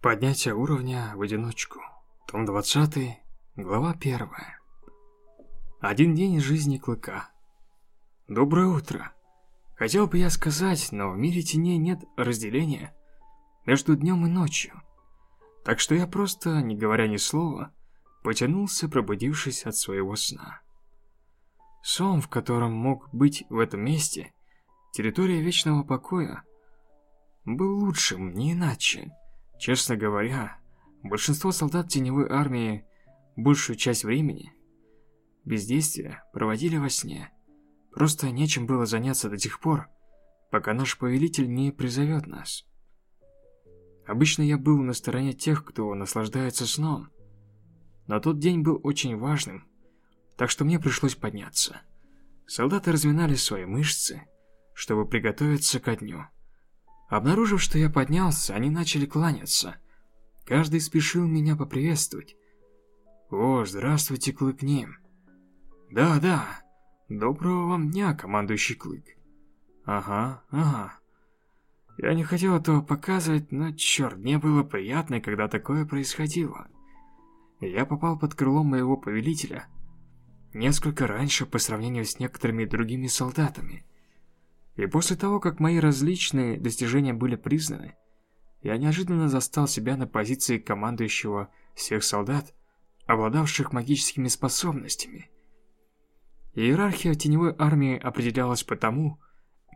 Поднятие уровня в одиночку. Том 20, глава 1. Один день из жизни Клыка. Доброе утро. Хотел бы я сказать, но в мире теней нет разделения между днем и ночью. Так что я просто, не говоря ни слова, потянулся, пробудившись от своего сна. Сон, в котором мог быть в этом месте, территория вечного покоя, был лучшим, не иначе. Честно говоря, большинство солдат теневой армии большую часть времени бездействия проводили во сне. Просто нечем было заняться до тех пор, пока наш повелитель не призовет нас. Обычно я был на стороне тех, кто наслаждается сном. Но тот день был очень важным, так что мне пришлось подняться. Солдаты разминали свои мышцы, чтобы приготовиться ко дню. Обнаружив, что я поднялся, они начали кланяться. Каждый спешил меня поприветствовать. «О, здравствуйте, Клыкним!» «Да, да, доброго вам дня, командующий Клык!» «Ага, ага». Я не хотел этого показывать, но черт, мне было приятно, когда такое происходило. Я попал под крыло моего повелителя несколько раньше по сравнению с некоторыми другими солдатами. И после того, как мои различные достижения были признаны, я неожиданно застал себя на позиции командующего всех солдат, обладавших магическими способностями. Иерархия теневой армии определялась по тому,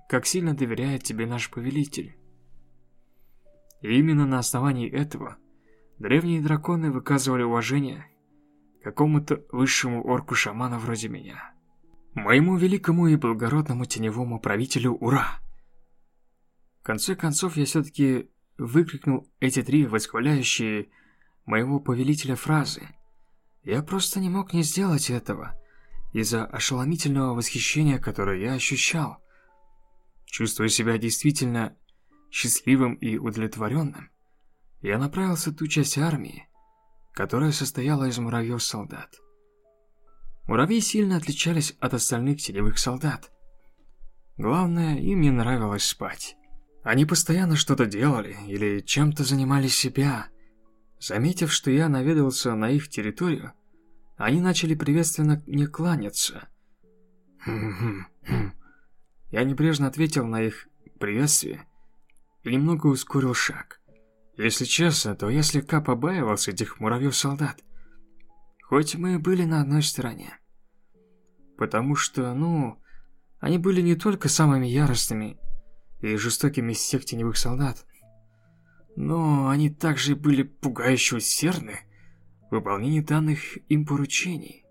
как сильно доверяет тебе наш повелитель. И именно на основании этого древние драконы выказывали уважение какому-то высшему орку-шамана вроде меня. Моему великому и благородному теневому правителю ура! В конце концов, я все-таки выкрикнул эти три восхваляющие моего повелителя фразы. Я просто не мог не сделать этого из-за ошеломительного восхищения, которое я ощущал. Чувствуя себя действительно счастливым и удовлетворенным, я направился в ту часть армии, которая состояла из муравьев-солдат. Муравьи сильно отличались от остальных теневых солдат. Главное, им не нравилось спать. Они постоянно что-то делали или чем-то занимали себя. Заметив, что я наведался на их территорию, они начали приветственно мне кланяться. Я небрежно ответил на их приветствие и немного ускорил шаг. Если честно, то я слегка побаивался этих муравьев-солдат. Хоть мы и были на одной стороне. Потому что, ну, они были не только самыми яростными и жестокими из всех теневых солдат, но они также были пугающе усердны в выполнении данных им поручений.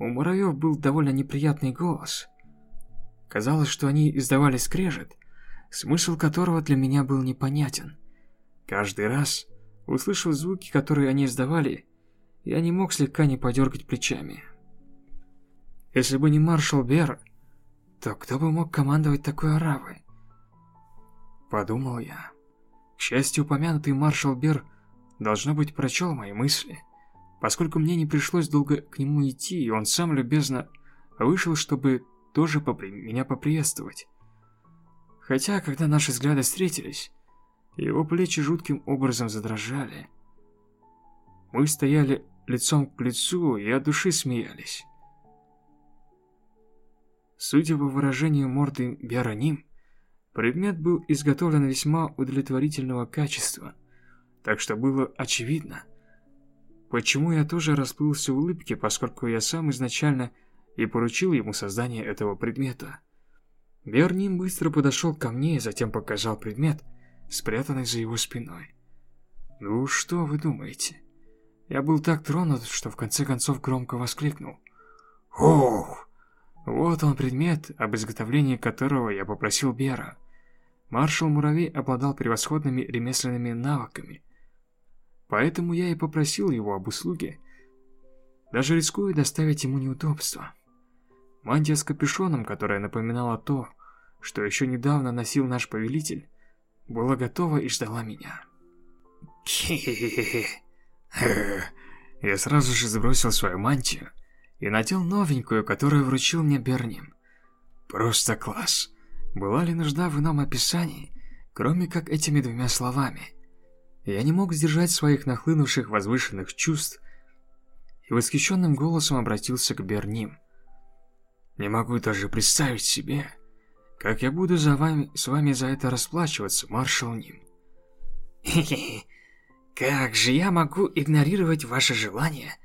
У муравьев был довольно неприятный голос. Казалось, что они издавали скрежет, смысл которого для меня был непонятен. Каждый раз, услышав звуки, которые они издавали, я не мог слегка не подергать плечами. Если бы не маршал Бер, то кто бы мог командовать такой аравой? Подумал я. К счастью, упомянутый маршал Бер, должно быть, прочел мои мысли, поскольку мне не пришлось долго к нему идти, и он сам любезно вышел, чтобы тоже попри... меня поприветствовать. Хотя, когда наши взгляды встретились, его плечи жутким образом задрожали. Мы стояли лицом к лицу и от души смеялись. Судя по выражению морды Биараним, предмет был изготовлен весьма удовлетворительного качества, так что было очевидно, почему я тоже расплылся в улыбке, поскольку я сам изначально и поручил ему создание этого предмета. Биарним быстро подошел ко мне и затем показал предмет, спрятанный за его спиной. «Ну что вы думаете?» Я был так тронут, что в конце концов громко воскликнул. «Ох!» Вот он предмет, об изготовлении которого я попросил Бера. Маршал Муравей обладал превосходными ремесленными навыками. Поэтому я и попросил его об услуге, даже рискуя доставить ему неудобства. Мантия с капюшоном, которая напоминала то, что еще недавно носил наш повелитель, была готова и ждала меня. Я сразу же сбросил свою мантию и надел новенькую, которую вручил мне Берним. Просто класс. Была ли нужда в ином описании, кроме как этими двумя словами? Я не мог сдержать своих нахлынувших возвышенных чувств и восхищенным голосом обратился к Берним. «Не могу даже представить себе, как я буду за вами, с вами за это расплачиваться, маршал Ним». «Хе-хе, как же я могу игнорировать ваше желание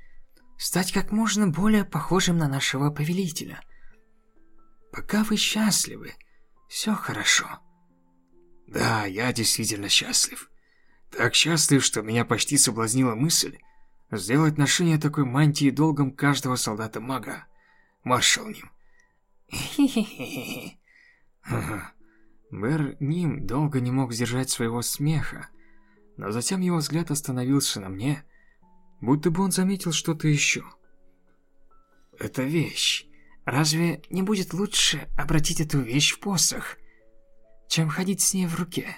стать как можно более похожим на нашего повелителя? Пока вы счастливы, все хорошо». «Да, я действительно счастлив. Так счастлив, что меня почти соблазнила мысль сделать ношение такой мантии долгом каждого солдата-мага. Маршал Ним. Хе-хе-хе. Бэр Ним долго не мог сдержать своего смеха, но затем его взгляд остановился на мне, будто бы он заметил что-то еще. «Это вещь. Разве не будет лучше обратить эту вещь в посох, чем ходить с ней в руке?»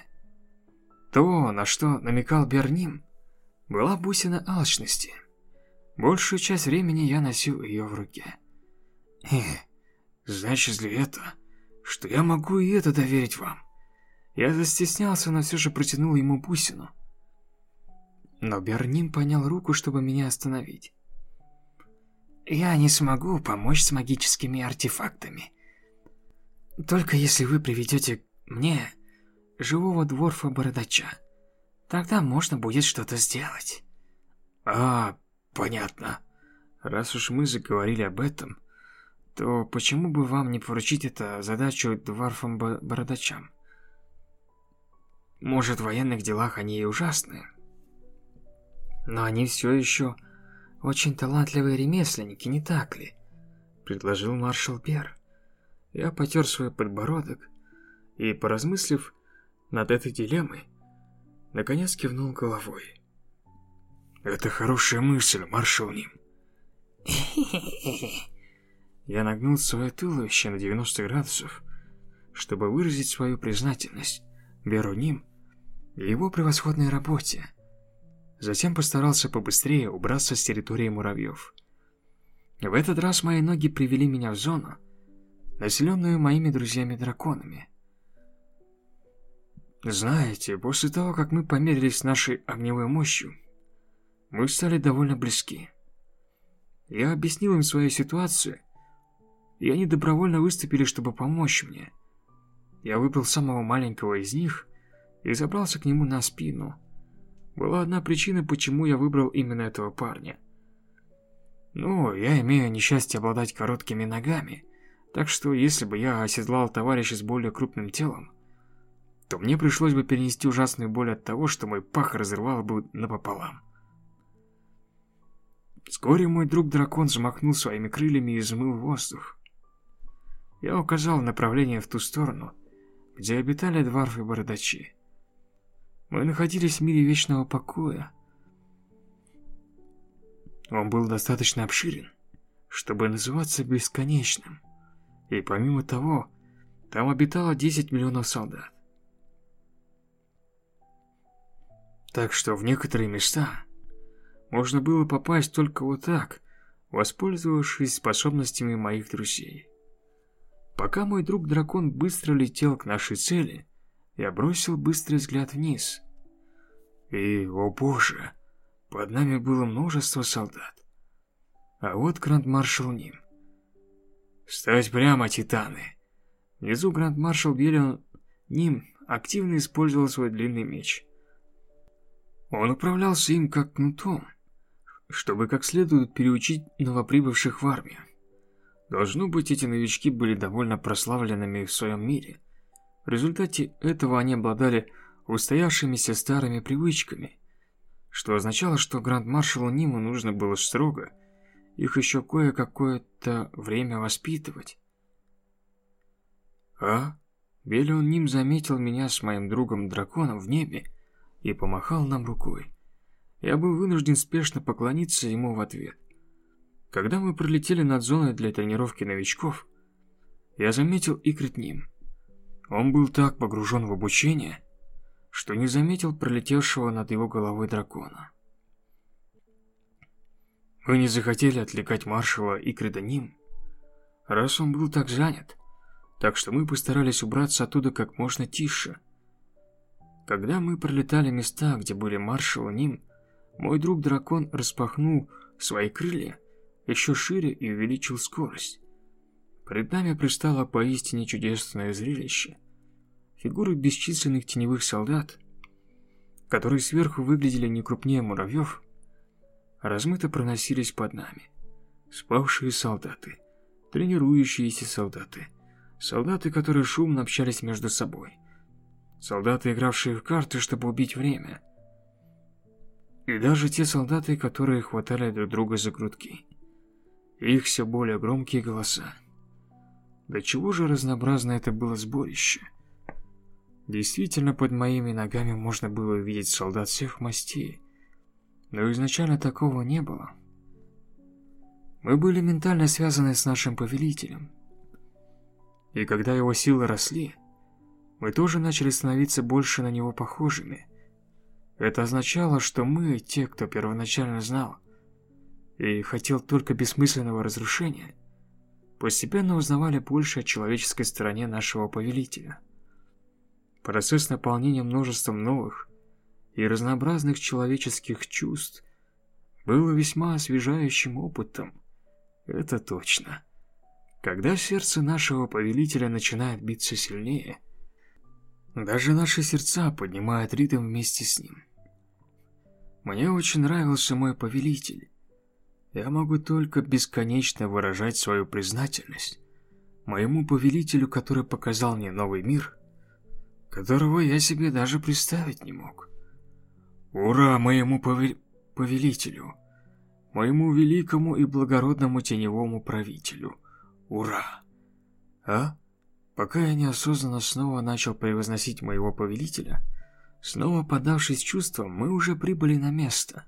То, на что намекал Берним, была бусина алчности. Большую часть времени я носил ее в руке. Э, значит ли это, что я могу и это доверить вам? Я застеснялся, но все же протянул ему бусину. Но Берним поднял руку, чтобы меня остановить. Я не смогу помочь с магическими артефактами. Только если вы приведете мне живого дворфа-бородача. Тогда можно будет что-то сделать. А, понятно. Раз уж мы заговорили об этом, то почему бы вам не поручить это задачу дворфам-бородачам? Может, в военных делах они и ужасные, но они все еще очень талантливые ремесленники, не так ли? Предложил маршал Пер. Я потер свой подбородок и, поразмыслив, над этой дилеммой, наконец кивнул головой. «Это хорошая мысль, маршал Ним». Я нагнул свое туловище на 90 градусов, чтобы выразить свою признательность Беру Ним и его превосходной работе. Затем постарался побыстрее убраться с территории муравьев. В этот раз мои ноги привели меня в зону, населенную моими друзьями-драконами. Знаете, после того, как мы померились нашей огневой мощью, мы стали довольно близки. Я объяснил им свою ситуацию, и они добровольно выступили, чтобы помочь мне. Я выбрал самого маленького из них и забрался к нему на спину. Была одна причина, почему я выбрал именно этого парня. Ну, я имею несчастье обладать короткими ногами, так что если бы я оседлал товарища с более крупным телом, то мне пришлось бы перенести ужасную боль от того, что мой пах разрывал бы напополам. Вскоре мой друг-дракон взмахнул своими крыльями и взмыл воздух. Я указал направление в ту сторону, где обитали дварфы-бородачи. Мы находились в мире вечного покоя. Он был достаточно обширен, чтобы называться бесконечным. И помимо того, там обитало 10 миллионов солдат. Так что в некоторые места можно было попасть только вот так, воспользовавшись способностями моих друзей. Пока мой друг-дракон быстро летел к нашей цели, я бросил быстрый взгляд вниз. И, о боже, под нами было множество солдат. А вот гранд-маршал Ним. «Стать прямо, титаны!» Внизу гранд-маршал Белион Ним активно использовал свой длинный меч. Он управлялся им как кнутом, чтобы как следует переучить новоприбывших в армию. Должно быть, эти новички были довольно прославленными в своем мире. В результате этого они обладали устоявшимися старыми привычками, что означало, что гранд-маршалу Ниму нужно было строго их еще кое-какое-то время воспитывать. А? Белион Ним заметил меня с моим другом-драконом в небе и помахал нам рукой. Я был вынужден спешно поклониться ему в ответ. Когда мы пролетели над зоной для тренировки новичков, я заметил Икрит Ним. Он был так погружен в обучение, что не заметил пролетевшего над его головой дракона. Мы не захотели отвлекать маршала Икрида Ним, раз он был так занят, так что мы постарались убраться оттуда как можно тише – Когда мы пролетали места, где были маршал и Ним, мой друг-дракон распахнул свои крылья еще шире и увеличил скорость. Перед нами пристало поистине чудесное зрелище. Фигуры бесчисленных теневых солдат, которые сверху выглядели не крупнее муравьев, размыто проносились под нами. Спавшие солдаты, тренирующиеся солдаты, солдаты, которые шумно общались между собой, солдаты, игравшие в карты, чтобы убить время, и даже те солдаты, которые хватали друг друга за грудки. Их все более громкие голоса. До чего же разнообразно это было сборище. Действительно, под моими ногами можно было увидеть солдат всех мастей. Но изначально такого не было. Мы были ментально связаны с нашим повелителем. И когда его силы росли, мы тоже начали становиться больше на него похожими. Это означало, что мы, те, кто первоначально знал и хотел только бессмысленного разрушения, постепенно узнавали больше о человеческой стороне нашего повелителя. Процесс наполнения множеством новых и разнообразных человеческих чувств был весьма освежающим опытом. Это точно. Когда сердце нашего повелителя начинает биться сильнее, даже наши сердца поднимают ритм вместе с ним. Мне очень нравился мой повелитель. Я могу только бесконечно выражать свою признательность моему повелителю, который показал мне новый мир, которого я себе даже представить не мог. Ура моему пове... повелителю, моему великому и благородному теневому правителю. Ура! А? Пока я неосознанно снова начал превозносить моего повелителя, снова подавшись чувствам, мы уже прибыли на место.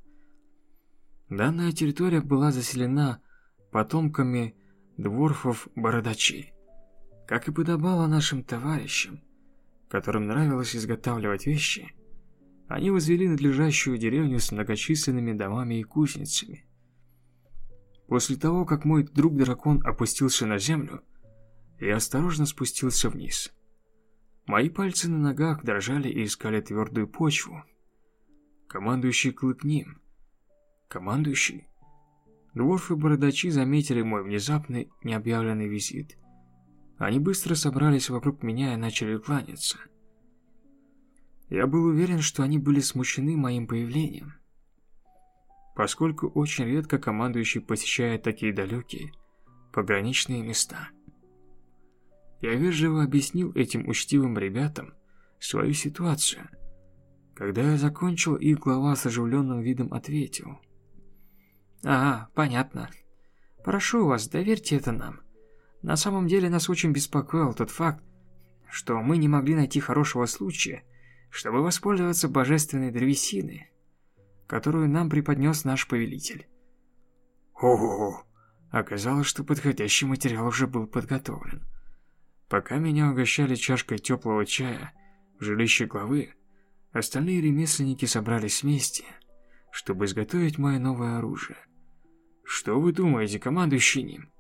Данная территория была заселена потомками дворфов-бородачей. Как и подобало нашим товарищам, которым нравилось изготавливать вещи, они возвели надлежащую деревню с многочисленными домами и кузницами. После того, как мой друг-дракон опустился на землю, я осторожно спустился вниз. Мои пальцы на ногах дрожали и искали твердую почву. Командующий клыкним. Командующий? Дворфы и бородачи заметили мой внезапный необъявленный визит. Они быстро собрались вокруг меня и начали кланяться. Я был уверен, что они были смущены моим появлением. Поскольку очень редко командующий посещает такие далекие, пограничные места. Я вежливо объяснил этим учтивым ребятам свою ситуацию. Когда я закончил, их глава с оживленным видом ответил. «Ага, понятно. Прошу вас, доверьте это нам. На самом деле нас очень беспокоил тот факт, что мы не могли найти хорошего случая, чтобы воспользоваться божественной древесиной, которую нам преподнес наш повелитель». Ого! Оказалось, что подходящий материал уже был подготовлен. Пока меня угощали чашкой теплого чая в жилище главы, остальные ремесленники собрались вместе, чтобы изготовить мое новое оружие. Что вы думаете, командующий ним?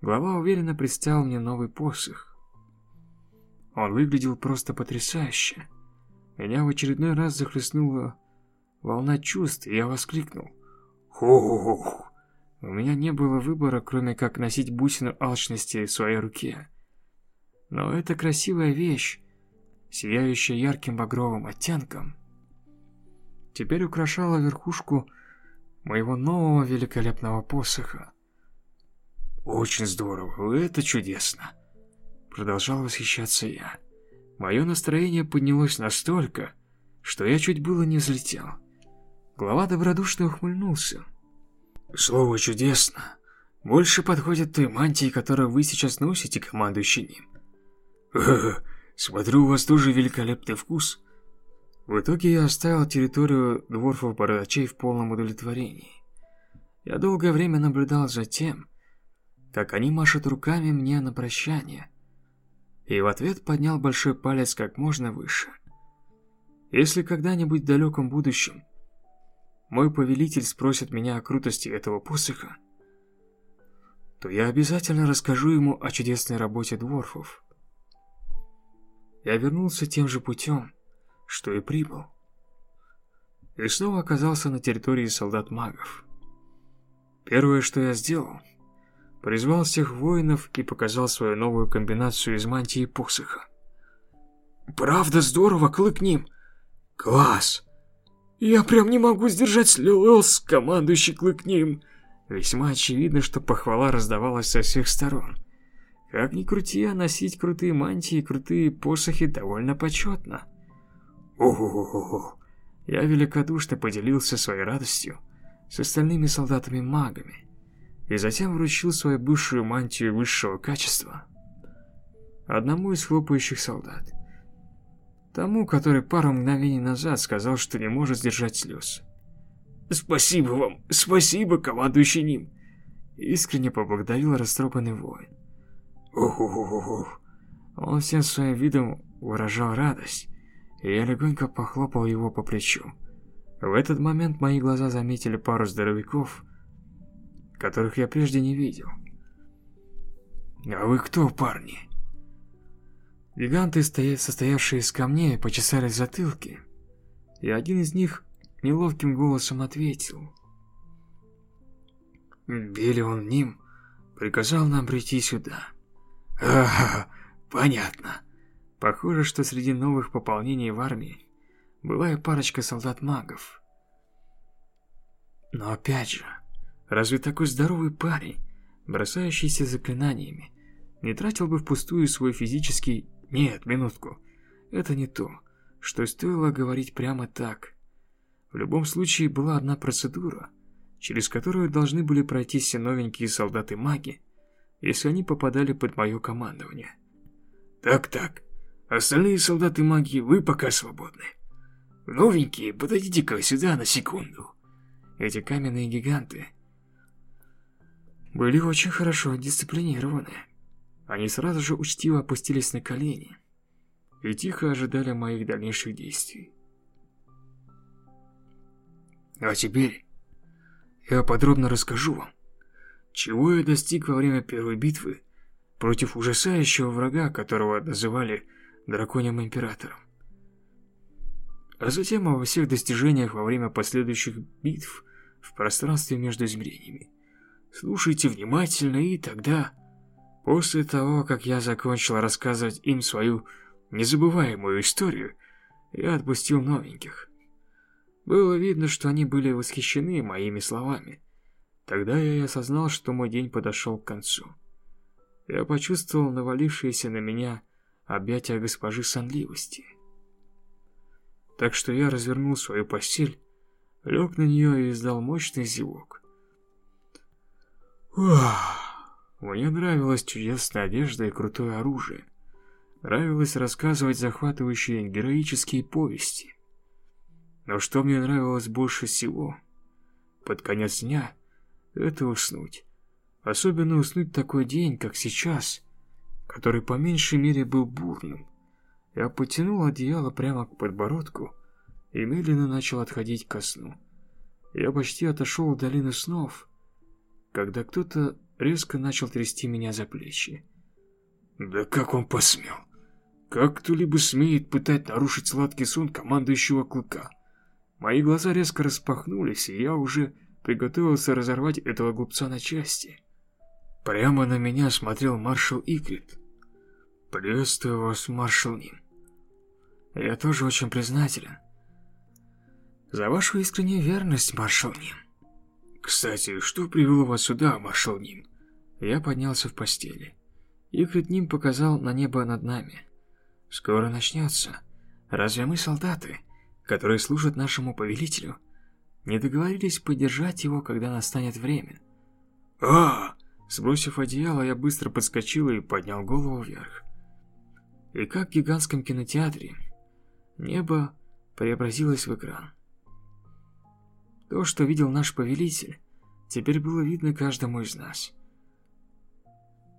Глава уверенно представил мне новый посох. Он выглядел просто потрясающе. Меня в очередной раз захлестнула волна чувств, и я воскликнул. «Хух!» У меня не было выбора, кроме как носить бусину алчности в своей руке. Но это красивая вещь, сияющая ярким багровым оттенком, теперь украшала верхушку моего нового великолепного посоха. «Очень здорово, это чудесно!» Продолжал восхищаться я. Мое настроение поднялось настолько, что я чуть было не взлетел. Глава добродушно ухмыльнулся. «Слово чудесно. Больше подходит той мантии, которую вы сейчас носите, командующий ним. Смотрю, у вас тоже великолепный вкус. В итоге я оставил территорию дворфов-бородачей в полном удовлетворении. Я долгое время наблюдал за тем, как они машут руками мне на прощание, и в ответ поднял большой палец как можно выше. Если когда-нибудь в далеком будущем мой повелитель спросит меня о крутости этого посоха, то я обязательно расскажу ему о чудесной работе дворфов. Я вернулся тем же путем, что и прибыл. И снова оказался на территории солдат-магов. Первое, что я сделал, призвал всех воинов и показал свою новую комбинацию из мантии и посоха. «Правда здорово, клык ним! Класс! Я прям не могу сдержать слез, командующий клык ним!» Весьма очевидно, что похвала раздавалась со всех сторон. Как ни крути, а носить крутые мантии и крутые посохи довольно почетно. Ого-го-го. Я великодушно поделился своей радостью с остальными солдатами-магами и затем вручил свою бывшую мантию высшего качества одному из хлопающих солдат. Тому, который пару мгновений назад сказал, что не может сдержать слез. «Спасибо вам! Спасибо, командующий ним!» Искренне поблагодарил растроганный воин. Ух-ух-ух-ух. Он всем своим видом выражал радость, я легонько похлопал его по плечу. В этот момент мои глаза заметили пару здоровяков, которых я прежде не видел. «А вы кто, парни?» Гиганты, состоявшие из камней, почесали затылки, и один из них неловким голосом ответил. «Белион Ним приказал нам прийти сюда». Ага, понятно. Похоже, что среди новых пополнений в армии была и парочка солдат-магов. Но опять же, разве такой здоровый парень, бросающийся заклинаниями, не тратил бы впустую свой физический... Нет, минутку. Это не то, что стоило говорить прямо так. В любом случае была одна процедура, через которую должны были пройти все новенькие солдаты-маги, если они попадали под мое командование. Так-так, остальные солдаты магии, вы пока свободны. Новенькие, подойдите-ка сюда на секунду. Эти каменные гиганты были очень хорошо дисциплинированы. Они сразу же учтиво опустились на колени и тихо ожидали моих дальнейших действий. А теперь я подробно расскажу вам, чего я достиг во время первой битвы против ужасающего врага, которого называли Драконьим Императором. А затем обо всех достижениях во время последующих битв в пространстве между измерениями. Слушайте внимательно, и тогда, после того, как я закончил рассказывать им свою незабываемую историю, я отпустил новеньких. Было видно, что они были восхищены моими словами. Тогда я и осознал, что мой день подошел к концу. Я почувствовал навалившееся на меня объятия госпожи сонливости. Так что я развернул свою постель, лег на нее и издал мощный зевок. Ух, мне нравилась чудесная одежда и крутое оружие. Нравилось рассказывать захватывающие героические повести. Но что мне нравилось больше всего? Под конец дня это уснуть. Особенно уснуть такой день, как сейчас, который по меньшей мере был бурным. Я потянул одеяло прямо к подбородку и медленно начал отходить ко сну. Я почти отошел в долину снов, когда кто-то резко начал трясти меня за плечи. Да как он посмел? Как кто-либо смеет пытать нарушить сладкий сон командующего клыка? Мои глаза резко распахнулись, и я уже приготовился разорвать этого глупца на части. Прямо на меня смотрел маршал Игрит. «Приветствую вас, маршал Ним. Я тоже очень признателен за вашу искреннюю верность, маршал Ним. Кстати, что привело вас сюда, маршал Ним?» Я поднялся в постели. Игрит Ним показал на небо над нами. «Скоро начнется. Разве мы солдаты, которые служат нашему повелителю?» Не договорились поддержать его, когда настанет время. а Сбросив одеяло, я быстро подскочил и поднял голову вверх. И как в гигантском кинотеатре, небо преобразилось в экран. То, что видел наш повелитель, теперь было видно каждому из нас.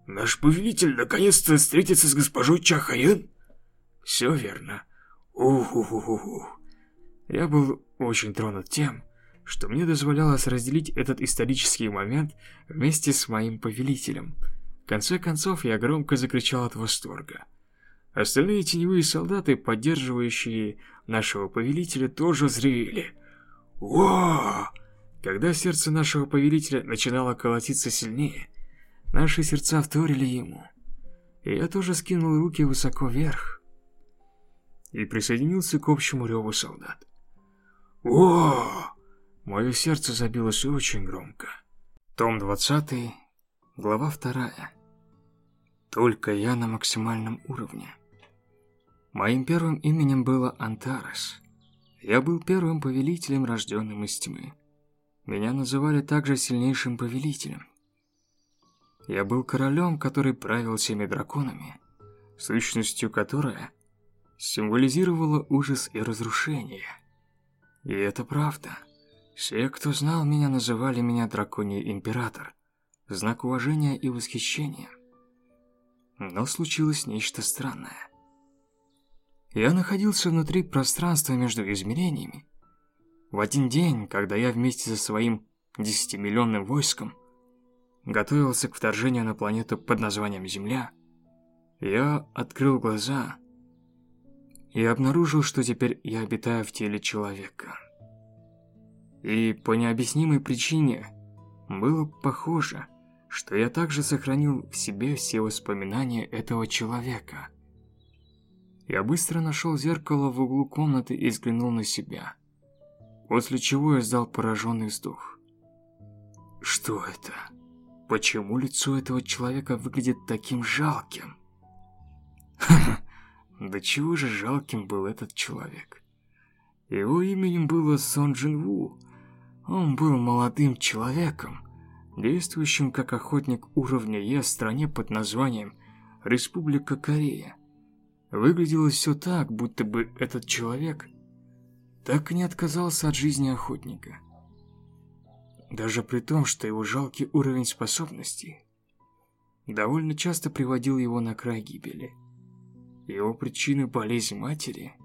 «Наш повелитель наконец-то встретится с госпожой Чахаян?» «Все верно. Ух-ух-ух-ух». Я был очень тронут тем, что мне дозволялось разделить этот исторический момент вместе с моим повелителем. В конце концов, я громко закричал от восторга. Остальные теневые солдаты, поддерживающие нашего повелителя, тоже зрели. О! Когда сердце нашего повелителя начинало колотиться сильнее, наши сердца вторили ему. И я тоже скинул руки высоко вверх и присоединился к общему реву солдат. О! Мое сердце забилось очень громко. Том 20, глава 2. Только я на максимальном уровне. Моим первым именем было Антарес. Я был первым повелителем, рожденным из тьмы. Меня называли также сильнейшим повелителем. Я был королем, который правил всеми драконами, сущностью которая символизировала ужас и разрушение. И это правда. Все, кто знал меня, называли меня драконий император, знак уважения и восхищения. Но случилось нечто странное. Я находился внутри пространства между измерениями. В один день, когда я вместе со своим десятимиллионным войском готовился к вторжению на планету под названием Земля, я открыл глаза и обнаружил, что теперь я обитаю в теле человека. И по необъяснимой причине было похоже, что я также сохранил в себе все воспоминания этого человека – я быстро нашел зеркало в углу комнаты и взглянул на себя. После чего я издал пораженный вздох. Что это? Почему лицо этого человека выглядит таким жалким? Да чего же жалким был этот человек? Его именем было Сон Джин Ву. Он был молодым человеком, действующим как охотник уровня Е в стране под названием Республика Корея. Выглядело все так, будто бы этот человек так и не отказался от жизни охотника. Даже при том, что его жалкий уровень способностей довольно часто приводил его на край гибели. Его причины болезнь матери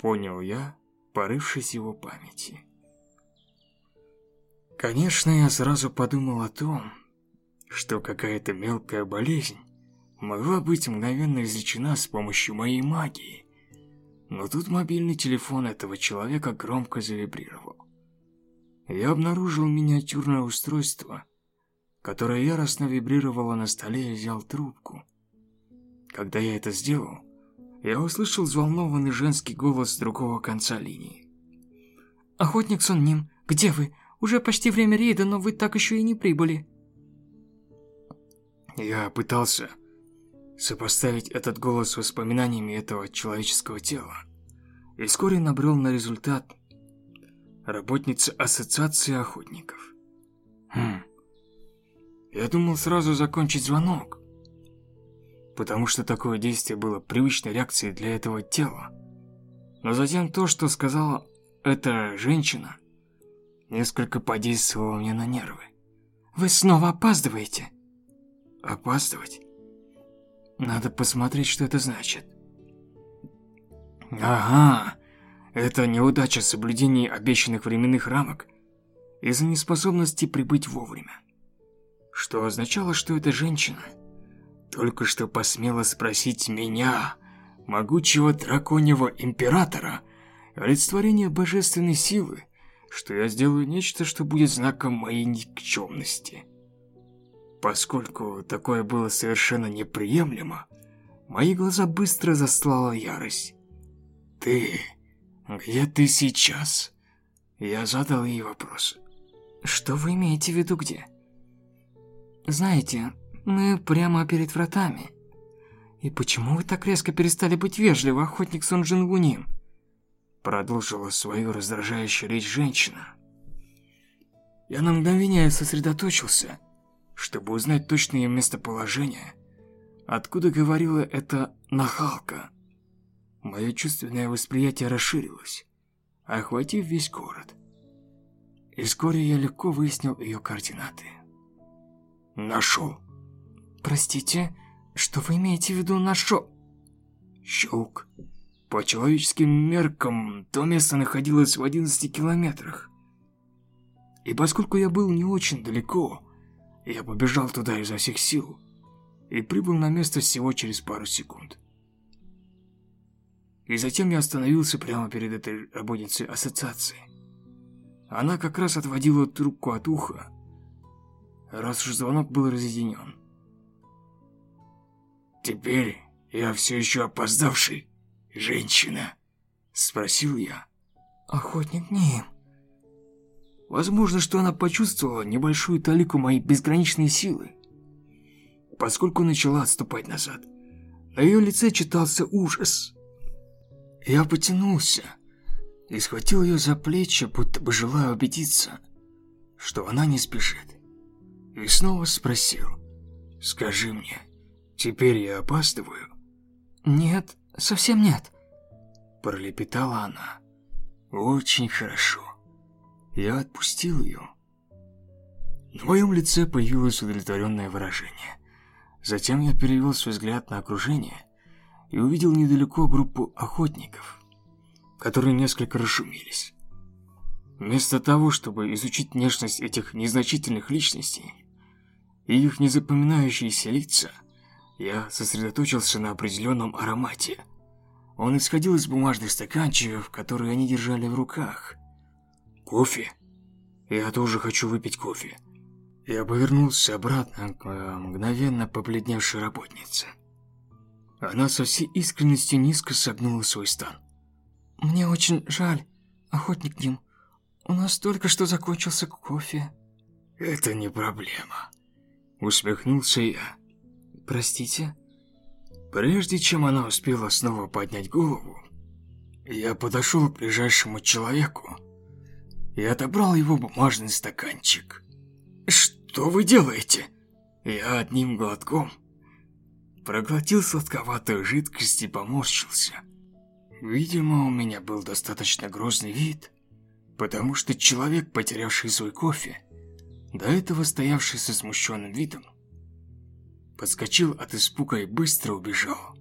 понял я, порывшись его памяти. Конечно, я сразу подумал о том, что какая-то мелкая болезнь могла быть мгновенно излечена с помощью моей магии. Но тут мобильный телефон этого человека громко завибрировал. Я обнаружил миниатюрное устройство, которое яростно вибрировало на столе и взял трубку. Когда я это сделал, я услышал взволнованный женский голос с другого конца линии. «Охотник Сонним, где вы? Уже почти время рейда, но вы так еще и не прибыли». Я пытался сопоставить этот голос с воспоминаниями этого человеческого тела. И вскоре набрел на результат работница Ассоциации охотников. Хм. Я думал сразу закончить звонок, потому что такое действие было привычной реакцией для этого тела. Но затем то, что сказала эта женщина, несколько подействовало мне на нервы. «Вы снова опаздываете?» «Опаздывать? Надо посмотреть, что это значит. Ага, это неудача соблюдения обещанных временных рамок из-за неспособности прибыть вовремя. Что означало, что эта женщина только что посмела спросить меня, могучего драконьего императора, олицетворение божественной силы, что я сделаю нечто, что будет знаком моей никчемности. Поскольку такое было совершенно неприемлемо, мои глаза быстро заслала ярость. «Ты... где ты сейчас?» Я задал ей вопрос. «Что вы имеете в виду где?» «Знаете, мы прямо перед вратами. И почему вы так резко перестали быть вежливы, охотник Сон Джин Гунин?» Продолжила свою раздражающую речь женщина. Я на мгновение сосредоточился чтобы узнать точное местоположение, откуда говорила эта нахалка. Мое чувственное восприятие расширилось, охватив весь город. И вскоре я легко выяснил ее координаты. Нашел. Простите, что вы имеете в виду нашел? Щелк. По человеческим меркам, то место находилось в 11 километрах. И поскольку я был не очень далеко, я побежал туда изо всех сил и прибыл на место всего через пару секунд. И затем я остановился прямо перед этой работницей ассоциации. Она как раз отводила трубку от уха, раз уж звонок был разъединен. «Теперь я все еще опоздавший женщина?» – спросил я. «Охотник Ним». Возможно, что она почувствовала небольшую талику моей безграничной силы, поскольку начала отступать назад. На ее лице читался ужас. Я потянулся и схватил ее за плечи, будто бы желая убедиться, что она не спешит. И снова спросил, «Скажи мне, теперь я опаздываю?» «Нет, совсем нет», – пролепетала она. «Очень хорошо». Я отпустил ее. На моем лице появилось удовлетворенное выражение. Затем я перевел свой взгляд на окружение и увидел недалеко группу охотников, которые несколько расшумелись. Вместо того, чтобы изучить внешность этих незначительных личностей и их незапоминающиеся лица, я сосредоточился на определенном аромате. Он исходил из бумажных стаканчиков, которые они держали в руках. Кофе? Я тоже хочу выпить кофе. Я повернулся обратно к э, мгновенно побледневшей работнице. Она со всей искренностью низко согнула свой стан. «Мне очень жаль, охотник Дим. У нас только что закончился кофе». «Это не проблема», — усмехнулся я. «Простите?» Прежде чем она успела снова поднять голову, я подошел к ближайшему человеку и отобрал его бумажный стаканчик. «Что вы делаете?» Я одним глотком проглотил сладковатую жидкость и поморщился. Видимо, у меня был достаточно грозный вид, потому что человек, потерявший свой кофе, до этого стоявший со смущенным видом, подскочил от испуга и быстро убежал.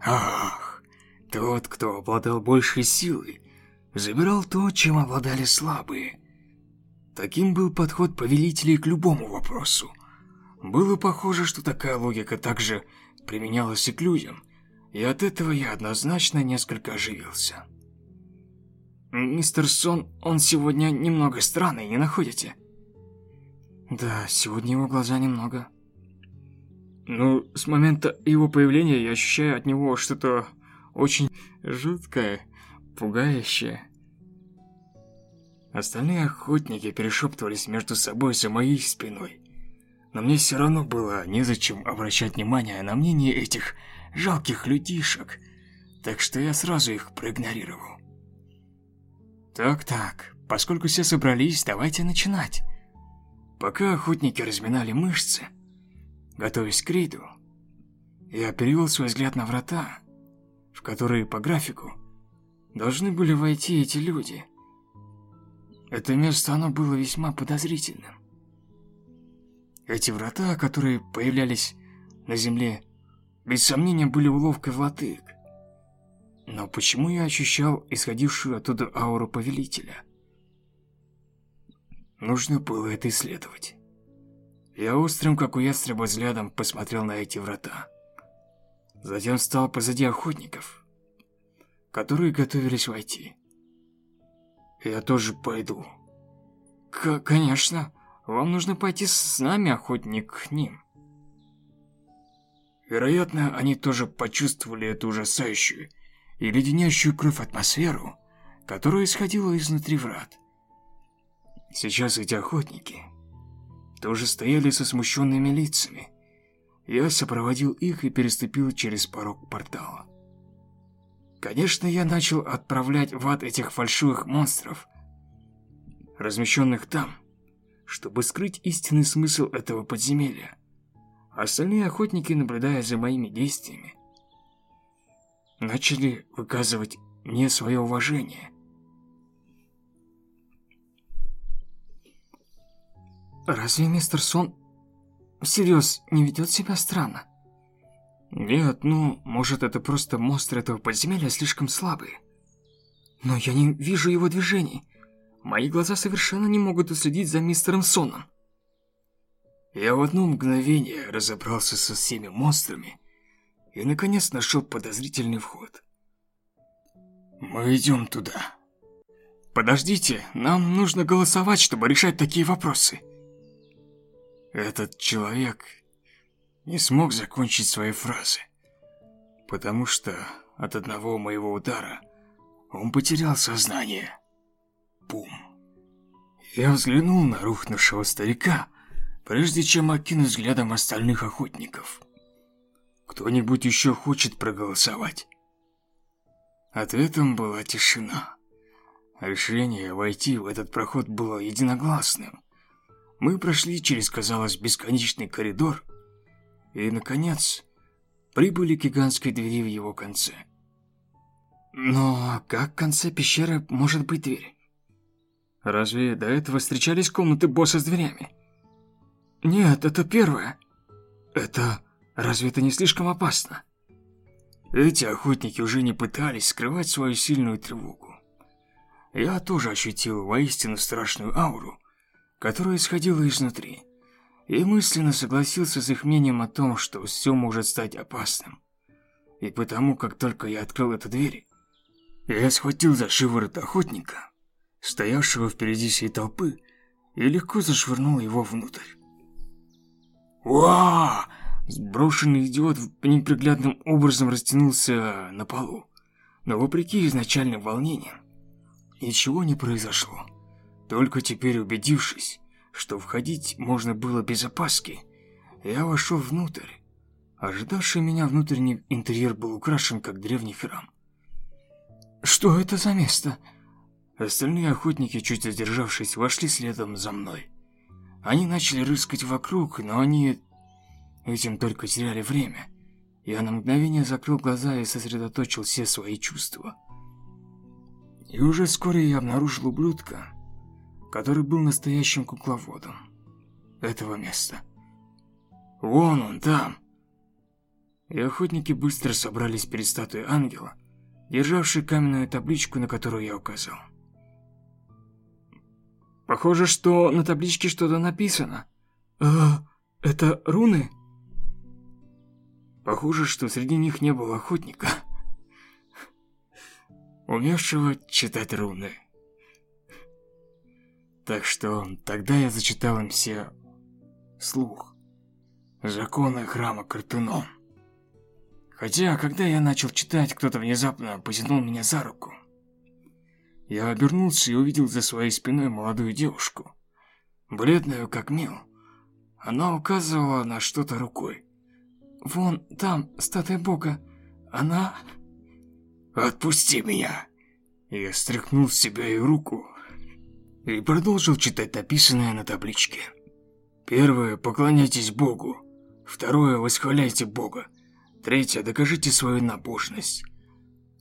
Ах, тот, кто обладал большей силой, забирал то, чем обладали слабые. Таким был подход повелителей к любому вопросу. Было похоже, что такая логика также применялась и к людям, и от этого я однозначно несколько оживился. «Мистер Сон, он сегодня немного странный, не находите?» «Да, сегодня его глаза немного...» «Ну, с момента его появления я ощущаю от него что-то очень жуткое, пугающее». Остальные охотники перешептывались между собой за моей спиной. Но мне все равно было незачем обращать внимание на мнение этих жалких людишек, так что я сразу их проигнорировал. Так-так, поскольку все собрались, давайте начинать. Пока охотники разминали мышцы, готовясь к рейду, я перевел свой взгляд на врата, в которые по графику должны были войти эти люди. Это место оно было весьма подозрительным. Эти врата, которые появлялись на земле, без сомнения были уловкой владык. Но почему я ощущал исходившую оттуда ауру повелителя? Нужно было это исследовать. Я острым, как у ястреба, взглядом посмотрел на эти врата. Затем встал позади охотников, которые готовились войти. Я тоже пойду. К конечно. Вам нужно пойти с нами, охотник, к ним. Вероятно, они тоже почувствовали эту ужасающую и леденящую кровь атмосферу, которая исходила изнутри врат. Сейчас эти охотники тоже стояли со смущенными лицами. Я сопроводил их и переступил через порог портала. Конечно, я начал отправлять в ад этих фальшивых монстров, размещенных там, чтобы скрыть истинный смысл этого подземелья. Остальные охотники, наблюдая за моими действиями, начали выказывать мне свое уважение. Разве мистер Сон всерьез не ведет себя странно? Нет, ну, может это просто монстры этого подземелья слишком слабые. Но я не вижу его движений. Мои глаза совершенно не могут уследить за мистером Соном. Я в одно мгновение разобрался со всеми монстрами и наконец нашел подозрительный вход. Мы идем туда. Подождите, нам нужно голосовать, чтобы решать такие вопросы. Этот человек не смог закончить свои фразы, потому что от одного моего удара он потерял сознание. Пум. Я взглянул на рухнувшего старика, прежде чем окинуть взглядом остальных охотников. Кто-нибудь еще хочет проголосовать? Ответом была тишина. Решение войти в этот проход было единогласным. Мы прошли через, казалось, бесконечный коридор и, наконец, прибыли к гигантской двери в его конце. Но как в конце пещеры может быть дверь? Разве до этого встречались комнаты босса с дверями? Нет, это первое. Это... Разве это не слишком опасно? Эти охотники уже не пытались скрывать свою сильную тревогу. Я тоже ощутил воистину страшную ауру, которая исходила изнутри, и мысленно согласился с их мнением о том, что все может стать опасным. И потому, как только я открыл эту дверь, я схватил за шиворот охотника, стоявшего впереди всей толпы, и легко зашвырнул его внутрь. «Уа!» Сброшенный идиот неприглядным образом растянулся на полу. Но вопреки изначальным волнениям, ничего не произошло. Только теперь убедившись, что входить можно было без опаски, я вошел внутрь. Ожидавший меня внутренний интерьер был украшен, как древний храм. «Что это за место?» Остальные охотники, чуть задержавшись, вошли следом за мной. Они начали рыскать вокруг, но они этим только теряли время. Я на мгновение закрыл глаза и сосредоточил все свои чувства. И уже вскоре я обнаружил ублюдка, который был настоящим кукловодом этого места. Вон он там. И охотники быстро собрались перед статуей ангела, державшей каменную табличку, на которую я указал. Похоже, что на табличке что-то написано. Э, это руны? Похоже, что среди них не было охотника, умевшего читать руны. Так что тогда я зачитал им все слух. Законы храма Картуном. Хотя, когда я начал читать, кто-то внезапно потянул меня за руку. Я обернулся и увидел за своей спиной молодую девушку. Бледную, как мел. Она указывала на что-то рукой. «Вон там статуя бога. Она...» «Отпусти меня!» Я стряхнул с себя ее руку и продолжил читать написанное на табличке. Первое – поклоняйтесь Богу. Второе – восхваляйте Бога. Третье – докажите свою набожность.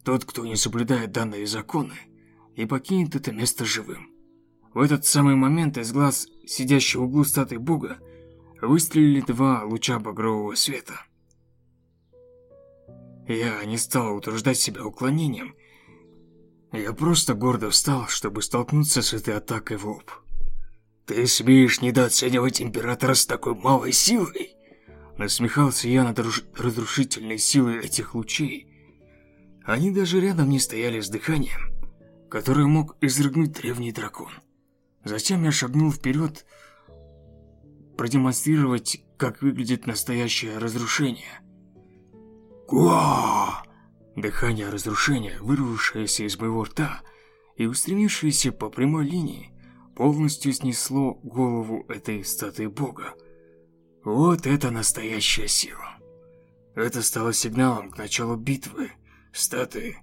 Тот, кто не соблюдает данные законы, и покинет это место живым. В этот самый момент из глаз сидящего в углу статуи Бога выстрелили два луча багрового света. Я не стал утруждать себя уклонением я просто гордо встал, чтобы столкнуться с этой атакой в лоб. «Ты смеешь недооценивать Императора с такой малой силой?» Насмехался я над разрушительной силой этих лучей. Они даже рядом не стояли с дыханием, которое мог изрыгнуть древний дракон. Затем я шагнул вперед, продемонстрировать, как выглядит настоящее разрушение. «Гуа!» Дыхание разрушения, вырвавшееся из моего рта и устремившееся по прямой линии, полностью снесло голову этой статуи бога. Вот это настоящая сила. Это стало сигналом к началу битвы. Статуи,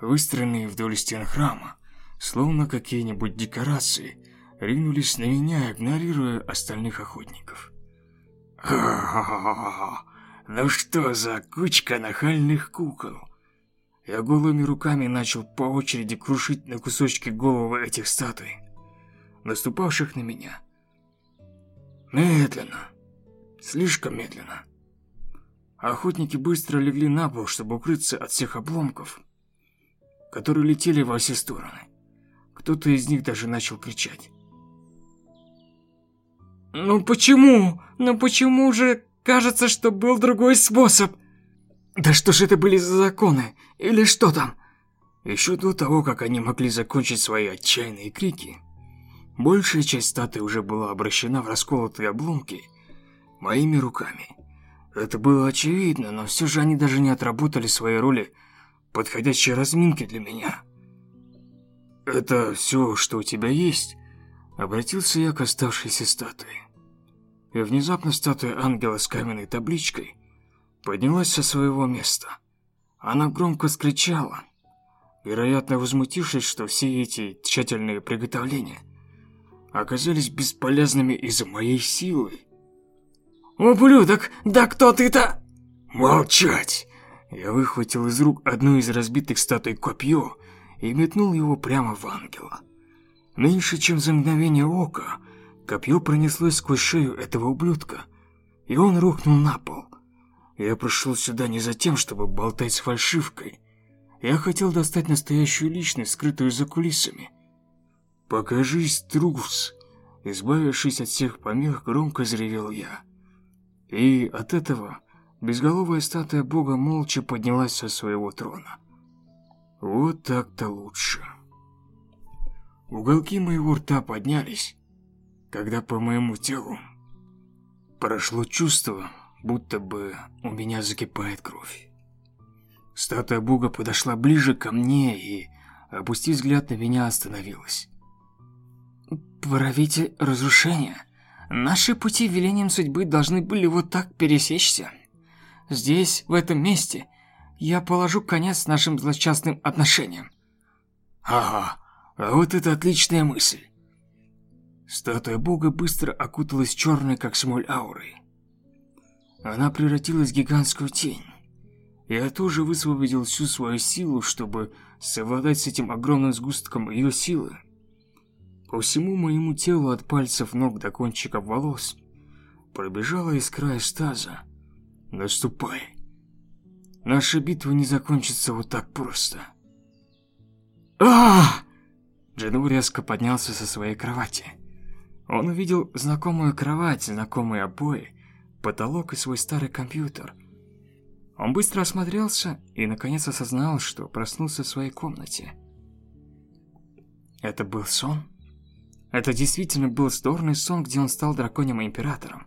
выстроенные вдоль стен храма, словно какие-нибудь декорации, ринулись на меня, игнорируя остальных охотников. Ха-ха-ха! Ну что за кучка нахальных кукол? Я голыми руками начал по очереди крушить на кусочки головы этих статуй, наступавших на меня. Медленно, слишком медленно. Охотники быстро легли на пол, чтобы укрыться от всех обломков, которые летели во все стороны. Кто-то из них даже начал кричать. «Ну почему? Ну почему же кажется, что был другой способ?» Да что ж это были за законы? Или что там? Еще до того, как они могли закончить свои отчаянные крики, большая часть статуи уже была обращена в расколотые обломки моими руками. Это было очевидно, но все же они даже не отработали свои роли подходящей разминки для меня. «Это все, что у тебя есть?» Обратился я к оставшейся статуе. И внезапно статуя ангела с каменной табличкой поднялась со своего места. Она громко скричала, вероятно, возмутившись, что все эти тщательные приготовления оказались бесполезными из-за моей силы. «Ублюдок, да кто ты-то?» «Молчать!» Я выхватил из рук одну из разбитых статуй копье и метнул его прямо в ангела. Меньше чем за мгновение ока копье пронеслось сквозь шею этого ублюдка, и он рухнул на пол. Я пришел сюда не за тем, чтобы болтать с фальшивкой. Я хотел достать настоящую личность, скрытую за кулисами. «Покажись, трус!» Избавившись от всех помех, громко заревел я. И от этого безголовая статуя бога молча поднялась со своего трона. Вот так-то лучше. Уголки моего рта поднялись, когда по моему телу прошло чувство, будто бы у меня закипает кровь. Статуя бога подошла ближе ко мне и, опустив взгляд на меня, остановилась. «Правитель разрушения, наши пути велением судьбы должны были вот так пересечься. Здесь, в этом месте, я положу конец нашим злосчастным отношениям. Ага, а вот это отличная мысль. Статуя бога быстро окуталась черной, как смоль, аурой. Она превратилась в гигантскую тень. Я тоже высвободил всю свою силу, чтобы совладать с этим огромным сгустком ее силы. По всему моему телу от пальцев ног до кончиков волос пробежала искра эстаза. Наступай. Наша битва не закончится вот так просто. а Джину резко поднялся со своей кровати. Он увидел знакомую кровать, знакомые обои, потолок и свой старый компьютер. Он быстро осмотрелся и наконец осознал, что проснулся в своей комнате. Это был сон? Это действительно был здорный сон, где он стал драконьим императором?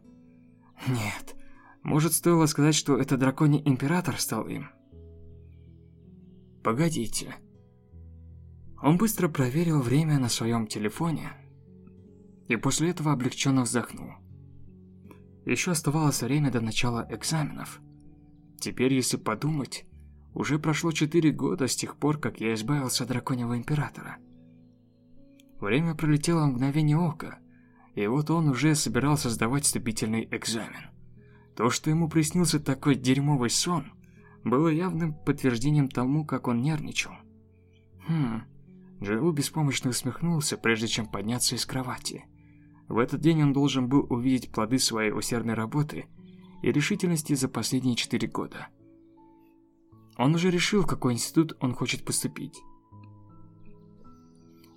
Нет, может, стоило сказать, что это драконий император стал им? Погодите. Он быстро проверил время на своем телефоне и после этого облегченно вздохнул. Еще оставалось время до начала экзаменов. Теперь, если подумать, уже прошло четыре года с тех пор, как я избавился от драконьего императора. Время пролетело в мгновение ока, и вот он уже собирался сдавать вступительный экзамен. То, что ему приснился такой дерьмовый сон, было явным подтверждением тому, как он нервничал. Хм. Джоу беспомощно усмехнулся, прежде чем подняться из кровати. В этот день он должен был увидеть плоды своей усердной работы и решительности за последние четыре года. Он уже решил, в какой институт он хочет поступить.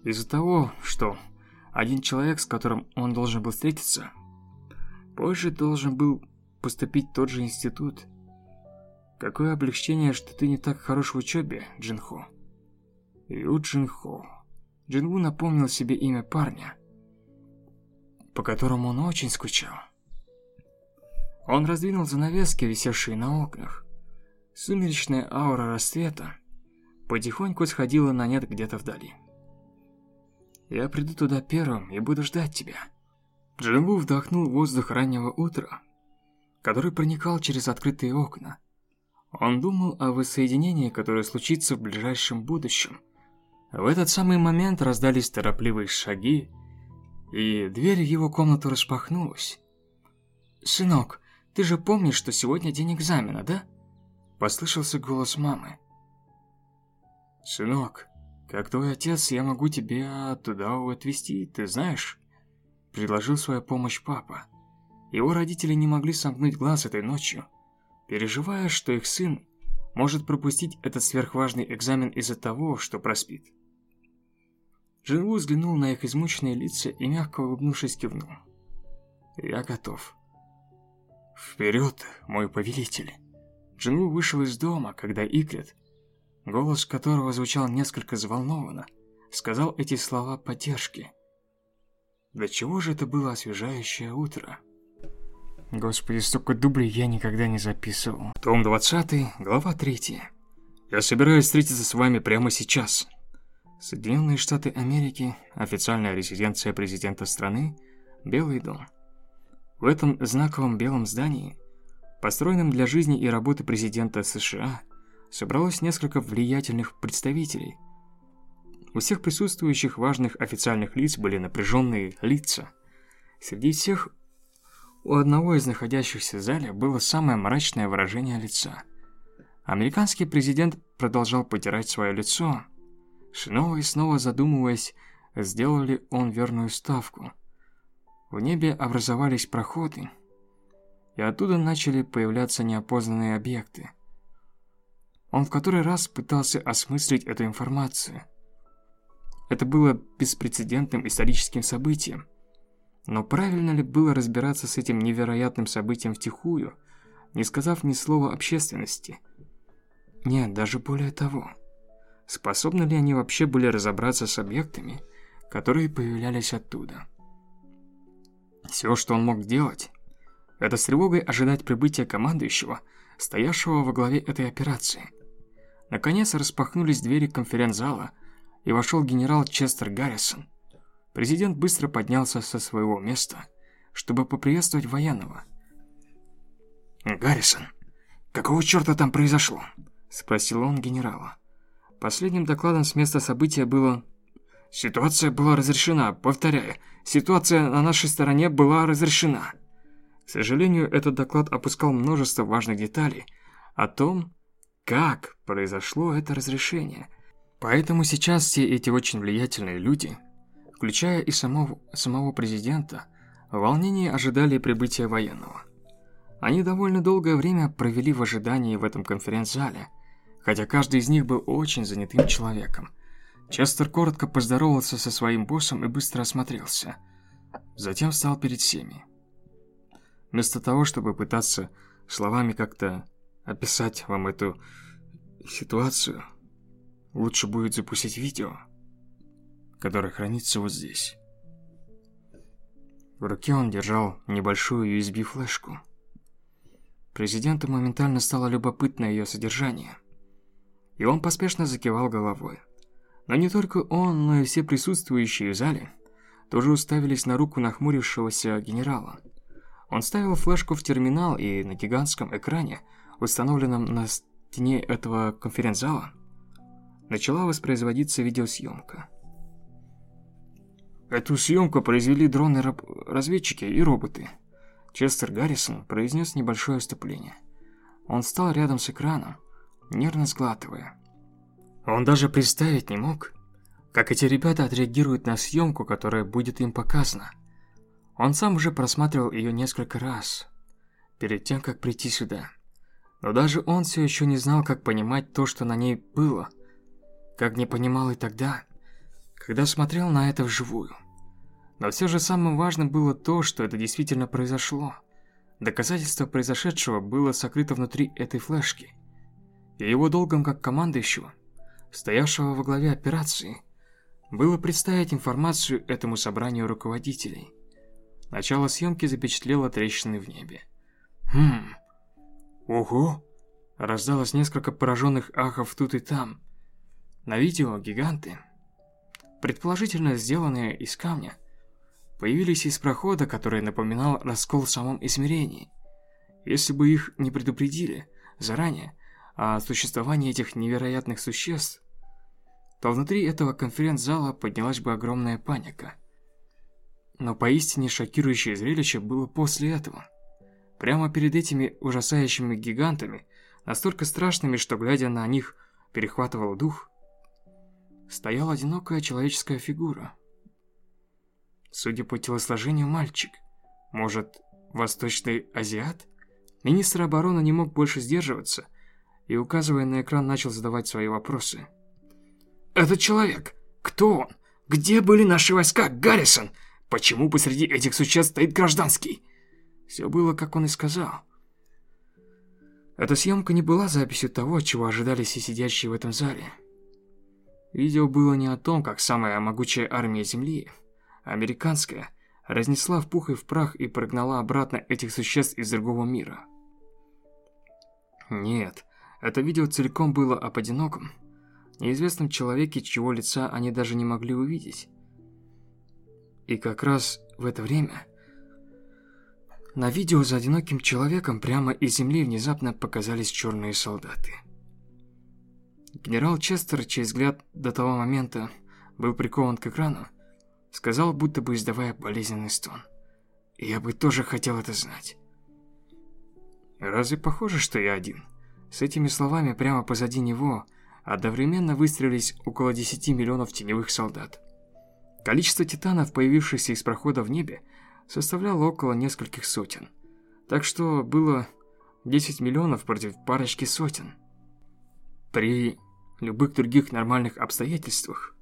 Из-за того, что один человек, с которым он должен был встретиться, позже должен был поступить в тот же институт. Какое облегчение, что ты не так хорош в учебе, Джинхо. Ю Джинхо. Джинву напомнил себе имя парня, по которому он очень скучал. Он раздвинул занавески, висевшие на окнах. Сумеречная аура рассвета потихоньку сходила на нет где-то вдали. «Я приду туда первым и буду ждать тебя». Джинву вдохнул воздух раннего утра который проникал через открытые окна. Он думал о воссоединении, которое случится в ближайшем будущем. В этот самый момент раздались торопливые шаги, и дверь в его комнату распахнулась. «Сынок, ты же помнишь, что сегодня день экзамена, да?» Послышался голос мамы. «Сынок, как твой отец, я могу тебя туда отвезти, ты знаешь?» Предложил свою помощь папа. Его родители не могли сомкнуть глаз этой ночью, переживая, что их сын может пропустить этот сверхважный экзамен из-за того, что проспит. Джинву взглянул на их измученные лица и, мягко улыбнувшись, кивнул. «Я готов». «Вперед, мой повелитель!» Джинву вышел из дома, когда Икрит голос которого звучал несколько взволнованно, сказал эти слова поддержки. Для чего же это было освежающее утро? Господи, столько дублей я никогда не записывал. Том 20, глава 3. Я собираюсь встретиться с вами прямо сейчас. Соединенные Штаты Америки, официальная резиденция президента страны, Белый дом. В этом знаковом белом здании, построенном для жизни и работы президента США, собралось несколько влиятельных представителей. У всех присутствующих важных официальных лиц были напряженные лица. Среди всех у одного из находящихся в зале было самое мрачное выражение лица. Американский президент продолжал потирать свое лицо, снова и снова задумываясь, сделал ли он верную ставку. В небе образовались проходы, и оттуда начали появляться неопознанные объекты. Он в который раз пытался осмыслить эту информацию. Это было беспрецедентным историческим событием. Но правильно ли было разбираться с этим невероятным событием втихую, не сказав ни слова общественности? Нет, даже более того. Способны ли они вообще были разобраться с объектами, которые появлялись оттуда? Все, что он мог делать, это с тревогой ожидать прибытия командующего, стоявшего во главе этой операции. Наконец распахнулись двери конференц-зала, и вошел генерал Честер Гаррисон. Президент быстро поднялся со своего места, чтобы поприветствовать военного. «Гаррисон, какого черта там произошло?» – спросил он генерала. Последним докладом с места события было «Ситуация была разрешена, повторяю, ситуация на нашей стороне была разрешена». К сожалению, этот доклад опускал множество важных деталей о том, как произошло это разрешение. Поэтому сейчас все эти очень влиятельные люди, включая и самого, самого президента, в волнении ожидали прибытия военного. Они довольно долгое время провели в ожидании в этом конференц-зале, хотя каждый из них был очень занятым человеком. Честер коротко поздоровался со своим боссом и быстро осмотрелся. Затем встал перед всеми. Вместо того, чтобы пытаться словами как-то описать вам эту ситуацию, лучше будет запустить видео, которое хранится вот здесь. В руке он держал небольшую USB-флешку. Президенту моментально стало любопытно ее содержание – и он поспешно закивал головой. Но не только он, но и все присутствующие в зале тоже уставились на руку нахмурившегося генерала. Он ставил флешку в терминал, и на гигантском экране, установленном на стене этого конференц-зала, начала воспроизводиться видеосъемка. Эту съемку произвели дроны-разведчики и роботы. Честер Гаррисон произнес небольшое вступление. Он встал рядом с экраном, нервно сглатывая. Он даже представить не мог, как эти ребята отреагируют на съемку, которая будет им показана. Он сам уже просматривал ее несколько раз, перед тем, как прийти сюда. Но даже он все еще не знал, как понимать то, что на ней было, как не понимал и тогда, когда смотрел на это вживую. Но все же самым важным было то, что это действительно произошло. Доказательство произошедшего было сокрыто внутри этой флешки – и его долгом как командующего, стоявшего во главе операции, было представить информацию этому собранию руководителей. Начало съемки запечатлело трещины в небе. «Хм... Ого!» Раздалось несколько пораженных ахов тут и там. На видео гиганты, предположительно сделанные из камня, появились из прохода, который напоминал раскол в самом измерении. Если бы их не предупредили заранее, о существовании этих невероятных существ, то внутри этого конференц-зала поднялась бы огромная паника. Но поистине шокирующее зрелище было после этого. Прямо перед этими ужасающими гигантами, настолько страшными, что глядя на них перехватывал дух, стояла одинокая человеческая фигура. Судя по телосложению мальчик, может, восточный азиат? Министр обороны не мог больше сдерживаться и, указывая на экран, начал задавать свои вопросы. «Этот человек! Кто он? Где были наши войска, Гаррисон? Почему посреди этих существ стоит гражданский?» Все было, как он и сказал. Эта съемка не была записью того, чего ожидали все сидящие в этом зале. Видео было не о том, как самая могучая армия Земли, американская, разнесла в пух и в прах и прогнала обратно этих существ из другого мира. Нет, это видео целиком было об одиноком, неизвестном человеке, чьего лица они даже не могли увидеть. И как раз в это время на видео за одиноким человеком прямо из земли внезапно показались черные солдаты. Генерал Честер, чей взгляд до того момента был прикован к экрану, сказал, будто бы издавая болезненный стон. «Я бы тоже хотел это знать». «Разве похоже, что я один?» С этими словами прямо позади него одновременно выстрелились около 10 миллионов теневых солдат. Количество титанов, появившихся из прохода в небе, составляло около нескольких сотен. Так что было 10 миллионов против парочки сотен. При любых других нормальных обстоятельствах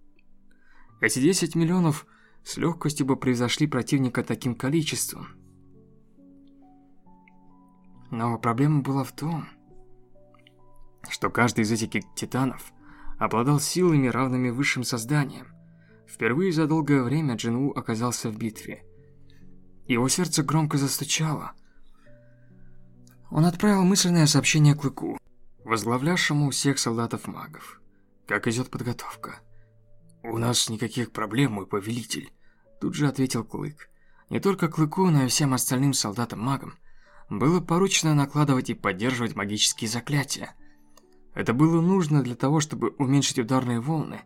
эти 10 миллионов с легкостью бы превзошли противника таким количеством. Но проблема была в том, что каждый из этих титанов обладал силами, равными высшим созданиям. Впервые за долгое время Джинву оказался в битве. Его сердце громко застучало. Он отправил мысленное сообщение Клыку, возглавлявшему всех солдатов-магов. Как идет подготовка? «У нас никаких проблем, мой повелитель», – тут же ответил Клык. Не только Клыку, но и всем остальным солдатам-магам было поручено накладывать и поддерживать магические заклятия. Это было нужно для того, чтобы уменьшить ударные волны,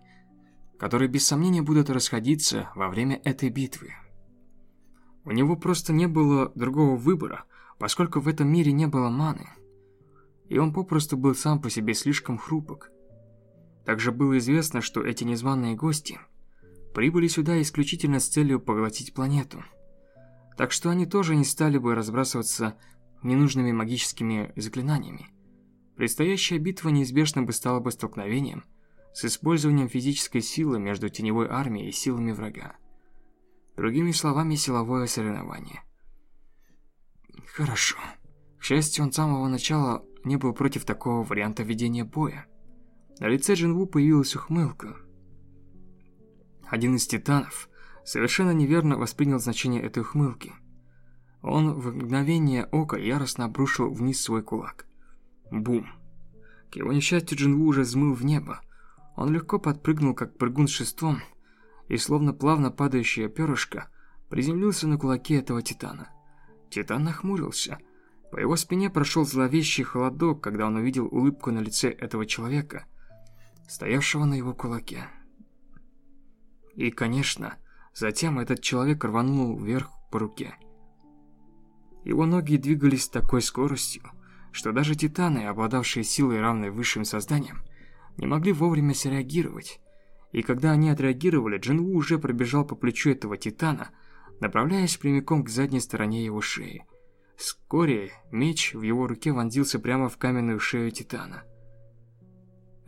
которые без сомнения будут расходиться во время этой битвы. У него просто не было другого выбора, поскольку в этом мире не было маны. И он попросту был сам по себе слишком хрупок. Также было известно, что эти незваные гости прибыли сюда исключительно с целью поглотить планету. Так что они тоже не стали бы разбрасываться ненужными магическими заклинаниями. Предстоящая битва неизбежно бы стала бы столкновением с использованием физической силы между теневой армией и силами врага. Другими словами, силовое соревнование. Хорошо. К счастью, он с самого начала не был против такого варианта ведения боя. На лице Джинву появилась ухмылка. Один из титанов совершенно неверно воспринял значение этой ухмылки. Он в мгновение ока яростно обрушил вниз свой кулак. Бум. К его несчастью, Джинву уже взмыл в небо. Он легко подпрыгнул, как прыгун с шестом, и словно плавно падающее перышко, приземлился на кулаке этого титана. Титан нахмурился. По его спине прошел зловещий холодок, когда он увидел улыбку на лице этого человека – стоявшего на его кулаке. И, конечно, затем этот человек рванул вверх по руке. Его ноги двигались с такой скоростью, что даже титаны, обладавшие силой, равной высшим созданиям, не могли вовремя среагировать. И когда они отреагировали, Джинву уже пробежал по плечу этого титана, направляясь прямиком к задней стороне его шеи. Вскоре меч в его руке вонзился прямо в каменную шею титана –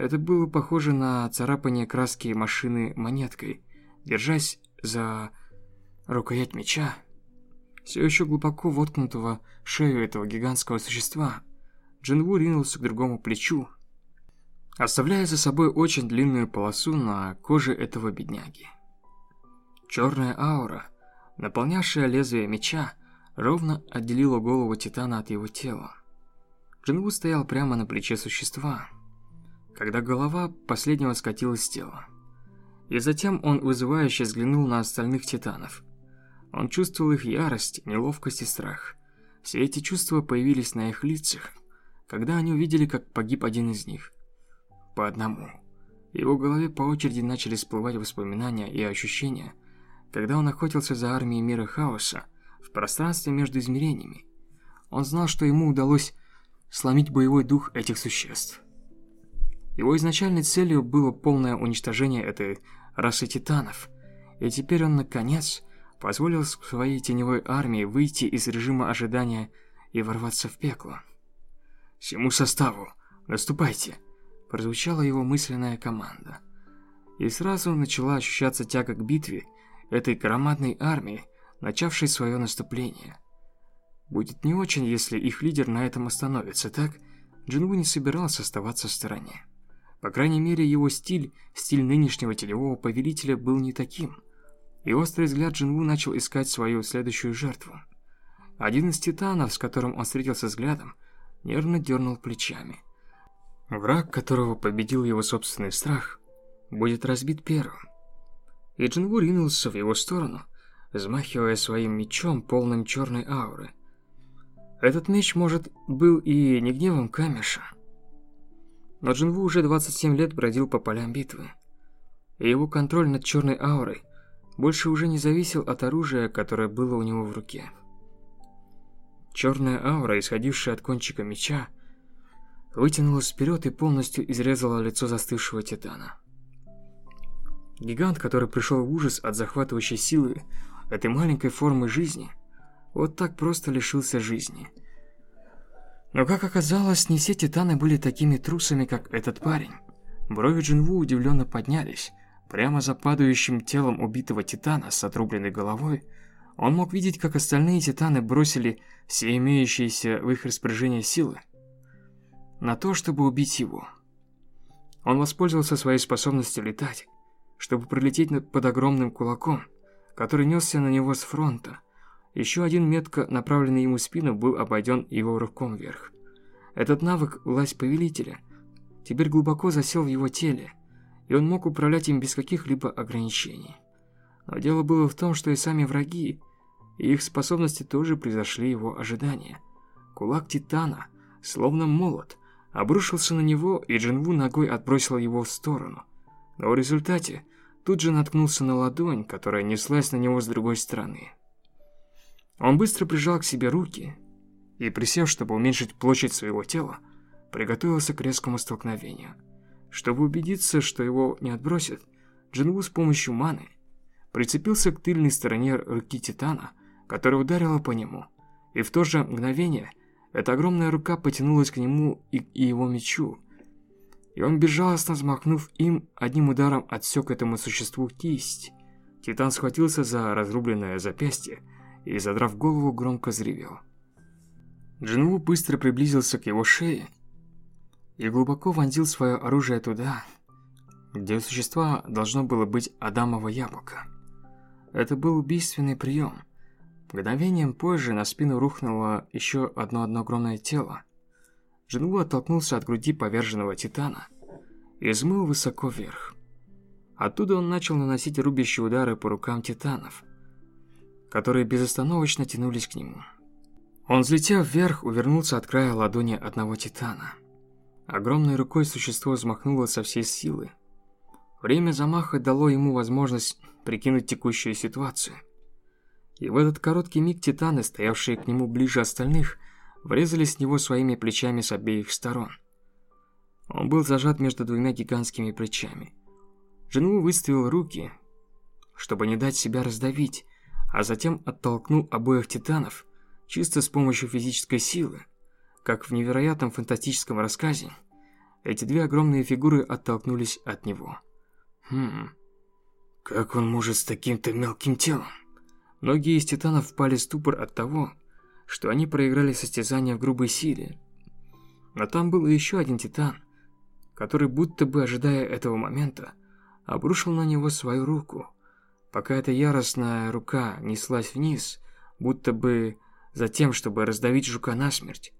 это было похоже на царапание краски машины монеткой. Держась за рукоять меча, все еще глубоко воткнутого в шею этого гигантского существа, Джинву ринулся к другому плечу, оставляя за собой очень длинную полосу на коже этого бедняги. Черная аура, наполнявшая лезвие меча, ровно отделила голову Титана от его тела. Джинву стоял прямо на плече существа – когда голова последнего скатилась с тела. И затем он вызывающе взглянул на остальных титанов. Он чувствовал их ярость, неловкость и страх. Все эти чувства появились на их лицах, когда они увидели, как погиб один из них. По одному. В его голове по очереди начали всплывать воспоминания и ощущения, когда он охотился за армией мира хаоса в пространстве между измерениями. Он знал, что ему удалось сломить боевой дух этих существ. Его изначальной целью было полное уничтожение этой расы титанов, и теперь он, наконец, позволил своей теневой армии выйти из режима ожидания и ворваться в пекло. «Всему составу, наступайте!» – прозвучала его мысленная команда. И сразу начала ощущаться тяга к битве этой громадной армии, начавшей свое наступление. Будет не очень, если их лидер на этом остановится, так? Джинву не собирался оставаться в стороне. По крайней мере, его стиль, стиль нынешнего телевого повелителя был не таким. И острый взгляд Джинву начал искать свою следующую жертву. Один из титанов, с которым он встретился взглядом, нервно дернул плечами. Враг, которого победил его собственный страх, будет разбит первым. И Джинву ринулся в его сторону, взмахивая своим мечом, полным черной ауры. Этот меч, может, был и не гневом Камеша, но Джинву уже 27 лет бродил по полям битвы. И его контроль над черной аурой больше уже не зависел от оружия, которое было у него в руке. Черная аура, исходившая от кончика меча, вытянулась вперед и полностью изрезала лицо застывшего титана. Гигант, который пришел в ужас от захватывающей силы этой маленькой формы жизни, вот так просто лишился жизни – но, как оказалось, не все титаны были такими трусами, как этот парень. Брови Джинву удивленно поднялись. Прямо за падающим телом убитого титана с отрубленной головой, он мог видеть, как остальные титаны бросили все имеющиеся в их распоряжении силы на то, чтобы убить его. Он воспользовался своей способностью летать, чтобы пролететь под огромным кулаком, который несся на него с фронта, еще один метко направленный ему спину был обойден его рывком вверх. Этот навык «Власть Повелителя» теперь глубоко засел в его теле, и он мог управлять им без каких-либо ограничений. Но дело было в том, что и сами враги, их способности тоже превзошли его ожидания. Кулак Титана, словно молот, обрушился на него, и Джинву ногой отбросил его в сторону. Но в результате тут же наткнулся на ладонь, которая неслась на него с другой стороны. Он быстро прижал к себе руки и, присев, чтобы уменьшить площадь своего тела, приготовился к резкому столкновению. Чтобы убедиться, что его не отбросят, Джинву с помощью маны прицепился к тыльной стороне руки Титана, которая ударила по нему, и в то же мгновение эта огромная рука потянулась к нему и, и его мечу, и он, безжалостно взмахнув им, одним ударом отсек этому существу кисть. Титан схватился за разрубленное запястье и, задрав голову, громко взревел. Джинву быстро приблизился к его шее и глубоко вонзил свое оружие туда, где у существа должно было быть Адамово яблоко. Это был убийственный прием. Мгновением позже на спину рухнуло еще одно-одно огромное тело. Джинву оттолкнулся от груди поверженного титана и взмыл высоко вверх. Оттуда он начал наносить рубящие удары по рукам титанов – которые безостановочно тянулись к нему. Он, взлетев вверх, увернулся от края ладони одного титана. Огромной рукой существо взмахнуло со всей силы. Время замаха дало ему возможность прикинуть текущую ситуацию. И в этот короткий миг титаны, стоявшие к нему ближе остальных, врезались в него своими плечами с обеих сторон. Он был зажат между двумя гигантскими плечами. Жену выставил руки, чтобы не дать себя раздавить, а затем оттолкнул обоих титанов чисто с помощью физической силы. Как в невероятном фантастическом рассказе, эти две огромные фигуры оттолкнулись от него. Хм, как он может с таким-то мелким телом? Многие из титанов впали в ступор от того, что они проиграли состязание в грубой силе. Но там был еще один титан, который, будто бы ожидая этого момента, обрушил на него свою руку – пока эта яростная рука неслась вниз, будто бы за тем, чтобы раздавить жука насмерть.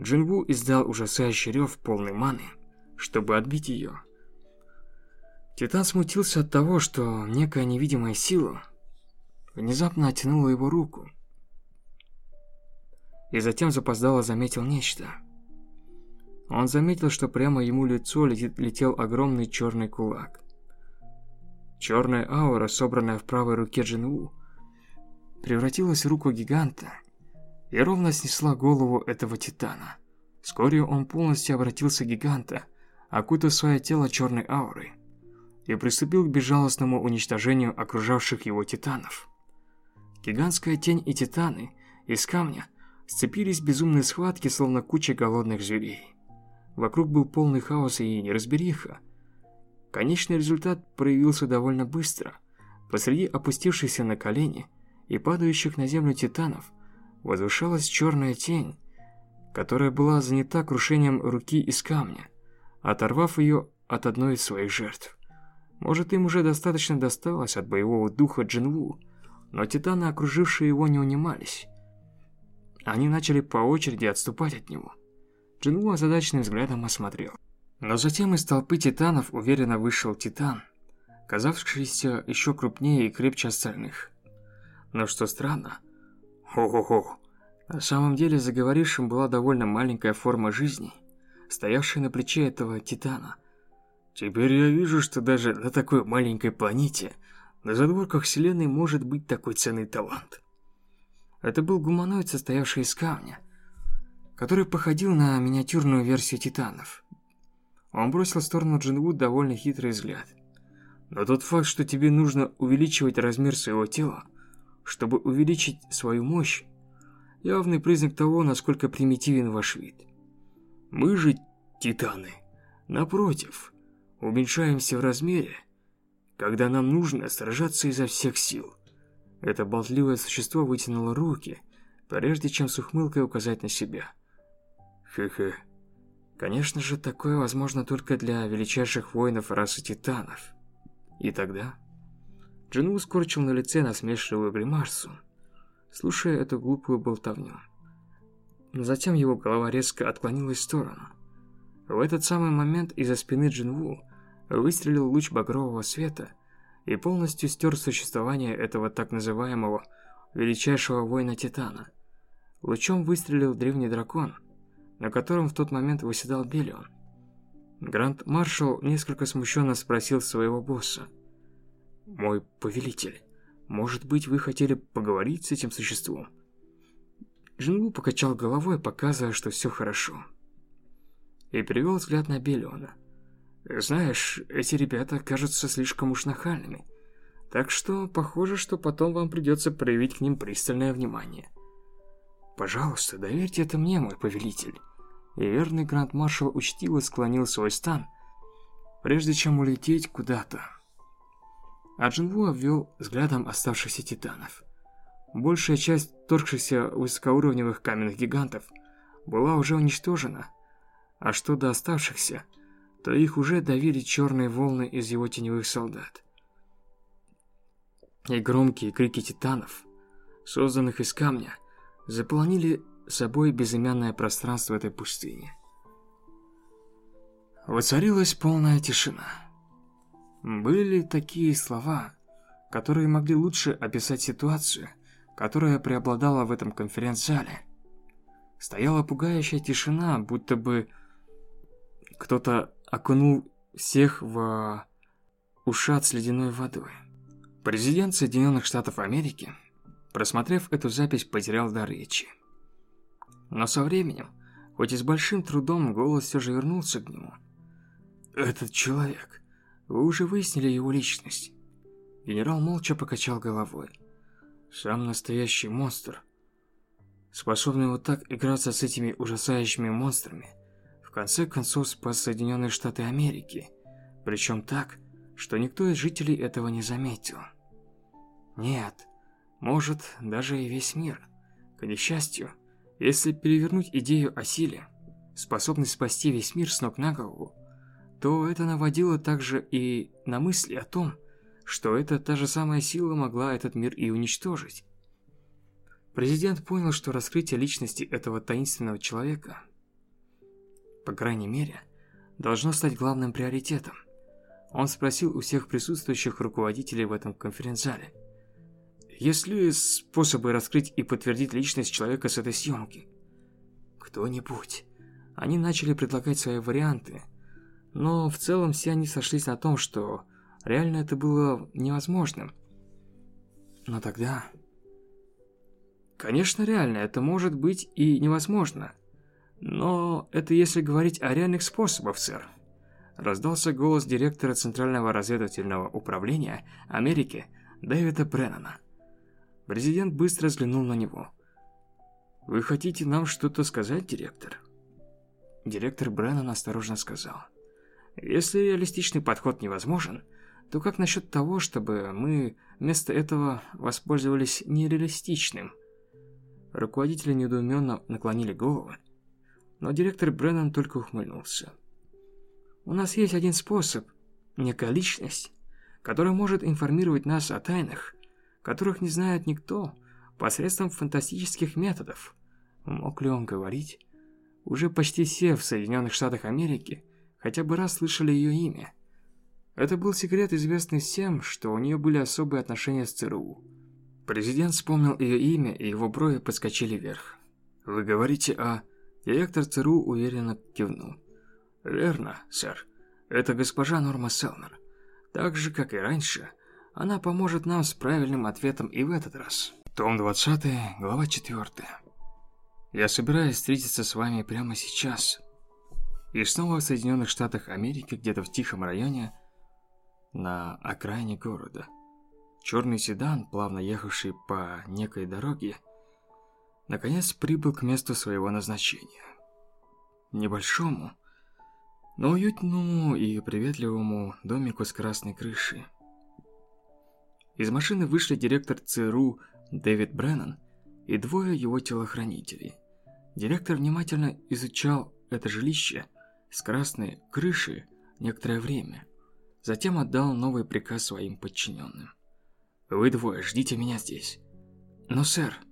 Джинву издал ужасающий рев полной маны, чтобы отбить ее. Титан смутился от того, что некая невидимая сила внезапно оттянула его руку. И затем запоздало заметил нечто. Он заметил, что прямо ему лицо летел огромный черный кулак. Черная аура, собранная в правой руке Джинву, превратилась в руку гиганта и ровно снесла голову этого титана. Вскоре он полностью обратился в гиганта, окутав свое тело черной аурой, и приступил к безжалостному уничтожению окружавших его титанов. Гигантская тень и титаны из камня сцепились в безумной схватке, словно куча голодных зверей. Вокруг был полный хаос и неразбериха, Конечный результат проявился довольно быстро. Посреди опустившихся на колени и падающих на землю титанов возвышалась черная тень, которая была занята крушением руки из камня, оторвав ее от одной из своих жертв. Может, им уже достаточно досталось от боевого духа Джинву, но титаны, окружившие его, не унимались. Они начали по очереди отступать от него. Джинву озадаченным взглядом осмотрел. Но затем из толпы титанов уверенно вышел титан, казавшийся еще крупнее и крепче остальных. Но что странно, хо-хо-хо, на самом деле заговорившим была довольно маленькая форма жизни, стоявшая на плече этого титана. Теперь я вижу, что даже на такой маленькой планете, на задворках Вселенной может быть такой ценный талант. Это был гуманоид, состоявший из камня, который походил на миниатюрную версию титанов. Он бросил в сторону Джинву довольно хитрый взгляд. Но тот факт, что тебе нужно увеличивать размер своего тела, чтобы увеличить свою мощь, явный признак того, насколько примитивен ваш вид. Мы же, титаны, напротив, уменьшаемся в размере, когда нам нужно сражаться изо всех сил. Это болтливое существо вытянуло руки, прежде чем с ухмылкой указать на себя. Хе-хе. Конечно же, такое возможно только для величайших воинов расы титанов. И тогда... Джину скорчил на лице насмешливую гримасу, слушая эту глупую болтовню. Но затем его голова резко отклонилась в сторону. В этот самый момент из-за спины Джинву выстрелил луч багрового света и полностью стер существование этого так называемого величайшего воина Титана. Лучом выстрелил древний дракон – на котором в тот момент выседал Белион. Гранд-маршал несколько смущенно спросил своего босса. «Мой повелитель, может быть, вы хотели поговорить с этим существом?» Джинву покачал головой, показывая, что все хорошо. И перевел взгляд на Белиона. «Знаешь, эти ребята кажутся слишком уж нахальными, так что похоже, что потом вам придется проявить к ним пристальное внимание». «Пожалуйста, доверьте это мне, мой повелитель». И верный гранд-маршал учтиво склонил свой стан, прежде чем улететь куда-то. А Джинву обвел взглядом оставшихся титанов. Большая часть торгшихся высокоуровневых каменных гигантов была уже уничтожена, а что до оставшихся, то их уже давили черные волны из его теневых солдат. И громкие крики титанов, созданных из камня, заполонили собой безымянное пространство этой пустыни. Воцарилась полная тишина. Были такие слова, которые могли лучше описать ситуацию, которая преобладала в этом конференц-зале. Стояла пугающая тишина, будто бы кто-то окунул всех в ушат с ледяной водой. Президент Соединенных Штатов Америки Просмотрев эту запись, потерял дар речи. Но со временем, хоть и с большим трудом, голос все же вернулся к нему. «Этот человек, вы уже выяснили его личность?» Генерал молча покачал головой. «Сам настоящий монстр, способный вот так играться с этими ужасающими монстрами, конце концов спас Соединенные Штаты Америки, причем так, что никто из жителей этого не заметил. Нет, может, даже и весь мир. К несчастью, если перевернуть идею о силе, способность спасти весь мир с ног на голову, то это наводило также и на мысли о том, что эта та же самая сила могла этот мир и уничтожить. Президент понял, что раскрытие личности этого таинственного человека, по крайней мере, должно стать главным приоритетом. Он спросил у всех присутствующих руководителей в этом конференц-зале – есть ли способы раскрыть и подтвердить личность человека с этой съемки? Кто-нибудь. Они начали предлагать свои варианты, но в целом все они сошлись на том, что реально это было невозможным. Но тогда... Конечно, реально, это может быть и невозможно. Но это если говорить о реальных способах, сэр. Раздался голос директора Центрального разведывательного управления Америки Дэвида Бреннана. Президент быстро взглянул на него. «Вы хотите нам что-то сказать, директор?» Директор Бреннан осторожно сказал. «Если реалистичный подход невозможен, то как насчет того, чтобы мы вместо этого воспользовались нереалистичным?» Руководители недоуменно наклонили головы. Но директор Бреннан только ухмыльнулся. У нас есть один способ, некая личность, которая может информировать нас о тайнах, которых не знает никто, посредством фантастических методов. Мог ли он говорить? Уже почти все в Соединенных Штатах Америки хотя бы раз слышали ее имя. Это был секрет, известный всем, что у нее были особые отношения с ЦРУ. Президент вспомнил ее имя, и его брови подскочили вверх. «Вы говорите о...» Директор ЦРУ уверенно кивнул. «Верно, сэр. Это госпожа Норма Селнер. Так же, как и раньше, она поможет нам с правильным ответом и в этот раз». Том 20, глава 4. Я собираюсь встретиться с вами прямо сейчас. И снова в Соединенных Штатах Америки, где-то в тихом районе, на окраине города. Черный седан, плавно ехавший по некой дороге, наконец прибыл к месту своего назначения. Небольшому, но уютному и приветливому домику с красной крышей. Из машины вышли директор ЦРУ Дэвид Бреннан и двое его телохранителей. Директор внимательно изучал это жилище с красной крышей некоторое время. Затем отдал новый приказ своим подчиненным. «Вы двое, ждите меня здесь». «Но, сэр...»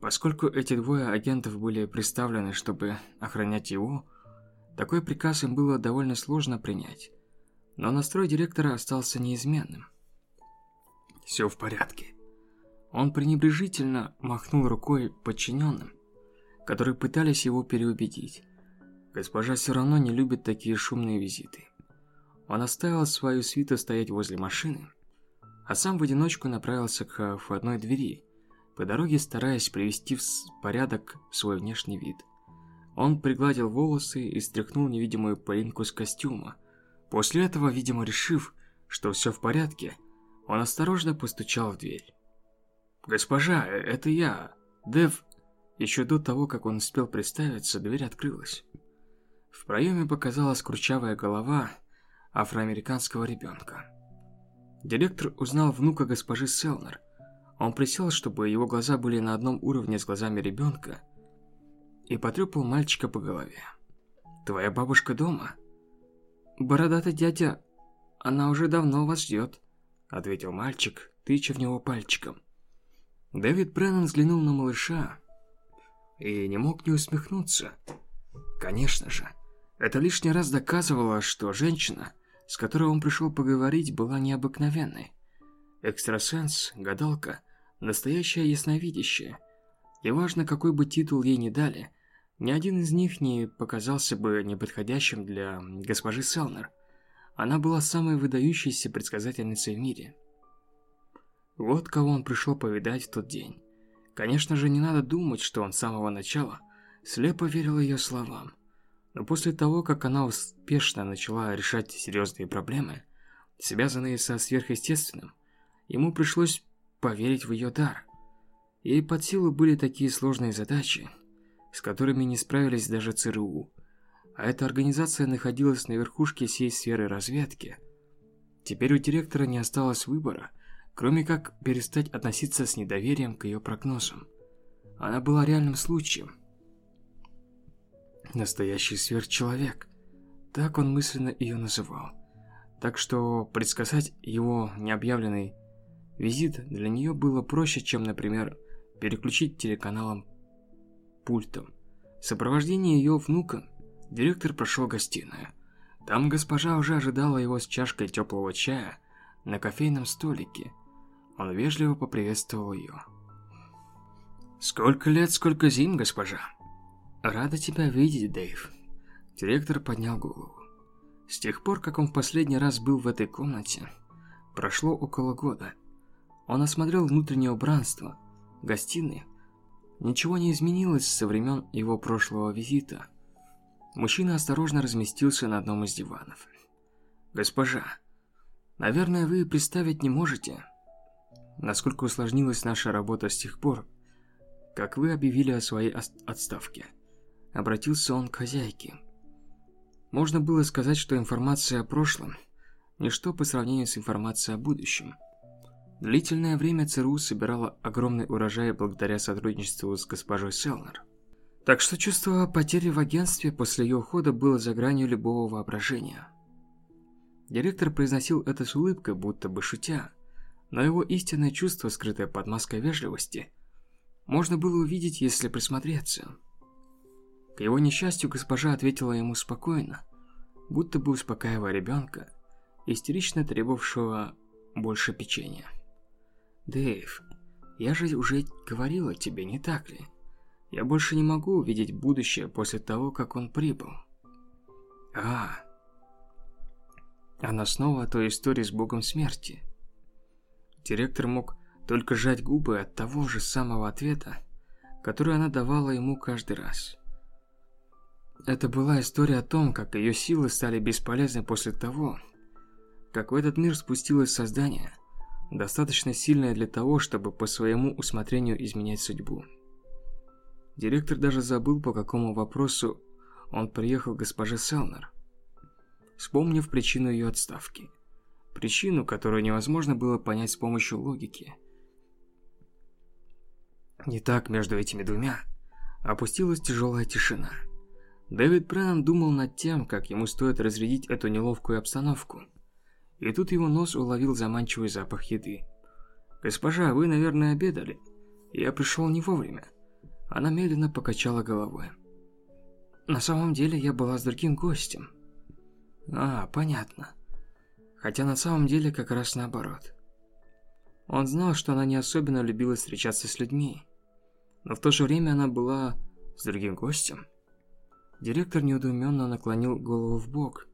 Поскольку эти двое агентов были представлены, чтобы охранять его, такой приказ им было довольно сложно принять. Но настрой директора остался неизменным. «Все в порядке». Он пренебрежительно махнул рукой подчиненным, которые пытались его переубедить. Госпожа все равно не любит такие шумные визиты. Он оставил свою свиту стоять возле машины, а сам в одиночку направился к входной двери, по дороге стараясь привести в порядок свой внешний вид. Он пригладил волосы и стряхнул невидимую пылинку с костюма. После этого, видимо, решив, что все в порядке, он осторожно постучал в дверь. «Госпожа, это я, Дев...» Еще до того, как он успел представиться, дверь открылась. В проеме показалась кручавая голова афроамериканского ребенка. Директор узнал внука госпожи Селнер – он присел, чтобы его глаза были на одном уровне с глазами ребенка, и потрепал мальчика по голове. «Твоя бабушка дома?» «Бородатый дядя, она уже давно вас ждет», — ответил мальчик, тыча в него пальчиком. Дэвид Бреннан взглянул на малыша и не мог не усмехнуться. Конечно же, это лишний раз доказывало, что женщина, с которой он пришел поговорить, была необыкновенной. Экстрасенс, гадалка, Настоящее ясновидящее. И важно, какой бы титул ей ни дали, ни один из них не показался бы неподходящим для госпожи Селнер. Она была самой выдающейся предсказательницей в мире. Вот кого он пришел повидать в тот день. Конечно же, не надо думать, что он с самого начала слепо верил ее словам. Но после того, как она успешно начала решать серьезные проблемы, связанные со сверхъестественным, ему пришлось поверить в ее дар. Ей под силу были такие сложные задачи, с которыми не справились даже ЦРУ. А эта организация находилась на верхушке всей сферы разведки. Теперь у директора не осталось выбора, кроме как перестать относиться с недоверием к ее прогнозам. Она была реальным случаем. Настоящий сверхчеловек. Так он мысленно ее называл. Так что предсказать его необъявленный Визит для нее было проще, чем, например, переключить телеканалом пультом. В сопровождении ее внука директор прошел гостиную. Там госпожа уже ожидала его с чашкой теплого чая на кофейном столике. Он вежливо поприветствовал ее. «Сколько лет, сколько зим, госпожа!» «Рада тебя видеть, Дэйв!» Директор поднял голову. С тех пор, как он в последний раз был в этой комнате, прошло около года. Он осмотрел внутреннее убранство, гостиной. Ничего не изменилось со времен его прошлого визита. Мужчина осторожно разместился на одном из диванов. «Госпожа, наверное, вы представить не можете, насколько усложнилась наша работа с тех пор, как вы объявили о своей отставке». Обратился он к хозяйке. Можно было сказать, что информация о прошлом – ничто по сравнению с информацией о будущем – Длительное время ЦРУ собирала огромный урожай благодаря сотрудничеству с госпожой Селнер. Так что чувство потери в агентстве после ее ухода было за гранью любого воображения. Директор произносил это с улыбкой, будто бы шутя, но его истинное чувство, скрытое под маской вежливости, можно было увидеть, если присмотреться. К его несчастью госпожа ответила ему спокойно, будто бы успокаивая ребенка, истерично требовавшего больше печенья. «Дэйв, я же уже говорила тебе, не так ли? Я больше не могу увидеть будущее после того, как он прибыл». «А...» Она снова о той истории с богом смерти. Директор мог только сжать губы от того же самого ответа, который она давала ему каждый раз. Это была история о том, как ее силы стали бесполезны после того, как в этот мир спустилось создание, достаточно сильное для того, чтобы по своему усмотрению изменять судьбу. Директор даже забыл, по какому вопросу он приехал к госпоже Селнер, вспомнив причину ее отставки. Причину, которую невозможно было понять с помощью логики. Не так между этими двумя опустилась тяжелая тишина. Дэвид Бреннан думал над тем, как ему стоит разрядить эту неловкую обстановку. И тут его нос уловил заманчивый запах еды. «Госпожа, вы, наверное, обедали? Я пришел не вовремя». Она медленно покачала головой. «На самом деле я была с другим гостем». «А, понятно. Хотя на самом деле как раз наоборот». Он знал, что она не особенно любила встречаться с людьми. Но в то же время она была с другим гостем. Директор недоуменно наклонил голову в бок,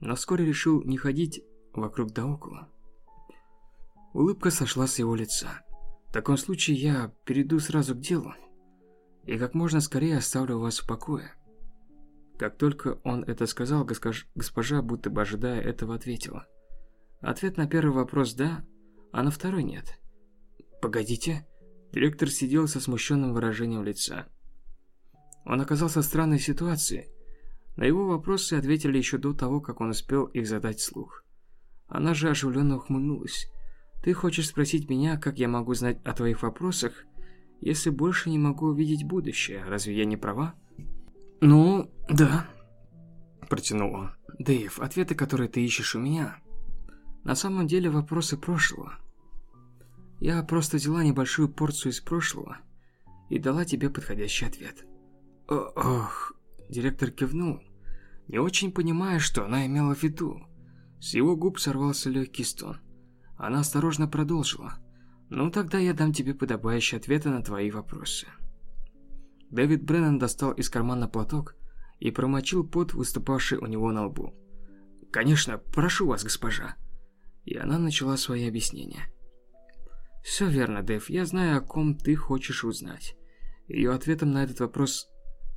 но вскоре решил не ходить вокруг да около. Улыбка сошла с его лица. В таком случае я перейду сразу к делу и как можно скорее оставлю вас в покое. Как только он это сказал, госпожа, будто бы ожидая этого, ответила. Ответ на первый вопрос «да», а на второй «нет». «Погодите». Директор сидел со смущенным выражением лица. Он оказался в странной ситуации. На его вопросы ответили еще до того, как он успел их задать вслух. Она же оживленно ухмыльнулась. «Ты хочешь спросить меня, как я могу знать о твоих вопросах, если больше не могу увидеть будущее? Разве я не права?» «Ну, да», – протянул он. «Дэйв, ответы, которые ты ищешь у меня, на самом деле вопросы прошлого. Я просто взяла небольшую порцию из прошлого и дала тебе подходящий ответ». «Ох...» Директор кивнул, не очень понимая, что она имела в виду. С его губ сорвался легкий стон. Она осторожно продолжила. «Ну, тогда я дам тебе подобающие ответы на твои вопросы». Дэвид Бреннан достал из кармана платок и промочил пот, выступавший у него на лбу. «Конечно, прошу вас, госпожа». И она начала свои объяснения. «Все верно, Дэв, я знаю, о ком ты хочешь узнать». Ее ответом на этот вопрос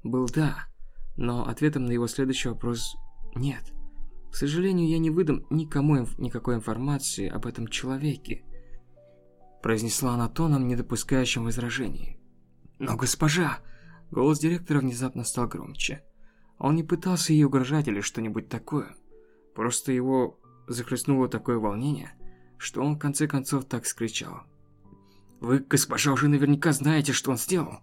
был «да», но ответом на его следующий вопрос «нет». Сожалению, я не выдам никому инф никакой информации об этом человеке. Произнесла она тоном, не допускающим возражений. Но госпожа... Голос директора внезапно стал громче. Он не пытался ей угрожать или что-нибудь такое. Просто его захлестнуло такое волнение, что он в конце концов так скричал. «Вы, госпожа, уже наверняка знаете, что он сделал.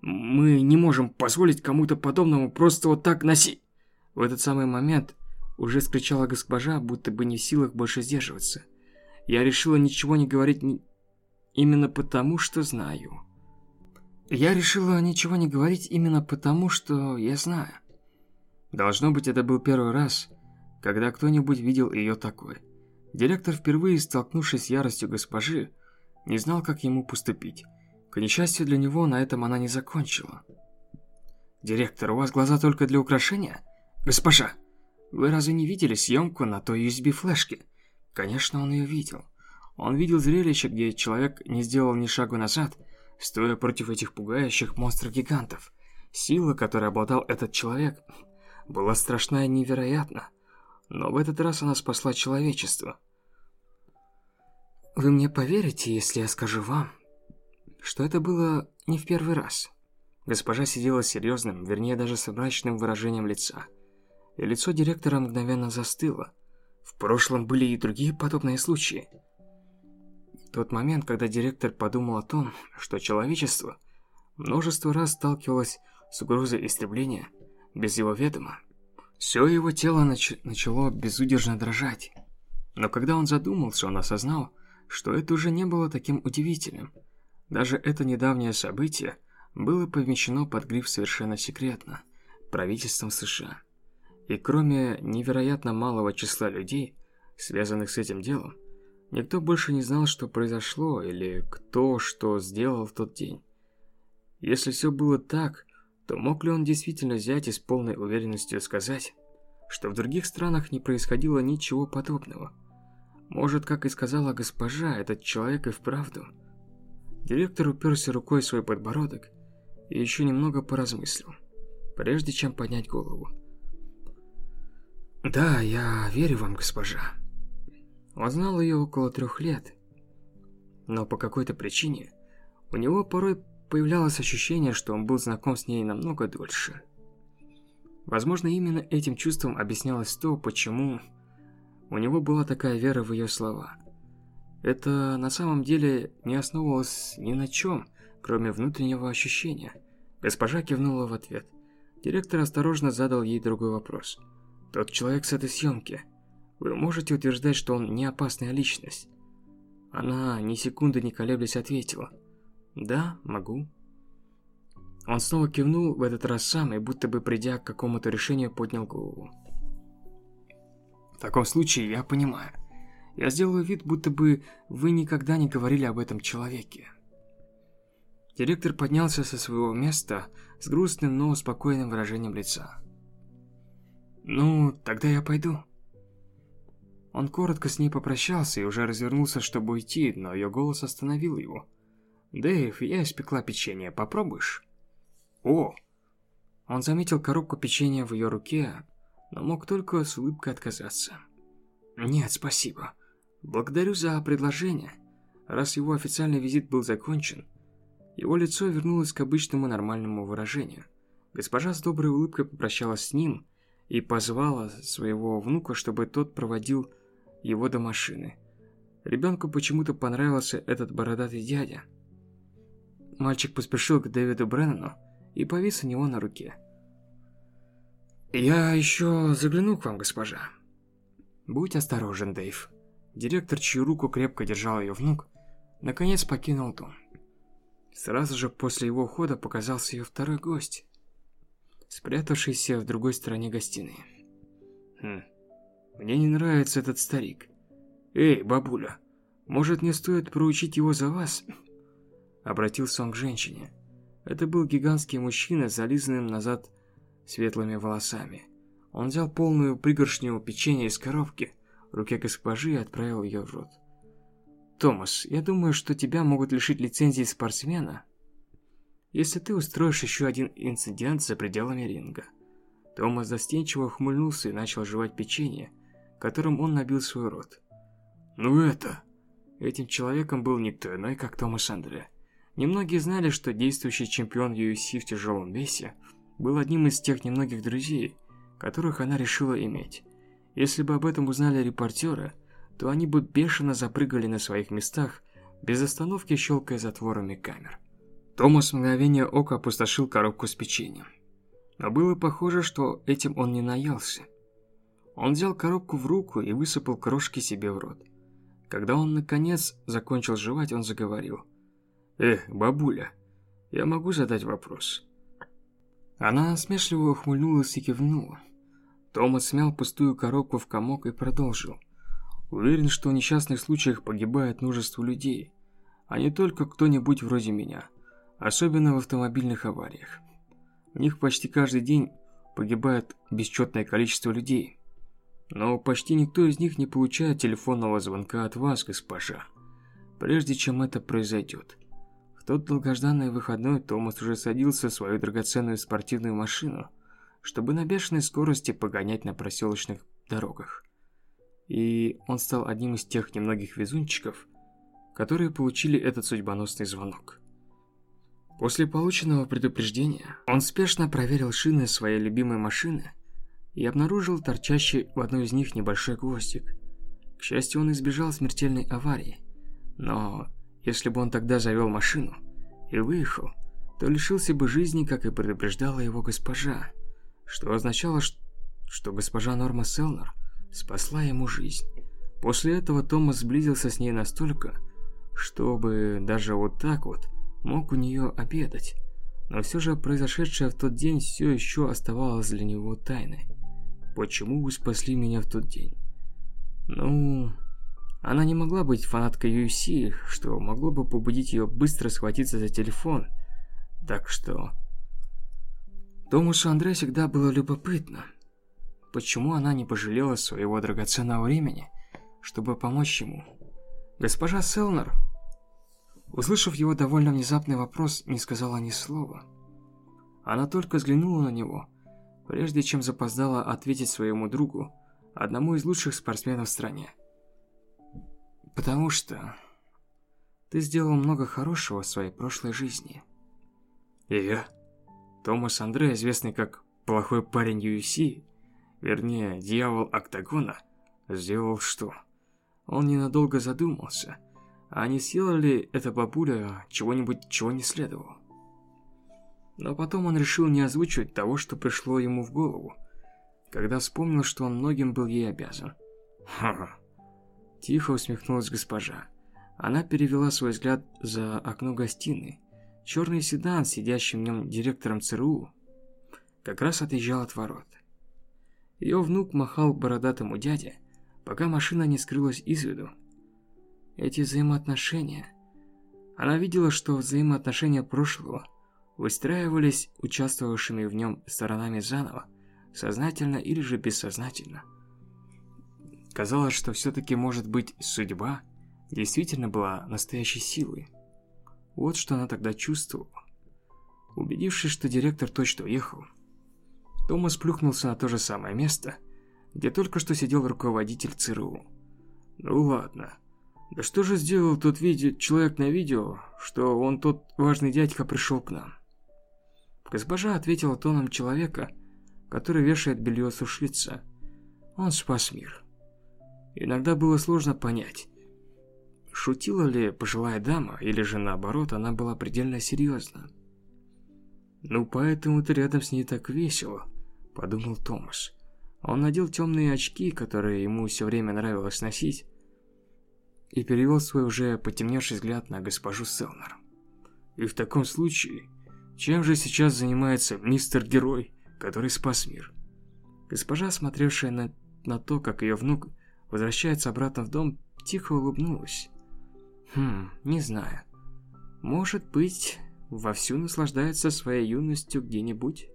Мы не можем позволить кому-то подобному просто вот так носить. В этот самый момент уже скричала госпожа, будто бы не в силах больше сдерживаться. Я решила ничего не говорить ни... именно потому, что знаю. Я решила ничего не говорить именно потому, что я знаю. Должно быть, это был первый раз, когда кто-нибудь видел ее такой. Директор, впервые столкнувшись с яростью госпожи, не знал, как ему поступить. К несчастью для него, на этом она не закончила. «Директор, у вас глаза только для украшения? Госпожа, вы разве не видели съемку на той USB-флешке?» Конечно, он ее видел. Он видел зрелище, где человек не сделал ни шагу назад, стоя против этих пугающих монстров-гигантов. Сила, которой обладал этот человек, была страшна и невероятна. Но в этот раз она спасла человечество. Вы мне поверите, если я скажу вам, что это было не в первый раз. Госпожа сидела серьезным, вернее даже с мрачным выражением лица. И лицо директора мгновенно застыло. В прошлом были и другие подобные случаи. тот момент, когда директор подумал о том, что человечество множество раз сталкивалась с угрозой истребления без его ведома. Все его тело нач начало безудержно дрожать. Но когда он задумался, он осознал, что это уже не было таким удивительным. Даже это недавнее событие было помещено под гриф совершенно секретно правительством США. И кроме невероятно малого числа людей, связанных с этим делом, никто больше не знал, что произошло или кто что сделал в тот день. Если все было так, то мог ли он действительно взять и с полной уверенностью сказать, что в других странах не происходило ничего подобного? Может, как и сказала госпожа, этот человек и вправду. Директор уперся рукой в свой подбородок и еще немного поразмыслил, прежде чем поднять голову. «Да, я верю вам, госпожа». Он знал ее около трех лет, но по какой-то причине у него порой появлялось ощущение, что он был знаком с ней намного дольше. Возможно, именно этим чувством объяснялось то, почему у него была такая вера в ее слова. Это на самом деле не основывалось ни на чем, кроме внутреннего ощущения. Госпожа кивнула в ответ. Директор осторожно задал ей другой вопрос. «Тот человек с этой съемки. Вы можете утверждать, что он не опасная личность?» Она ни секунды не колеблясь ответила. «Да, могу». Он снова кивнул, в этот раз сам, и будто бы придя к какому-то решению, поднял голову. «В таком случае я понимаю. Я сделаю вид, будто бы вы никогда не говорили об этом человеке». Директор поднялся со своего места с грустным, но спокойным выражением лица. «Ну, тогда я пойду». Он коротко с ней попрощался и уже развернулся, чтобы уйти, но ее голос остановил его. «Дэйв, я испекла печенье, попробуешь?» «О!» Он заметил коробку печенья в ее руке, но мог только с улыбкой отказаться. «Нет, спасибо. Благодарю за предложение. Раз его официальный визит был закончен, его лицо вернулось к обычному нормальному выражению. Госпожа с доброй улыбкой попрощалась с ним и позвала своего внука, чтобы тот проводил его до машины. Ребенку почему-то понравился этот бородатый дядя. Мальчик поспешил к Дэвиду Бреннану и повис у него на руке. «Я еще загляну к вам, госпожа». «Будь осторожен, Дэйв». Директор, чью руку крепко держал ее внук, наконец покинул дом. Сразу же после его ухода показался ее второй гость, спрятавшийся в другой стороне гостиной. «Хм, мне не нравится этот старик. Эй, бабуля, может не стоит проучить его за вас?» Обратился он к женщине. Это был гигантский мужчина с зализанным назад светлыми волосами. Он взял полную пригоршню печенья из коробки в руке госпожи и отправил ее в рот. «Томас, я думаю, что тебя могут лишить лицензии спортсмена, если ты устроишь еще один инцидент за пределами ринга». Томас застенчиво ухмыльнулся и начал жевать печенье, которым он набил свой рот. «Ну это...» Этим человеком был никто иной, как Томас Андре. Немногие знали, что действующий чемпион UFC в тяжелом весе был одним из тех немногих друзей, которых она решила иметь. Если бы об этом узнали репортеры, то они бы бешено запрыгали на своих местах, без остановки щелкая затворами камер. Томас мгновение ока опустошил коробку с печеньем. Но было похоже, что этим он не наелся. Он взял коробку в руку и высыпал крошки себе в рот. Когда он, наконец, закончил жевать, он заговорил – «Эх, бабуля, я могу задать вопрос?» Она смешливо ухмыльнулась и кивнула. Томас смял пустую коробку в комок и продолжил. «Уверен, что в несчастных случаях погибает множество людей, а не только кто-нибудь вроде меня, особенно в автомобильных авариях. В них почти каждый день погибает бесчетное количество людей. Но почти никто из них не получает телефонного звонка от вас, госпожа, прежде чем это произойдет тот долгожданный выходной Томас уже садился в свою драгоценную спортивную машину, чтобы на бешеной скорости погонять на проселочных дорогах. И он стал одним из тех немногих везунчиков, которые получили этот судьбоносный звонок. После полученного предупреждения он спешно проверил шины своей любимой машины и обнаружил торчащий в одной из них небольшой гвоздик. К счастью, он избежал смертельной аварии, но если бы он тогда завел машину и выехал, то лишился бы жизни, как и предупреждала его госпожа, что означало, что госпожа Норма Селнер спасла ему жизнь. После этого Томас сблизился с ней настолько, чтобы даже вот так вот мог у нее обедать. Но все же произошедшее в тот день все еще оставалось для него тайной. Почему вы спасли меня в тот день? Ну, она не могла быть фанаткой UFC, что могло бы побудить ее быстро схватиться за телефон. Так что... Томасу Андре всегда было любопытно, почему она не пожалела своего драгоценного времени, чтобы помочь ему. Госпожа Селнер, услышав его довольно внезапный вопрос, не сказала ни слова. Она только взглянула на него, прежде чем запоздала ответить своему другу, одному из лучших спортсменов в стране. Потому что ты сделал много хорошего в своей прошлой жизни. И я, Томас Андре, известный как плохой парень UFC, вернее, дьявол Октагона, сделал что? Он ненадолго задумался, а не съела ли эта бабуля чего-нибудь, чего не следовало. Но потом он решил не озвучивать того, что пришло ему в голову, когда вспомнил, что он многим был ей обязан. Ха-ха. Тихо усмехнулась госпожа. Она перевела свой взгляд за окно гостиной. Черный седан, сидящим в нем директором ЦРУ, как раз отъезжал от ворот. Ее внук махал бородатому дяде, пока машина не скрылась из виду. Эти взаимоотношения... Она видела, что взаимоотношения прошлого выстраивались участвовавшими в нем сторонами заново, сознательно или же бессознательно. Казалось, что все-таки, может быть, судьба действительно была настоящей силой. Вот что она тогда чувствовала. Убедившись, что директор точно уехал, Томас плюхнулся на то же самое место, где только что сидел руководитель ЦРУ. Ну ладно. Да что же сделал тот виде... человек на видео, что он тот важный дядька пришел к нам? Госпожа ответила тоном человека, который вешает белье сушиться. Он спас мир. Иногда было сложно понять, шутила ли пожилая дама, или же наоборот, она была предельно серьезна. «Ну, поэтому-то рядом с ней так весело», – подумал Томас. Он надел темные очки, которые ему все время нравилось носить, и перевел свой уже потемневший взгляд на госпожу Селнер. «И в таком случае, чем же сейчас занимается мистер Герой, который спас мир?» Госпожа, смотревшая на, на то, как ее внук возвращается обратно в дом, тихо улыбнулась. Хм, не знаю. Может быть, вовсю наслаждается своей юностью где-нибудь?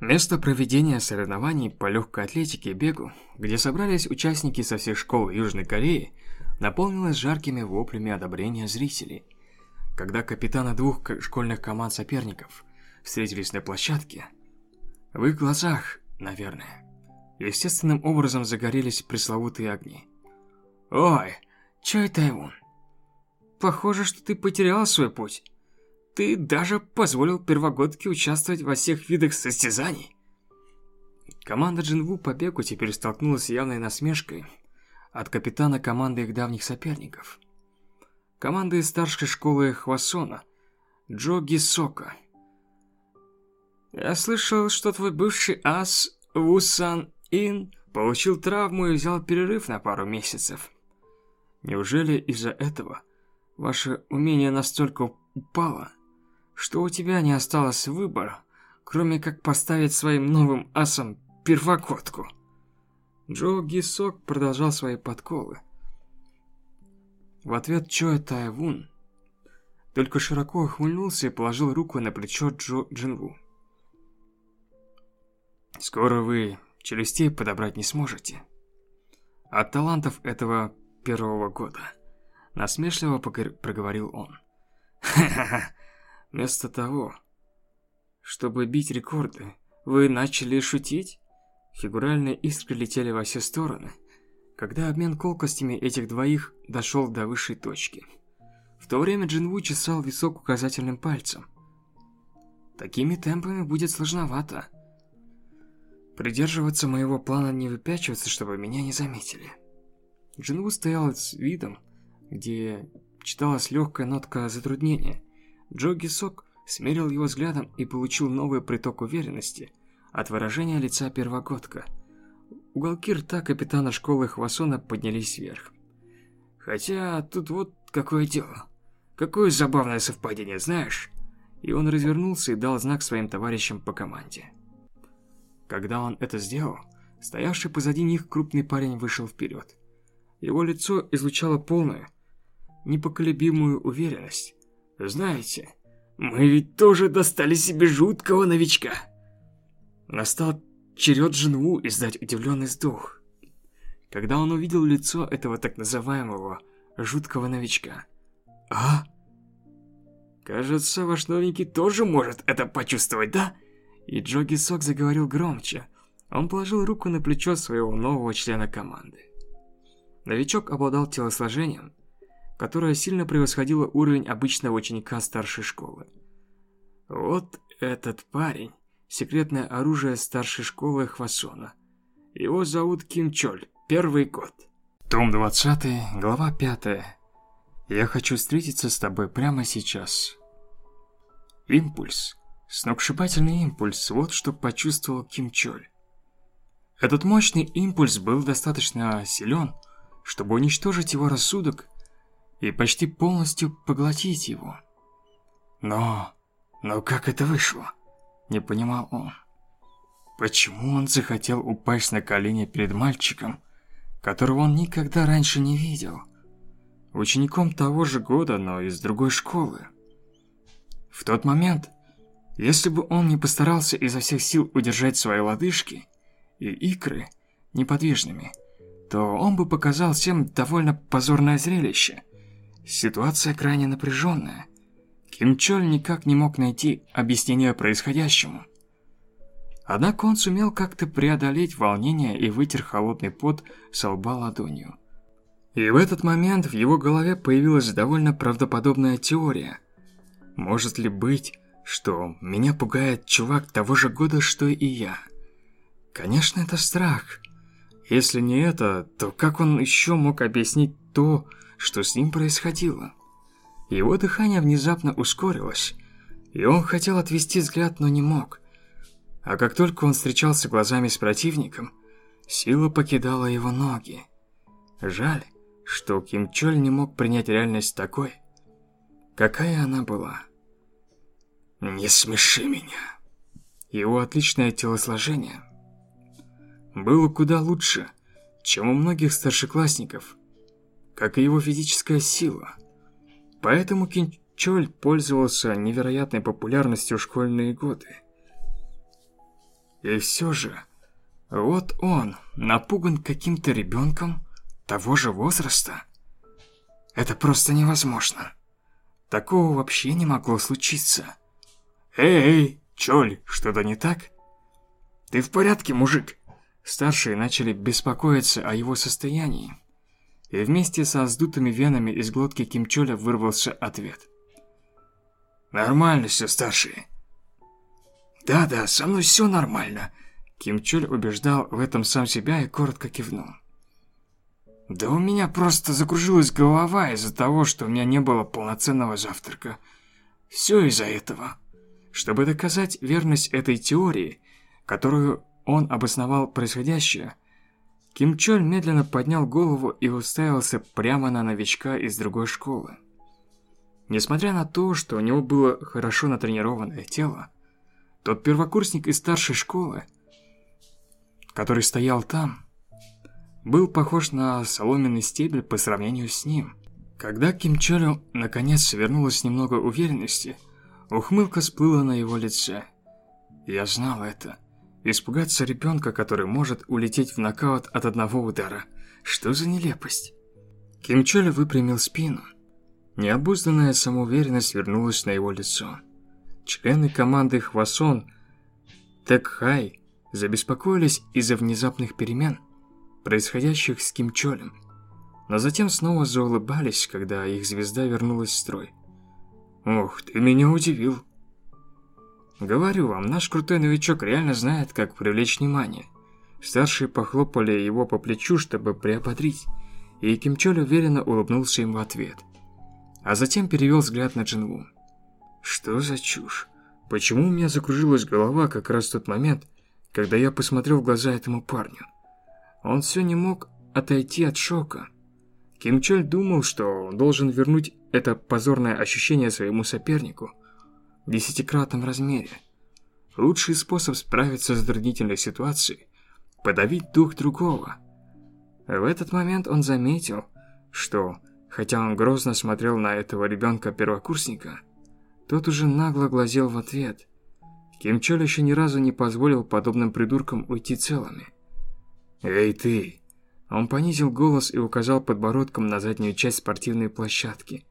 Место проведения соревнований по легкой атлетике и бегу, где собрались участники со всех школ Южной Кореи, наполнилось жаркими воплями одобрения зрителей. Когда капитаны двух школьных команд соперников встретились на площадке, в их глазах, наверное, естественным образом загорелись пресловутые огни. «Ой, чё это он? Похоже, что ты потерял свой путь. Ты даже позволил первогодке участвовать во всех видах состязаний». Команда Джинву по бегу теперь столкнулась с явной насмешкой от капитана команды их давних соперников. Команда из старшей школы Хвасона, Джо Гисока. «Я слышал, что твой бывший ас Вусан Ин получил травму и взял перерыв на пару месяцев. Неужели из-за этого ваше умение настолько упало, что у тебя не осталось выбора, кроме как поставить своим новым асом первокотку? Джо Гисок продолжал свои подколы. В ответ Чо Тайвун только широко ухмыльнулся и положил руку на плечо Джо Джинву. «Скоро вы челюстей подобрать не сможете. От талантов этого первого года. Насмешливо проговорил он. Ха-ха-ха. Вместо того, чтобы бить рекорды, вы начали шутить? Фигуральные искры летели во все стороны, когда обмен колкостями этих двоих дошел до высшей точки. В то время Джинву чесал висок указательным пальцем. Такими темпами будет сложновато. Придерживаться моего плана не выпячиваться, чтобы меня не заметили. Джинву стоял с видом, где читалась легкая нотка затруднения. Джо Гисок смерил его взглядом и получил новый приток уверенности от выражения лица первогодка. Уголки рта капитана школы Хвасона поднялись вверх. Хотя тут вот какое дело. Какое забавное совпадение, знаешь? И он развернулся и дал знак своим товарищам по команде. Когда он это сделал, стоявший позади них крупный парень вышел вперед. Его лицо излучало полную, непоколебимую уверенность. «Знаете, мы ведь тоже достали себе жуткого новичка!» Настал черед Женву издать удивленный вздох, когда он увидел лицо этого так называемого жуткого новичка. «А?» «Кажется, ваш новенький тоже может это почувствовать, да?» И Джоги Сок заговорил громче. Он положил руку на плечо своего нового члена команды. Новичок обладал телосложением, которое сильно превосходило уровень обычного ученика старшей школы. Вот этот парень – секретное оружие старшей школы Хвасона. Его зовут Ким Чоль, первый год. Том 20, глава 5. Я хочу встретиться с тобой прямо сейчас. Импульс. Сногсшибательный импульс, вот что почувствовал Ким Чоль. Этот мощный импульс был достаточно силен, чтобы уничтожить его рассудок и почти полностью поглотить его. Но... но как это вышло? Не понимал он. Почему он захотел упасть на колени перед мальчиком, которого он никогда раньше не видел? Учеником того же года, но из другой школы. В тот момент, если бы он не постарался изо всех сил удержать свои лодыжки и икры неподвижными, то он бы показал всем довольно позорное зрелище. Ситуация крайне напряженная. Ким Чоль никак не мог найти объяснение происходящему. Однако он сумел как-то преодолеть волнение и вытер холодный пот со лба ладонью. И в этот момент в его голове появилась довольно правдоподобная теория. Может ли быть, что меня пугает чувак того же года, что и я? Конечно, это страх. Если не это, то как он еще мог объяснить то, что с ним происходило? Его дыхание внезапно ускорилось, и он хотел отвести взгляд, но не мог. А как только он встречался глазами с противником, сила покидала его ноги. Жаль, что Ким Чоль не мог принять реальность такой, какая она была. «Не смеши меня!» Его отличное телосложение – было куда лучше, чем у многих старшеклассников, как и его физическая сила. Поэтому Кинчоль пользовался невероятной популярностью в школьные годы. И все же, вот он, напуган каким-то ребенком того же возраста. Это просто невозможно. Такого вообще не могло случиться. Эй, Чоль, что-то не так? Ты в порядке, мужик? Старшие начали беспокоиться о его состоянии. И вместе со сдутыми венами из глотки Кимчоля вырвался ответ. «Нормально все, старшие». «Да-да, со мной все нормально», Кимчоль убеждал в этом сам себя и коротко кивнул. «Да у меня просто закружилась голова из-за того, что у меня не было полноценного завтрака. Все из-за этого. Чтобы доказать верность этой теории, которую он обосновал происходящее, Ким Чоль медленно поднял голову и уставился прямо на новичка из другой школы. Несмотря на то, что у него было хорошо натренированное тело, тот первокурсник из старшей школы, который стоял там, был похож на соломенный стебель по сравнению с ним. Когда Ким Чолю наконец вернулась немного уверенности, ухмылка всплыла на его лице. Я знал это. Испугаться ребенка, который может улететь в нокаут от одного удара. Что за нелепость? Ким Чоля выпрямил спину. Необузданная самоуверенность вернулась на его лицо. Члены команды Хвасон, Тек Хай, забеспокоились из-за внезапных перемен, происходящих с Ким Чолем. Но затем снова заулыбались, когда их звезда вернулась в строй. «Ох, ты меня удивил!» Говорю вам, наш крутой новичок реально знает, как привлечь внимание. Старшие похлопали его по плечу, чтобы приободрить, и Кимчоль уверенно улыбнулся им в ответ. А затем перевел взгляд на Джинву. Что за чушь? Почему у меня закружилась голова как раз в тот момент, когда я посмотрел в глаза этому парню? Он все не мог отойти от шока. Ким Чоль думал, что он должен вернуть это позорное ощущение своему сопернику десятикратном размере. Лучший способ справиться с затруднительной ситуацией – подавить дух другого. В этот момент он заметил, что, хотя он грозно смотрел на этого ребенка-первокурсника – тот уже нагло глазел в ответ. Ким Чоль еще ни разу не позволил подобным придуркам уйти целыми. «Эй, ты!» Он понизил голос и указал подбородком на заднюю часть спортивной площадки.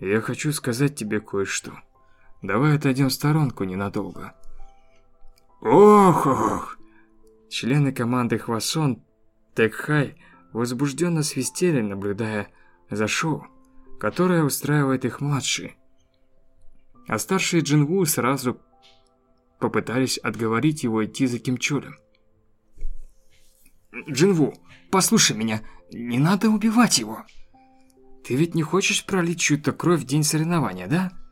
«Я хочу сказать тебе кое-что. Давай отойдем в сторонку ненадолго». «Ох-ох!» Члены команды Хвасон, Тэкхай возбужденно свистели, наблюдая за шоу, которое устраивает их младший. А старшие Джинву сразу попытались отговорить его идти за Кимчолем. «Джинву, послушай меня, не надо убивать его. Ты ведь не хочешь пролить чью-то кровь в день соревнования, да?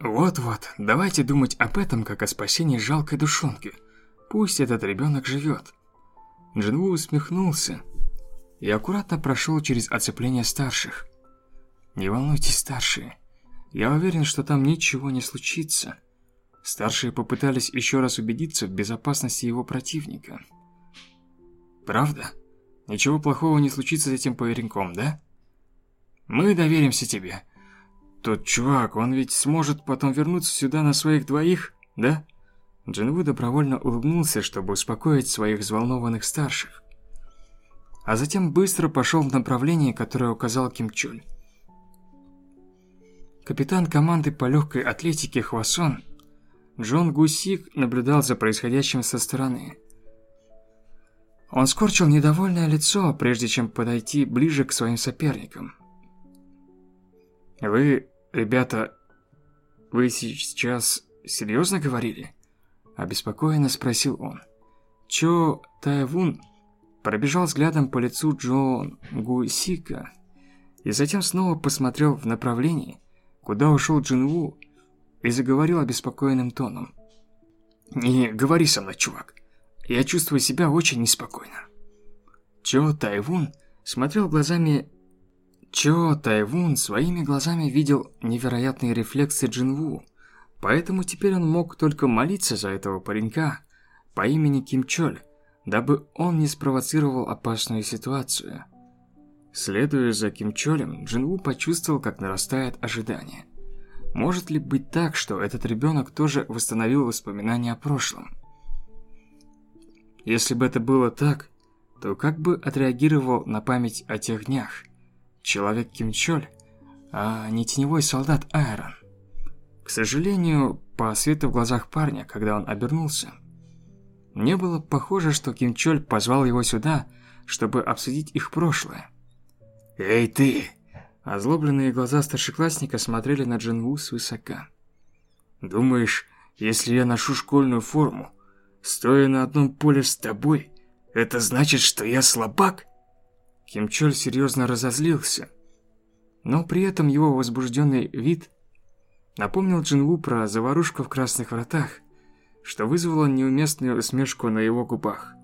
Вот-вот, давайте думать об этом, как о спасении жалкой душонки. Пусть этот ребенок живет». Джинву усмехнулся и аккуратно прошел через оцепление старших. «Не волнуйтесь, старшие. Я уверен, что там ничего не случится. Старшие попытались еще раз убедиться в безопасности его противника. Правда? Ничего плохого не случится с этим поверенком, да? Мы доверимся тебе. Тот чувак, он ведь сможет потом вернуться сюда на своих двоих, да? Джинву добровольно улыбнулся, чтобы успокоить своих взволнованных старших. А затем быстро пошел в направлении, которое указал Ким Чоль. Капитан команды по легкой атлетике Хвасон Джон Гусик наблюдал за происходящим со стороны. Он скорчил недовольное лицо, прежде чем подойти ближе к своим соперникам. «Вы, ребята, вы сейчас серьезно говорили?» Обеспокоенно спросил он. Чо Тайвун пробежал взглядом по лицу Джон Гусика и затем снова посмотрел в направлении, куда ушел Джинву, и заговорил обеспокоенным тоном. «Не говори со мной, чувак. Я чувствую себя очень неспокойно». Чо Тайвун смотрел глазами... Чо Тайвун своими глазами видел невероятные рефлексы Джинву, поэтому теперь он мог только молиться за этого паренька по имени Ким Чоль, дабы он не спровоцировал опасную ситуацию. Следуя за Ким Чолем, Джинву почувствовал, как нарастает ожидание. Может ли быть так, что этот ребенок тоже восстановил воспоминания о прошлом? Если бы это было так, то как бы отреагировал на память о тех днях человек Ким Чоль, а не теневой солдат Айрон? К сожалению, по свету в глазах парня, когда он обернулся, не было похоже, что Ким Чоль позвал его сюда, чтобы обсудить их прошлое. «Эй, ты!» Озлобленные глаза старшеклассника смотрели на Джинву свысока. «Думаешь, если я ношу школьную форму, стоя на одном поле с тобой, это значит, что я слабак?» Ким Чоль серьезно разозлился, но при этом его возбужденный вид напомнил Джинву про заварушку в красных вратах, что вызвало неуместную усмешку на его губах.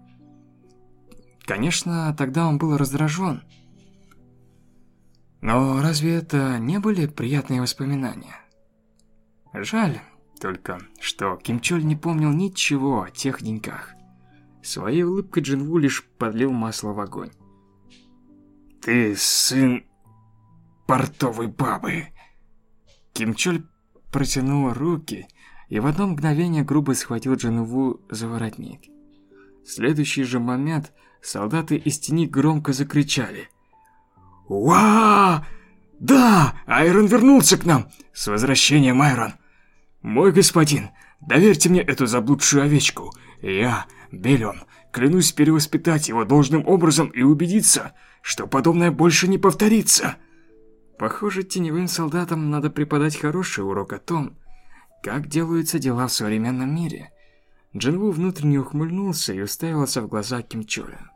Конечно, тогда он был раздражен, но разве это не были приятные воспоминания? Жаль только, что Ким Чоль не помнил ничего о тех деньках. Своей улыбкой Джинву лишь подлил масло в огонь. «Ты сын портовой бабы!» Ким Чоль протянул руки и в одно мгновение грубо схватил Джинву за воротник. В следующий же момент солдаты из тени громко закричали – Уа! Да, Айрон вернулся к нам. С возвращением, Айрон. Мой господин, доверьте мне эту заблудшую овечку. Я, Белион, клянусь перевоспитать его должным образом и убедиться, что подобное больше не повторится. Похоже, теневым солдатам надо преподать хороший урок о том, как делаются дела в современном мире. Джинву внутренне ухмыльнулся и уставился в глаза Кимчоля.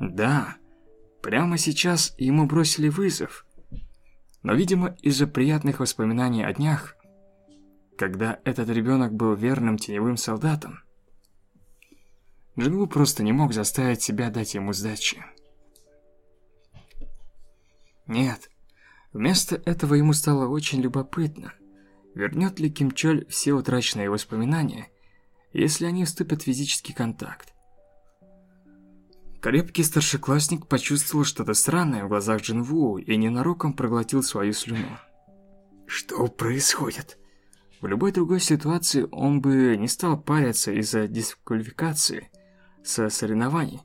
Да, Прямо сейчас ему бросили вызов. Но, видимо, из-за приятных воспоминаний о днях, когда этот ребенок был верным теневым солдатом, Джингу просто не мог заставить себя дать ему сдачи. Нет, вместо этого ему стало очень любопытно, вернет ли Ким Чоль все утраченные воспоминания, если они вступят в физический контакт. Крепкий старшеклассник почувствовал что-то странное в глазах Джинву и ненароком проглотил свою слюну. Что происходит? В любой другой ситуации он бы не стал париться из-за дисквалификации со соревнований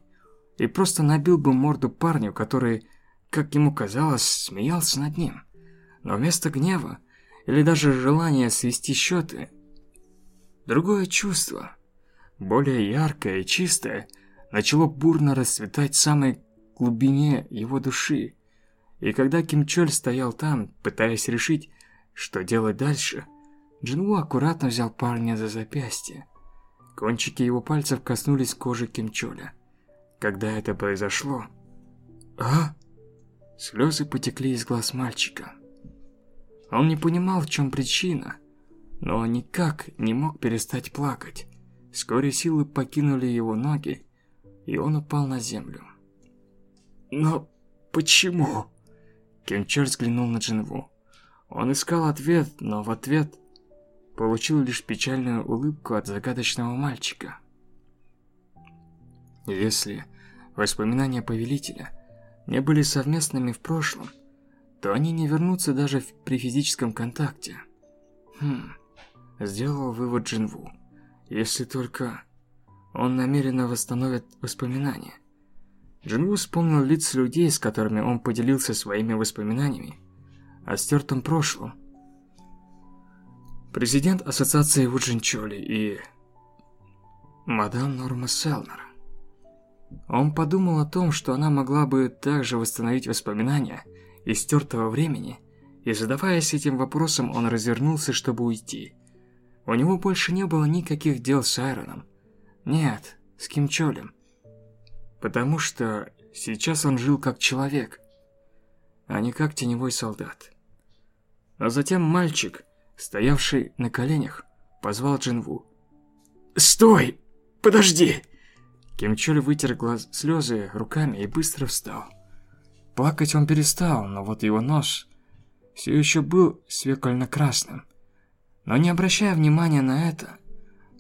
и просто набил бы морду парню, который, как ему казалось, смеялся над ним. Но вместо гнева или даже желания свести счеты, другое чувство, более яркое и чистое, начало бурно расцветать в самой глубине его души. И когда Ким Чоль стоял там, пытаясь решить, что делать дальше, Джинву аккуратно взял парня за запястье. Кончики его пальцев коснулись кожи Кимчоля. Когда это произошло... А? Слезы потекли из глаз мальчика. Он не понимал, в чем причина, но никак не мог перестать плакать. Вскоре силы покинули его ноги, и он упал на землю. «Но почему?» Кимчоль взглянул на Джинву. Он искал ответ, но в ответ получил лишь печальную улыбку от загадочного мальчика. Если воспоминания Повелителя не были совместными в прошлом, то они не вернутся даже при физическом контакте. Хм, сделал вывод Джинву. Если только он намеренно восстановит воспоминания. Джинву вспомнил лица людей, с которыми он поделился своими воспоминаниями о стертом прошлом, президент ассоциации Вуджинчоли и мадам Норма Селнер. Он подумал о том, что она могла бы также восстановить воспоминания из стертого времени, и задаваясь этим вопросом, он развернулся, чтобы уйти. У него больше не было никаких дел с Айроном. Нет, с Кимчолем. Потому что сейчас он жил как человек, а не как теневой солдат. А затем мальчик, стоявший на коленях, позвал Джинву. «Стой! Подожди!» Кимчоль вытер глаз слезы руками и быстро встал. Плакать он перестал, но вот его нос все еще был свекольно-красным. Но не обращая внимания на это,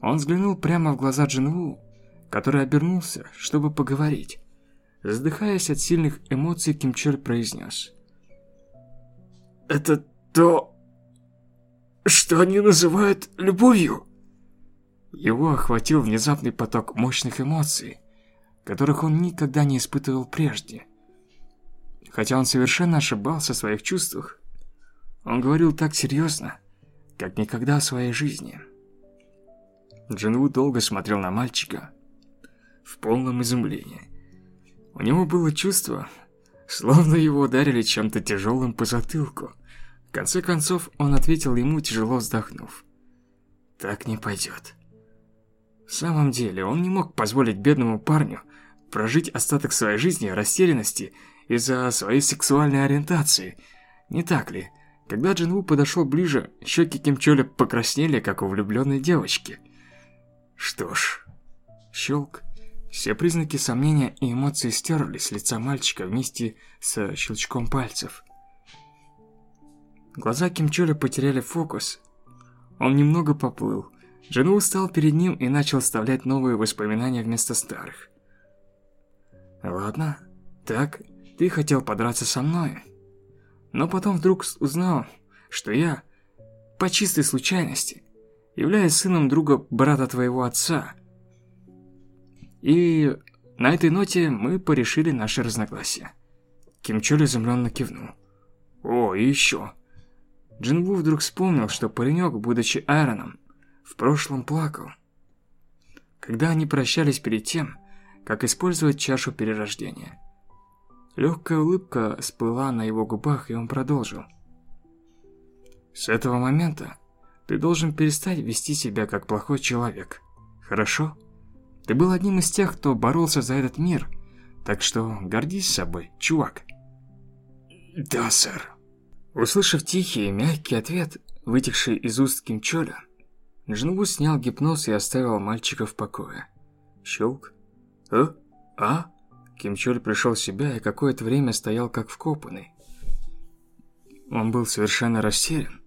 он взглянул прямо в глаза Джинву, который обернулся, чтобы поговорить. Задыхаясь от сильных эмоций, Кимчоль произнес. «Это то, что они называют любовью. Его охватил внезапный поток мощных эмоций, которых он никогда не испытывал прежде. Хотя он совершенно ошибался в своих чувствах, он говорил так серьезно, как никогда в своей жизни. Джинву долго смотрел на мальчика в полном изумлении. У него было чувство, словно его ударили чем-то тяжелым по затылку. В конце концов, он ответил ему, тяжело вздохнув. «Так не пойдет». В самом деле, он не мог позволить бедному парню прожить остаток своей жизни в растерянности из-за своей сексуальной ориентации. Не так ли? Когда Джинву подошел ближе, щеки Кимчоля покраснели, как у влюбленной девочки. Что ж, щелк. Все признаки сомнения и эмоций стерлись с лица мальчика вместе с щелчком пальцев. Глаза Кимчоля потеряли фокус. Он немного поплыл. Джину встал перед ним и начал вставлять новые воспоминания вместо старых. «Ладно, так, ты хотел подраться со мной. Но потом вдруг узнал, что я, по чистой случайности, являюсь сыном друга брата твоего отца. И на этой ноте мы порешили наши разногласия». Кимчоль изумленно кивнул. «О, и еще. Джинву вдруг вспомнил, что паренек, будучи Айроном, в прошлом плакал. Когда они прощались перед тем, как использовать чашу перерождения. Легкая улыбка всплыла на его губах, и он продолжил. «С этого момента ты должен перестать вести себя как плохой человек. Хорошо? Ты был одним из тех, кто боролся за этот мир, так что гордись собой, чувак». «Да, сэр». Услышав тихий и мягкий ответ, вытекший из уст Кимчоля, Джинву снял гипноз и оставил мальчика в покое. Щелк. «А? А?» Кимчоль пришел в себя и какое-то время стоял как вкопанный. Он был совершенно растерян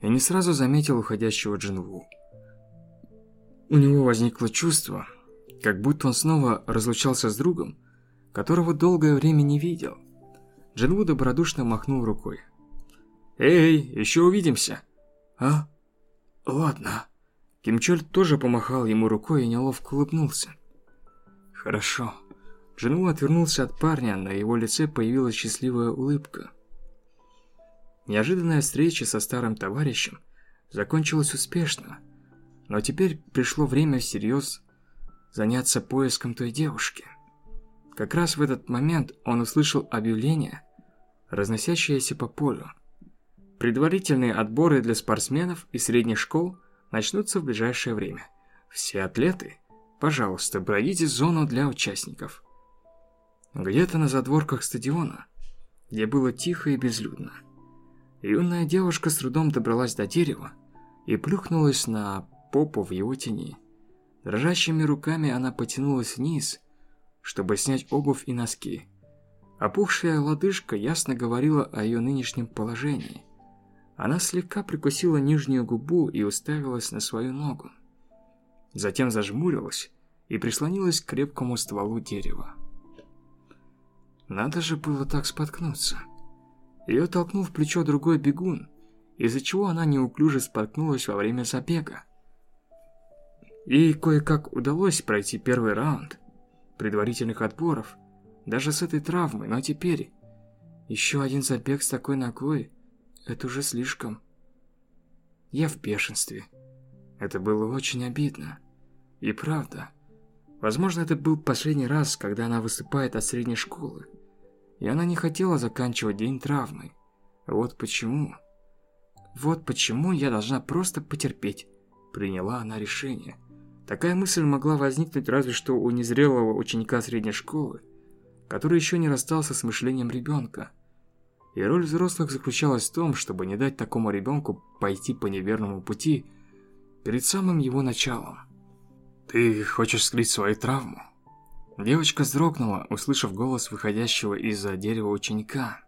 и не сразу заметил уходящего Джинву. У него возникло чувство, как будто он снова разлучался с другом, которого долгое время не видел. Джинву добродушно махнул рукой. «Эй, еще увидимся!» «А? Ладно». Кимчоль тоже помахал ему рукой и неловко улыбнулся. «Хорошо». Джинву отвернулся от парня, на его лице появилась счастливая улыбка. Неожиданная встреча со старым товарищем закончилась успешно, но теперь пришло время всерьез заняться поиском той девушки. Как раз в этот момент он услышал объявление, разносящееся по полю. Предварительные отборы для спортсменов и средних школ начнутся в ближайшее время. Все атлеты, пожалуйста, пройдите зону для участников. Где-то на задворках стадиона, где было тихо и безлюдно, юная девушка с трудом добралась до дерева и плюхнулась на попу в его тени. Дрожащими руками она потянулась вниз, чтобы снять обувь и носки. Опухшая лодыжка ясно говорила о ее нынешнем положении. Она слегка прикусила нижнюю губу и уставилась на свою ногу. Затем зажмурилась и прислонилась к крепкому стволу дерева. Надо же было так споткнуться. Ее толкнул в плечо другой бегун, из-за чего она неуклюже споткнулась во время забега. И кое-как удалось пройти первый раунд предварительных отборов, даже с этой травмой, но теперь еще один забег с такой ногой – это уже слишком. Я в бешенстве. Это было очень обидно. И правда, возможно, это был последний раз, когда она выступает от средней школы и она не хотела заканчивать день травмой. Вот почему... Вот почему я должна просто потерпеть. Приняла она решение. Такая мысль могла возникнуть разве что у незрелого ученика средней школы, который еще не расстался с мышлением ребенка. И роль взрослых заключалась в том, чтобы не дать такому ребенку пойти по неверному пути перед самым его началом. «Ты хочешь скрыть свою травму?» Девочка вздрогнула, услышав голос выходящего из-за дерева ученика,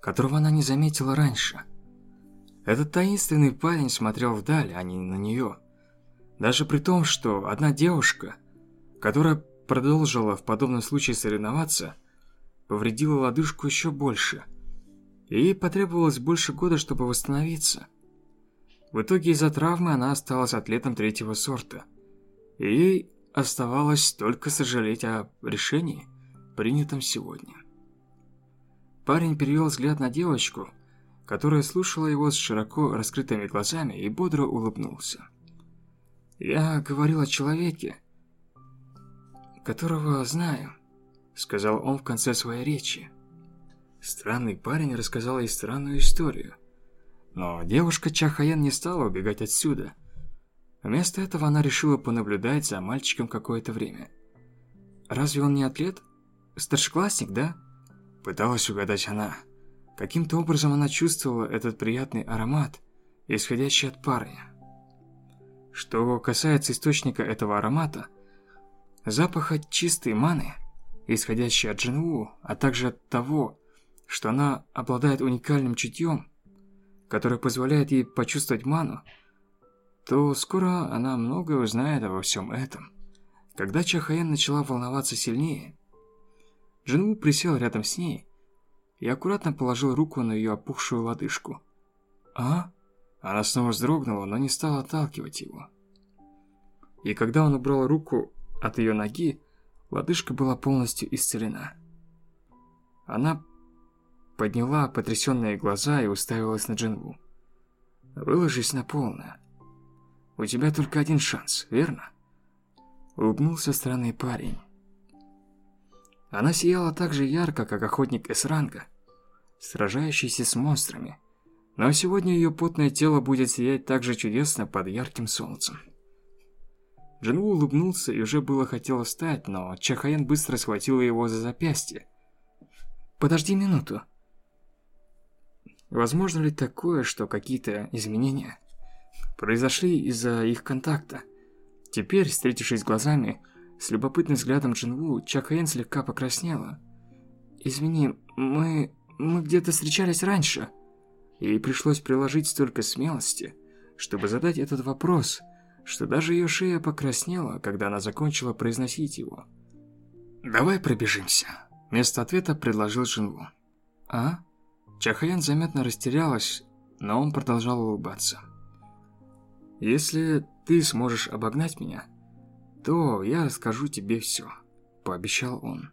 которого она не заметила раньше. Этот таинственный парень смотрел вдаль, а не на нее. Даже при том, что одна девушка, которая продолжила в подобном случае соревноваться, повредила лодыжку еще больше. Ей потребовалось больше года, чтобы восстановиться. В итоге из-за травмы она осталась атлетом третьего сорта. И ей Оставалось только сожалеть о решении, принятом сегодня. Парень перевел взгляд на девочку, которая слушала его с широко раскрытыми глазами и бодро улыбнулся. «Я говорил о человеке, которого знаю», — сказал он в конце своей речи. Странный парень рассказал ей странную историю. Но девушка Чахаян не стала убегать отсюда — Вместо этого она решила понаблюдать за мальчиком какое-то время. «Разве он не атлет? Старшеклассник, да?» Пыталась угадать она. Каким-то образом она чувствовала этот приятный аромат, исходящий от парня. Что касается источника этого аромата, запаха чистой маны, исходящей от Джинву, а также от того, что она обладает уникальным чутьем, которое позволяет ей почувствовать ману, то скоро она многое узнает обо всем этом. Когда Чахаян начала волноваться сильнее, Джинву присел рядом с ней и аккуратно положил руку на ее опухшую лодыжку. «А?» Она снова вздрогнула, но не стала отталкивать его. И когда он убрал руку от ее ноги, лодыжка была полностью исцелена. Она подняла потрясенные глаза и уставилась на Джинву. «Выложись на полное». У тебя только один шанс, верно?» Улыбнулся странный парень. Она сияла так же ярко, как охотник С-ранга, сражающийся с монстрами. Но сегодня ее потное тело будет сиять так же чудесно под ярким солнцем. Джинву улыбнулся и уже было хотел встать, но Чахаян быстро схватила его за запястье. «Подожди минуту». Возможно ли такое, что какие-то изменения произошли из-за их контакта? Теперь, встретившись глазами, с любопытным взглядом Джинву, Чакаен слегка покраснела. «Извини, мы... мы где-то встречались раньше». Ей пришлось приложить столько смелости, чтобы задать этот вопрос, что даже ее шея покраснела, когда она закончила произносить его. «Давай пробежимся», – вместо ответа предложил Джинву. «А?» Чахаян заметно растерялась, но он продолжал улыбаться. «Если ты сможешь обогнать меня, то я расскажу тебе все», – пообещал он.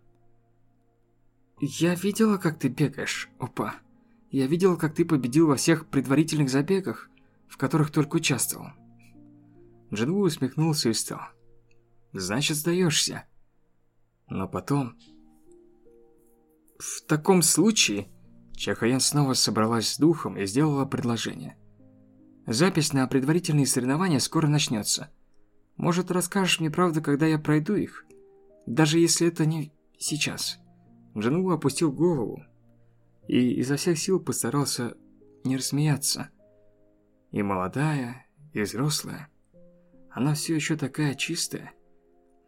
«Я видела, как ты бегаешь, опа. Я видела, как ты победил во всех предварительных забегах, в которых только участвовал». Джинву усмехнулся и встал. «Значит, сдаешься». Но потом... «В таком случае...» Чахаян снова собралась с духом и сделала предложение. «Запись на предварительные соревнования скоро начнется. Может, расскажешь мне правду, когда я пройду их? Даже если это не сейчас». Джану опустил голову и изо всех сил постарался не рассмеяться. И молодая, и взрослая. Она все еще такая чистая.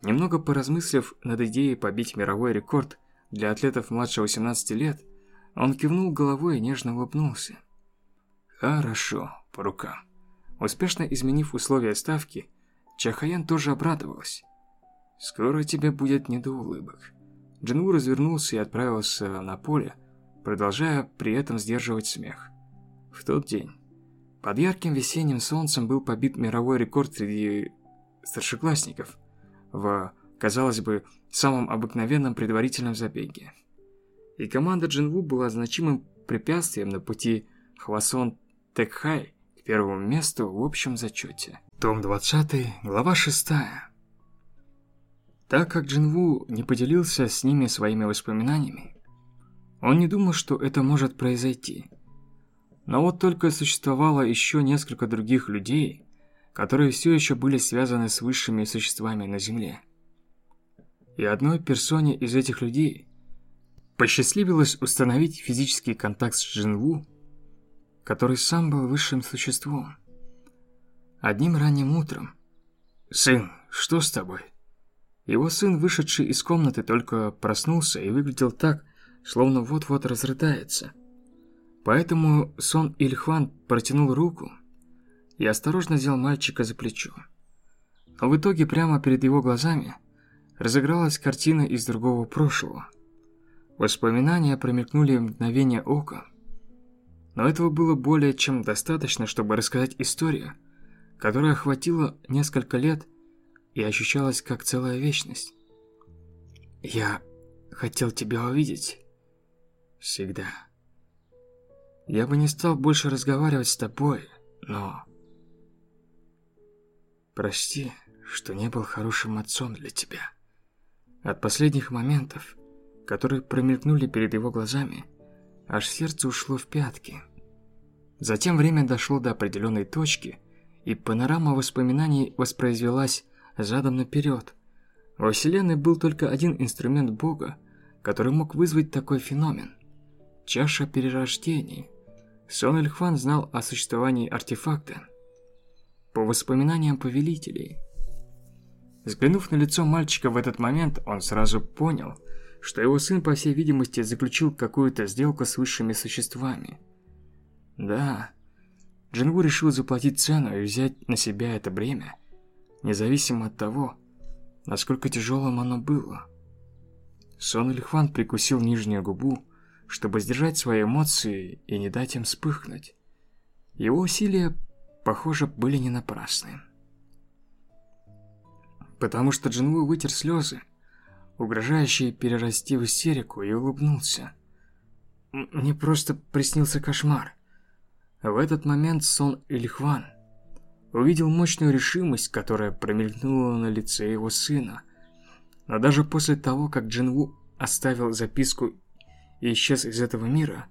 Немного поразмыслив над идеей побить мировой рекорд для атлетов младше 18 лет, он кивнул головой и нежно улыбнулся. «Хорошо, по рукам». Успешно изменив условия ставки, Чахаян тоже обрадовалась. «Скоро тебе будет не до улыбок». Джинву развернулся и отправился на поле, продолжая при этом сдерживать смех. В тот день, под ярким весенним солнцем был побит мировой рекорд среди старшеклассников в, казалось бы, самом обыкновенном предварительном забеге и команда Джинву была значимым препятствием на пути Хвасон Текхай к первому месту в общем зачете. Том 20, глава 6. Так как Джинву не поделился с ними своими воспоминаниями, он не думал, что это может произойти. Но вот только существовало еще несколько других людей, которые все еще были связаны с высшими существами на Земле. И одной персоне из этих людей посчастливилось установить физический контакт с Джинву, который сам был высшим существом. Одним ранним утром. «Сын, что с тобой?» Его сын, вышедший из комнаты, только проснулся и выглядел так, словно вот-вот разрыдается. Поэтому Сон Ильхван протянул руку и осторожно взял мальчика за плечо. Но в итоге прямо перед его глазами разыгралась картина из другого прошлого – Воспоминания промелькнули в мгновение ока. Но этого было более чем достаточно, чтобы рассказать историю, которая охватила несколько лет и ощущалась как целая вечность. «Я хотел тебя увидеть. Всегда. Я бы не стал больше разговаривать с тобой, но... Прости, что не был хорошим отцом для тебя. От последних моментов которые промелькнули перед его глазами, аж сердце ушло в пятки. Затем время дошло до определенной точки, и панорама воспоминаний воспроизвелась задом наперед. Во Вселенной был только один инструмент Бога, который мог вызвать такой феномен – чаша перерождений. Сон Эльхван знал о существовании артефакта. По воспоминаниям повелителей. Взглянув на лицо мальчика в этот момент, он сразу понял – что его сын, по всей видимости, заключил какую-то сделку с высшими существами. Да, Джингу решил заплатить цену и взять на себя это бремя, независимо от того, насколько тяжелым оно было. Сон Ильхван прикусил нижнюю губу, чтобы сдержать свои эмоции и не дать им вспыхнуть. Его усилия, похоже, были не напрасны. Потому что Джинву вытер слезы, угрожающий перерасти в истерику, и улыбнулся. Мне просто приснился кошмар. В этот момент сон Ильхван увидел мощную решимость, которая промелькнула на лице его сына. Но даже после того, как Джинву оставил записку и исчез из этого мира,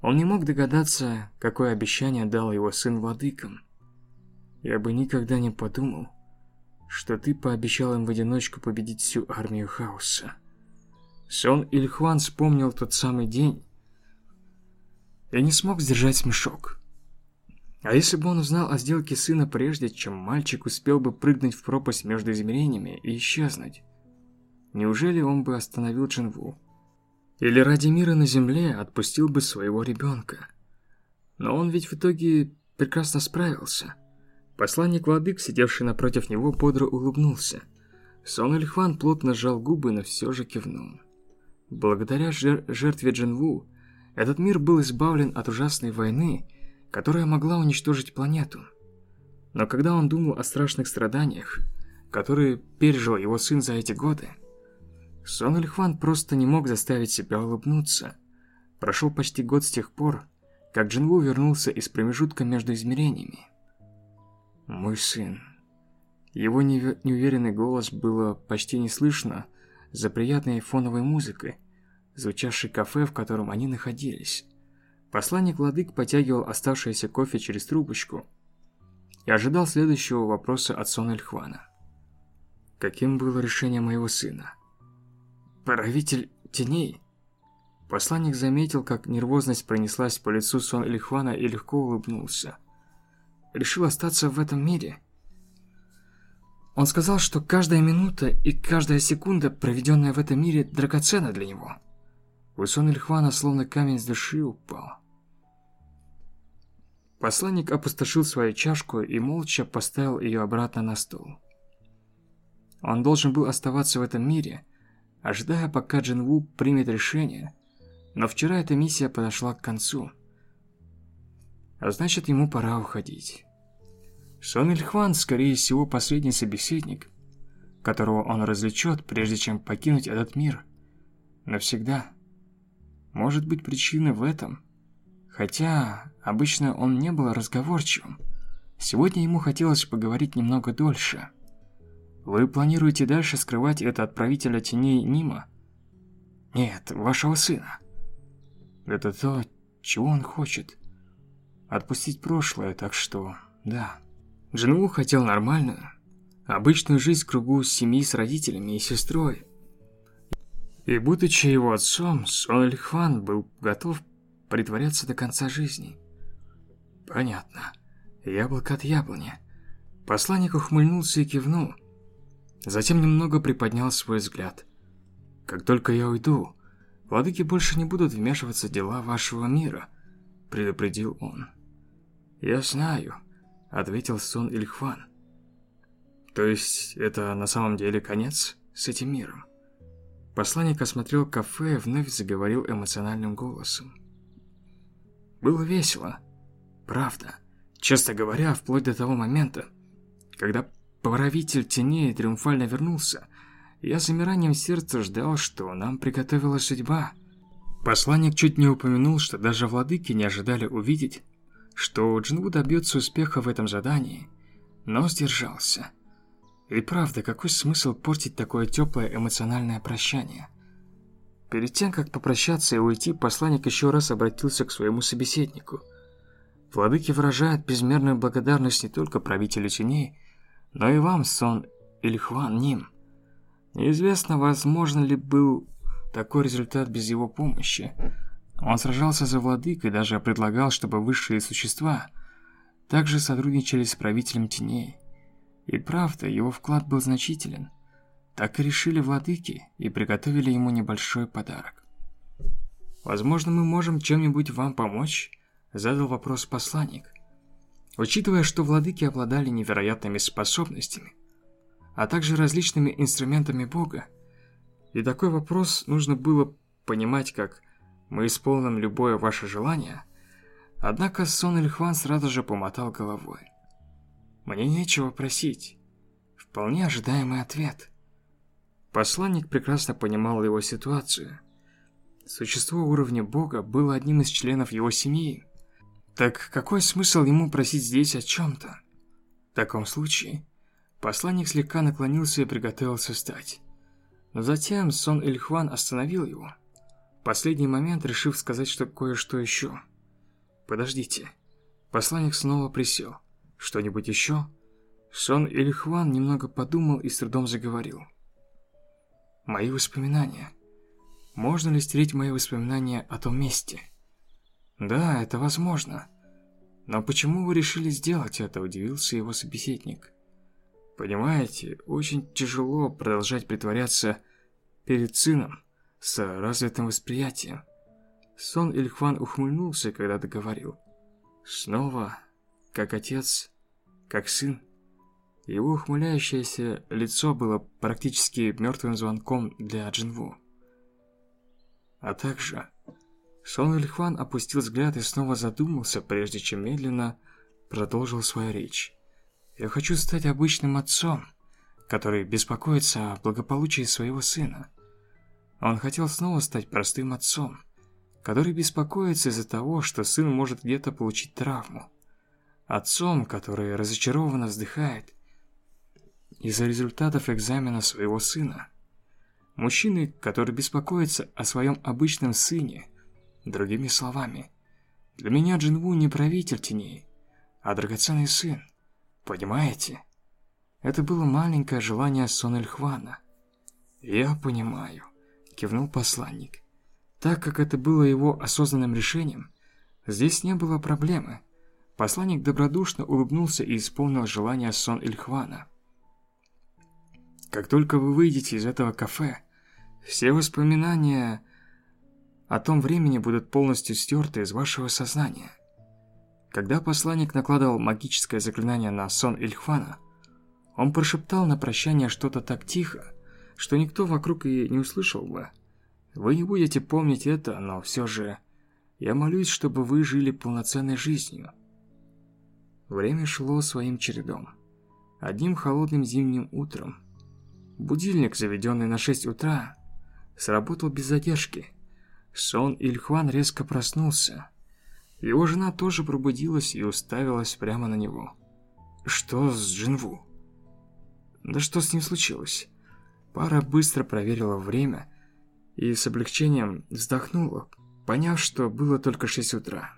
он не мог догадаться, какое обещание дал его сын владыкам. Я бы никогда не подумал, что ты пообещал им в одиночку победить всю армию хаоса. Сон Ильхван вспомнил тот самый день и не смог сдержать смешок. А если бы он узнал о сделке сына прежде, чем мальчик успел бы прыгнуть в пропасть между измерениями и исчезнуть? Неужели он бы остановил Джинву? Или ради мира на земле отпустил бы своего ребенка? Но он ведь в итоге прекрасно справился. Посланник Владык, сидевший напротив него, бодро улыбнулся. Сон Ильхван плотно сжал губы, но все же кивнул. Благодаря жер жертве Джинву, этот мир был избавлен от ужасной войны, которая могла уничтожить планету. Но когда он думал о страшных страданиях, которые пережил его сын за эти годы, Сон Ильхван просто не мог заставить себя улыбнуться. Прошел почти год с тех пор, как Джинву вернулся из промежутка между измерениями. «Мой сын». Его неуверенный голос было почти не слышно за приятной фоновой музыкой, звучавшей кафе, в котором они находились. Посланник Владык потягивал оставшееся кофе через трубочку и ожидал следующего вопроса от Сон Эльхвана. Каким было решение моего сына? Правитель теней? Посланник заметил, как нервозность пронеслась по лицу Сон Эльхвана и легко улыбнулся. Решил остаться в этом мире? Он сказал, что каждая минута и каждая секунда, проведенная в этом мире, драгоценна для него. У Сон Эльхвана словно камень с души упал. Посланник опустошил свою чашку и молча поставил ее обратно на стол. Он должен был оставаться в этом мире, ожидая, пока Джин Ву примет решение, но вчера эта миссия подошла к концу. А значит, ему пора уходить. Сон Ильхван, скорее всего, последний собеседник, которого он развлечет, прежде чем покинуть этот мир. Навсегда. Может быть, причина в этом – Хотя обычно он не был разговорчивым. Сегодня ему хотелось поговорить немного дольше. Вы планируете дальше скрывать это от правителя теней Нима? Нет, вашего сына. Это то, чего он хочет. Отпустить прошлое, так что, да. Джинву хотел нормальную, обычную жизнь в кругу семьи с родителями и сестрой. И будучи его отцом, Сон Эльхван был готов притворяться до конца жизни. Понятно. Яблоко от яблони. Посланник ухмыльнулся и кивнул. Затем немного приподнял свой взгляд. Как только я уйду, владыки больше не будут вмешиваться в дела вашего мира, предупредил он. Я знаю, ответил Сон Ильхван. То есть это на самом деле конец с этим миром? Посланник осмотрел кафе и вновь заговорил эмоциональным голосом. Было весело. Правда. Честно говоря, вплоть до того момента, когда правитель теней триумфально вернулся, я с замиранием сердца ждал, что нам приготовила судьба. Посланник чуть не упомянул, что даже владыки не ожидали увидеть, что Джинву добьется успеха в этом задании, но сдержался. И правда, какой смысл портить такое теплое эмоциональное прощание? Перед тем, как попрощаться и уйти, посланник еще раз обратился к своему собеседнику. Владыки выражают безмерную благодарность не только правителю теней, но и вам, Сон Ильхуан Ним. Неизвестно, возможно ли был такой результат без его помощи. Он сражался за владык и даже предлагал, чтобы высшие существа также сотрудничали с правителем теней. И правда, его вклад был значителен – так и решили владыки и приготовили ему небольшой подарок. «Возможно, мы можем чем-нибудь вам помочь?» – задал вопрос посланник. Учитывая, что владыки обладали невероятными способностями, а также различными инструментами Бога, и такой вопрос нужно было понимать как «мы исполним любое ваше желание», однако Сон Ильхван сразу же помотал головой. «Мне нечего просить». Вполне ожидаемый ответ – Посланник прекрасно понимал его ситуацию. Существо уровня бога было одним из членов его семьи. Так какой смысл ему просить здесь о чем-то? В таком случае, посланник слегка наклонился и приготовился встать. Но затем Сон Эльхван остановил его. В последний момент решив сказать что кое-что еще. «Подождите». Посланник снова присел. «Что-нибудь еще?» Сон Эльхван немного подумал и с трудом заговорил. Мои воспоминания. Можно ли стереть мои воспоминания о том месте? Да, это возможно. Но почему вы решили сделать это, удивился его собеседник. Понимаете, очень тяжело продолжать притворяться перед сыном с развитым восприятием. Сон Ильхван ухмыльнулся, когда договорил. Снова, как отец, как сын. Его ухмыляющееся лицо было практически мертвым звонком для Джинву. А также... Сон Ильхван опустил взгляд и снова задумался, прежде чем медленно продолжил свою речь. «Я хочу стать обычным отцом, который беспокоится о благополучии своего сына. Он хотел снова стать простым отцом, который беспокоится из-за того, что сын может где-то получить травму. Отцом, который разочарованно вздыхает из-за результатов экзамена своего сына. Мужчины, который беспокоится о своем обычном сыне. Другими словами, для меня Джинву не правитель теней, а драгоценный сын. Понимаете? Это было маленькое желание Сон Эльхвана. «Я понимаю», — кивнул посланник. Так как это было его осознанным решением, здесь не было проблемы. Посланник добродушно улыбнулся и исполнил желание Сон Ильхвана. Как только вы выйдете из этого кафе, все воспоминания о том времени будут полностью стерты из вашего сознания. Когда посланник накладывал магическое заклинание на сон Ильхвана, он прошептал на прощание что-то так тихо, что никто вокруг и не услышал бы. Вы не будете помнить это, но все же я молюсь, чтобы вы жили полноценной жизнью. Время шло своим чередом. Одним холодным зимним утром будильник, заведенный на 6 утра, сработал без задержки. Сон Ильхуан резко проснулся. Его жена тоже пробудилась и уставилась прямо на него. Что с Джинву? Да что с ним случилось? Пара быстро проверила время и с облегчением вздохнула, поняв, что было только 6 утра.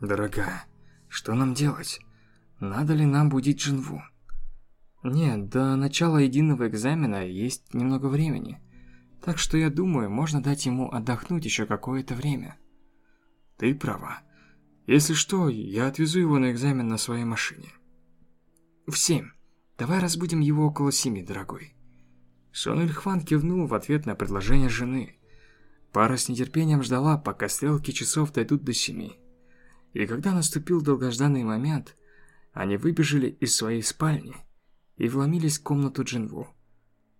«Дорогая, что нам делать? Надо ли нам будить Джинву?» «Нет, до начала единого экзамена есть немного времени, так что я думаю, можно дать ему отдохнуть еще какое-то время». «Ты права. Если что, я отвезу его на экзамен на своей машине». «В семь. Давай разбудим его около семи, дорогой». Сон Ильхван кивнул в ответ на предложение жены. Пара с нетерпением ждала, пока стрелки часов дойдут до семи. И когда наступил долгожданный момент, они выбежали из своей спальни и вломились в комнату Джинву.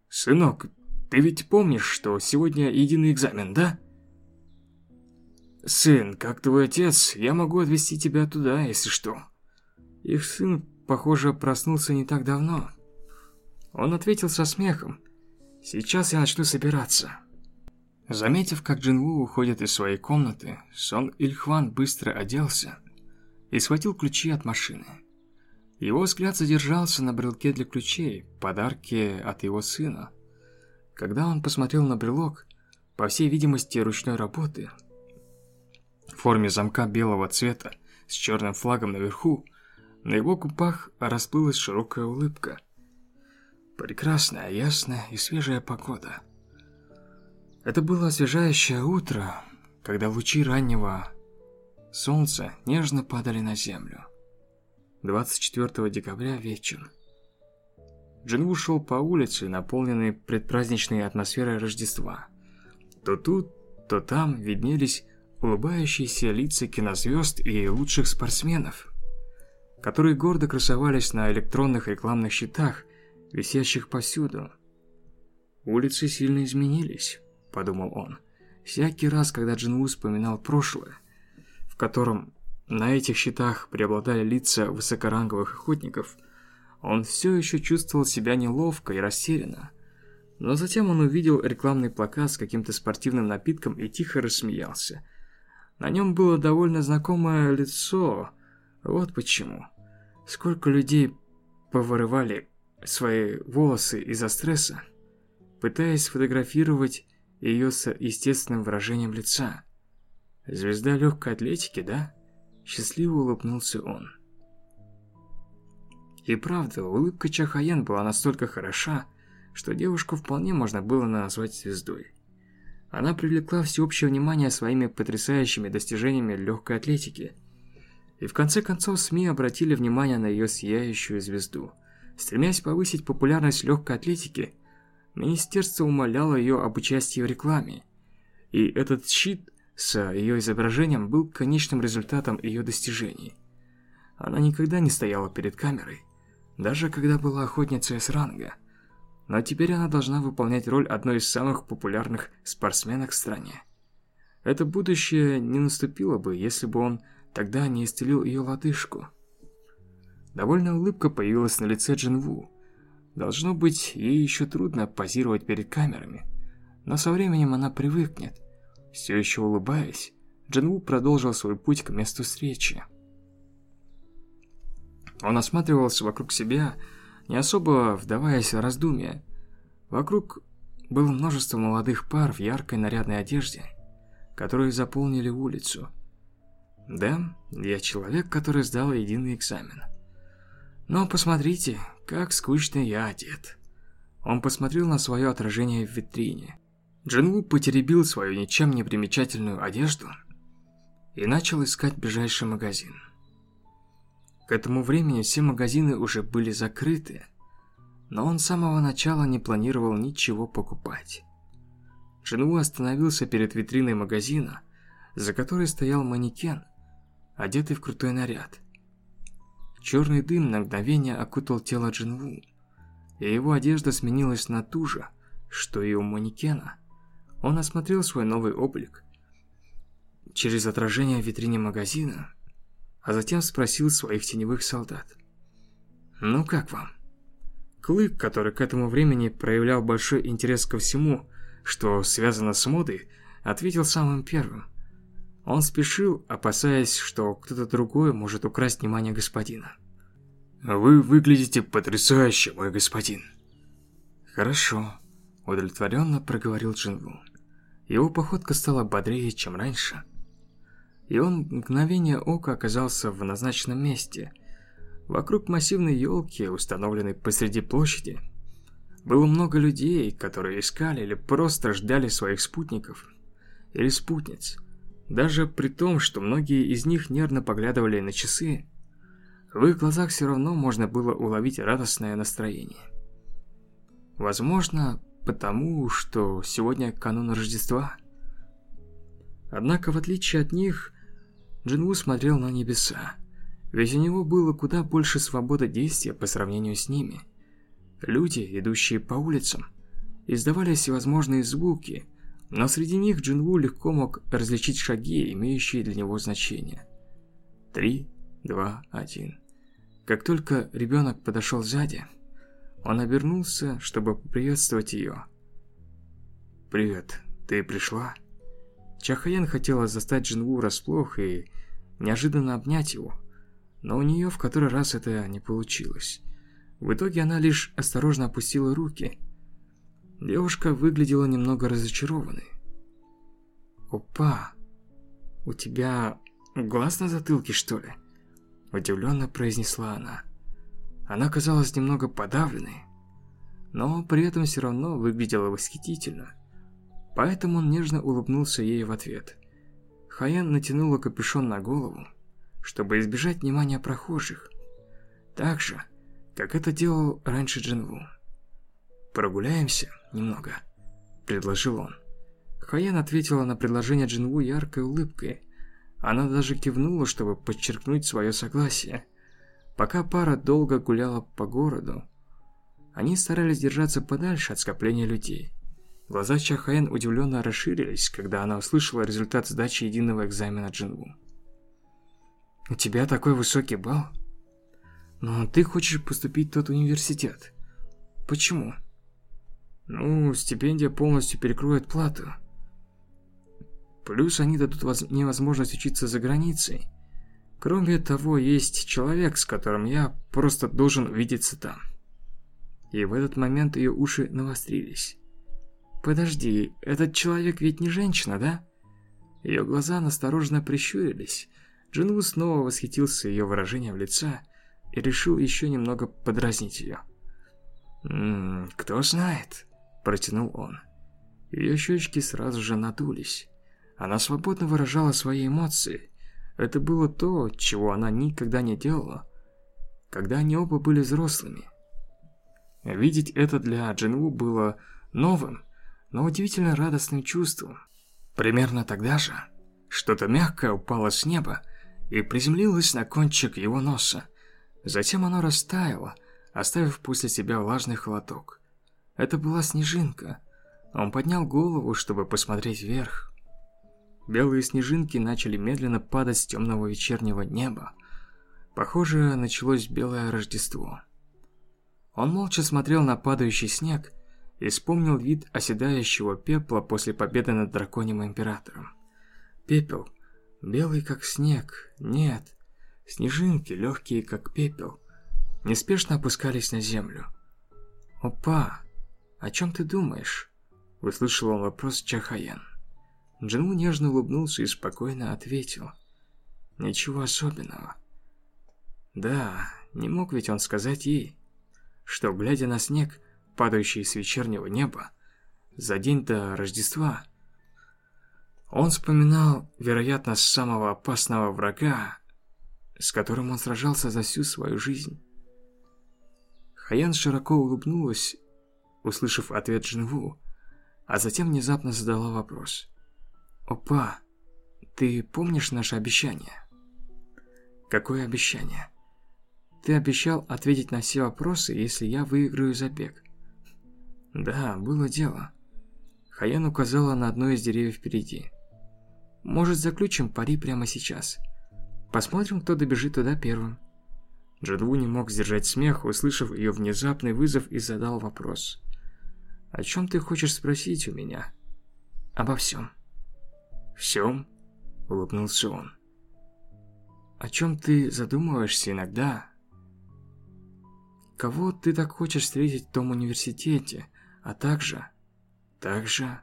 «Сынок, ты ведь помнишь, что сегодня единый экзамен, да?» «Сын, как твой отец, я могу отвезти тебя туда, если что». Их сын, похоже, проснулся не так давно. Он ответил со смехом, Сейчас я начну собираться. Заметив, как Джинву уходит из своей комнаты, Сон Ильхван быстро оделся и схватил ключи от машины. Его взгляд задержался на брелке для ключей, подарке от его сына. Когда он посмотрел на брелок, по всей видимости ручной работы, в форме замка белого цвета с черным флагом наверху, на его губах расплылась широкая улыбка – Прекрасная, ясная и свежая погода. Это было освежающее утро, когда лучи раннего солнца нежно падали на землю. 24 декабря вечер. Джинву шел по улице, наполненной предпраздничной атмосферой Рождества. То тут, то там виднелись улыбающиеся лица кинозвезд и лучших спортсменов, которые гордо красовались на электронных рекламных щитах висящих повсюду. «Улицы сильно изменились», – подумал он. Всякий раз, когда Джинву вспоминал прошлое, в котором на этих щитах преобладали лица высокоранговых охотников, он все еще чувствовал себя неловко и растерянно. Но затем он увидел рекламный плакат с каким-то спортивным напитком и тихо рассмеялся. На нем было довольно знакомое лицо. Вот почему. Сколько людей повырывали свои волосы из-за стресса, пытаясь сфотографировать ее с естественным выражением лица. «Звезда легкой атлетики, да?» Счастливо улыбнулся он. И правда, улыбка Чахаян была настолько хороша, что девушку вполне можно было назвать звездой. Она привлекла всеобщее внимание своими потрясающими достижениями легкой атлетики. И в конце концов СМИ обратили внимание на ее сияющую звезду. Стремясь повысить популярность легкой атлетики, министерство умоляло ее об участии в рекламе. И этот щит с ее изображением был конечным результатом ее достижений. Она никогда не стояла перед камерой, даже когда была охотницей с ранга. Но теперь она должна выполнять роль одной из самых популярных спортсменок в стране. Это будущее не наступило бы, если бы он тогда не исцелил ее лодыжку. Довольная улыбка появилась на лице Джинву. Должно быть, ей еще трудно позировать перед камерами, но со временем она привыкнет. Все еще улыбаясь, Джинву продолжил свой путь к месту встречи. Он осматривался вокруг себя, не особо вдаваясь в раздумья. Вокруг было множество молодых пар в яркой нарядной одежде, которые заполнили улицу. Да, я человек, который сдал единый экзамен. Но посмотрите, как скучно я одет. Он посмотрел на свое отражение в витрине. Джинву потеребил свою ничем не примечательную одежду и начал искать ближайший магазин. К этому времени все магазины уже были закрыты, но он с самого начала не планировал ничего покупать. Джинву остановился перед витриной магазина, за которой стоял манекен, одетый в крутой наряд. Черный дым на мгновение окутал тело Джинву, и его одежда сменилась на ту же, что и у манекена. Он осмотрел свой новый облик. Через отражение в витрине магазина а затем спросил своих теневых солдат. «Ну как вам?» Клык, который к этому времени проявлял большой интерес ко всему, что связано с модой, ответил самым первым. Он спешил, опасаясь, что кто-то другой может украсть внимание господина. «Вы выглядите потрясающе, мой господин». «Хорошо», – удовлетворенно проговорил Джинву. Его походка стала бодрее, чем раньше – и он мгновение ока оказался в назначенном месте. Вокруг массивной елки, установленной посреди площади, было много людей, которые искали или просто ждали своих спутников или спутниц. Даже при том, что многие из них нервно поглядывали на часы, в их глазах все равно можно было уловить радостное настроение. Возможно, потому, что сегодня канун Рождества. Однако, в отличие от них, Джинву смотрел на небеса, ведь у него было куда больше свободы действия по сравнению с ними. Люди, идущие по улицам, издавали всевозможные звуки, но среди них Джинву легко мог различить шаги, имеющие для него значение. Три, два, один. Как только ребенок подошел сзади, он обернулся, чтобы поприветствовать ее. «Привет, ты пришла?» Чахаян хотела застать Джинву врасплох и неожиданно обнять его, но у нее в который раз это не получилось. В итоге она лишь осторожно опустила руки. Девушка выглядела немного разочарованной. «Опа! У тебя глаз на затылке, что ли?» Удивленно произнесла она. Она казалась немного подавленной, но при этом все равно выглядела восхитительно. Поэтому он нежно улыбнулся ей в ответ. Хаян натянула капюшон на голову, чтобы избежать внимания прохожих. Так же, как это делал раньше Джинву. «Прогуляемся немного», – предложил он. Хаян ответила на предложение Джинву яркой улыбкой. Она даже кивнула, чтобы подчеркнуть свое согласие. Пока пара долго гуляла по городу, они старались держаться подальше от скопления людей. Глаза Чахаен удивленно расширились, когда она услышала результат сдачи единого экзамена Джинву. «У тебя такой высокий балл? Но ты хочешь поступить в тот университет. Почему?» «Ну, стипендия полностью перекроет плату. Плюс они дадут мне возможность учиться за границей. Кроме того, есть человек, с которым я просто должен увидеться там». И в этот момент ее уши навострились. «Подожди, этот человек ведь не женщина, да?» Ее глаза настороженно прищурились. Джинву снова восхитился ее выражением лица и решил еще немного подразнить ее. «М -м, «Кто знает?» – протянул он. Ее щечки сразу же надулись. Она свободно выражала свои эмоции. Это было то, чего она никогда не делала, когда они оба были взрослыми. Видеть это для Джинву было новым, но удивительно радостным чувством. Примерно тогда же что-то мягкое упало с неба и приземлилось на кончик его носа. Затем оно растаяло, оставив после себя влажный холодок. Это была снежинка. Он поднял голову, чтобы посмотреть вверх. Белые снежинки начали медленно падать с темного вечернего неба. Похоже, началось белое Рождество. Он молча смотрел на падающий снег и вспомнил вид оседающего пепла после победы над драконьим императором. Пепел, белый как снег, нет, снежинки, легкие как пепел, неспешно опускались на землю. «Опа, о чем ты думаешь?» – услышал он вопрос Чахаян. Джинву нежно улыбнулся и спокойно ответил. «Ничего особенного». Да, не мог ведь он сказать ей, что, глядя на снег, падающий с вечернего неба, за день до Рождества, он вспоминал, вероятно, самого опасного врага, с которым он сражался за всю свою жизнь. Хаян широко улыбнулась, услышав ответ Джинву, а затем внезапно задала вопрос. «Опа, ты помнишь наше обещание?» «Какое обещание?» Ты обещал ответить на все вопросы, если я выиграю забег. Да, было дело. Хаян указала на одно из деревьев впереди. Может, заключим пари прямо сейчас? Посмотрим, кто добежит туда первым. Джадву не мог сдержать смех, услышав ее внезапный вызов и задал вопрос. «О чем ты хочешь спросить у меня?» «Обо всем». «Всем?» – улыбнулся он. «О чем ты задумываешься иногда, Кого ты так хочешь встретить в том университете, а также... Также...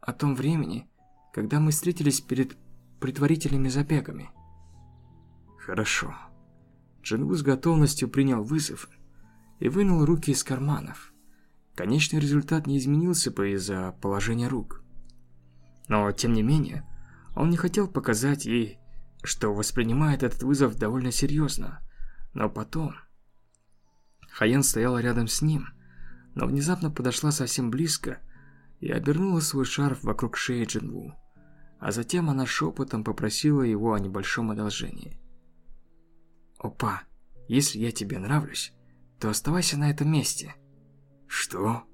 О том времени, когда мы встретились перед предварительными забегами. Хорошо. Джинву с готовностью принял вызов и вынул руки из карманов. Конечный результат не изменился бы из-за положения рук. Но, тем не менее, он не хотел показать ей, что воспринимает этот вызов довольно серьезно. Но потом... Хаян стояла рядом с ним, но внезапно подошла совсем близко и обернула свой шарф вокруг шеи Джинву. А затем она шепотом попросила его о небольшом одолжении. «Опа, если я тебе нравлюсь, то оставайся на этом месте». «Что?»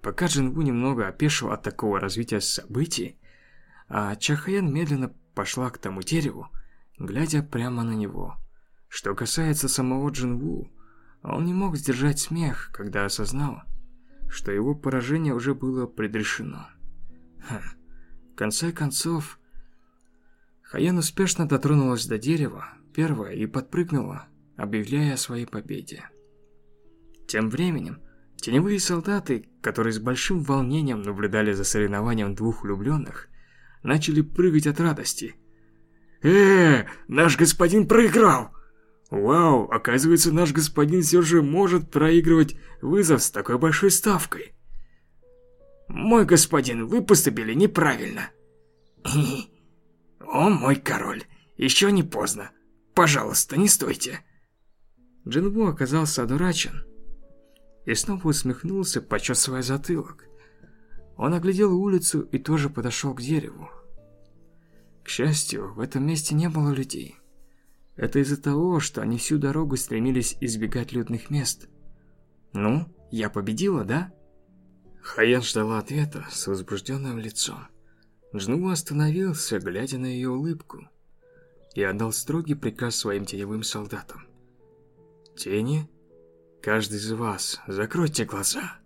Пока Джинву немного опешил от такого развития событий, а Чахаян медленно пошла к тому дереву, глядя прямо на него. Что касается самого Джинву, он не мог сдержать смех, когда осознал, что его поражение уже было предрешено. В конце концов, Хаян успешно дотронулась до дерева, первая, и подпрыгнула, объявляя о своей победе. Тем временем, теневые солдаты, которые с большим волнением наблюдали за соревнованием двух влюбленных, начали прыгать от радости. «Э, наш господин проиграл!» Вау, оказывается, наш господин все же может проигрывать вызов с такой большой ставкой. Мой господин, вы поступили неправильно. О, мой король, еще не поздно. Пожалуйста, не стойте. Джинву оказался одурачен и снова усмехнулся, почесывая затылок. Он оглядел улицу и тоже подошел к дереву. К счастью, в этом месте не было людей. Это из-за того, что они всю дорогу стремились избегать людных мест. «Ну, я победила, да?» Хаян ждала ответа с возбужденным лицом. Джну остановился, глядя на ее улыбку, и отдал строгий приказ своим теневым солдатам. «Тени, каждый из вас, закройте глаза!»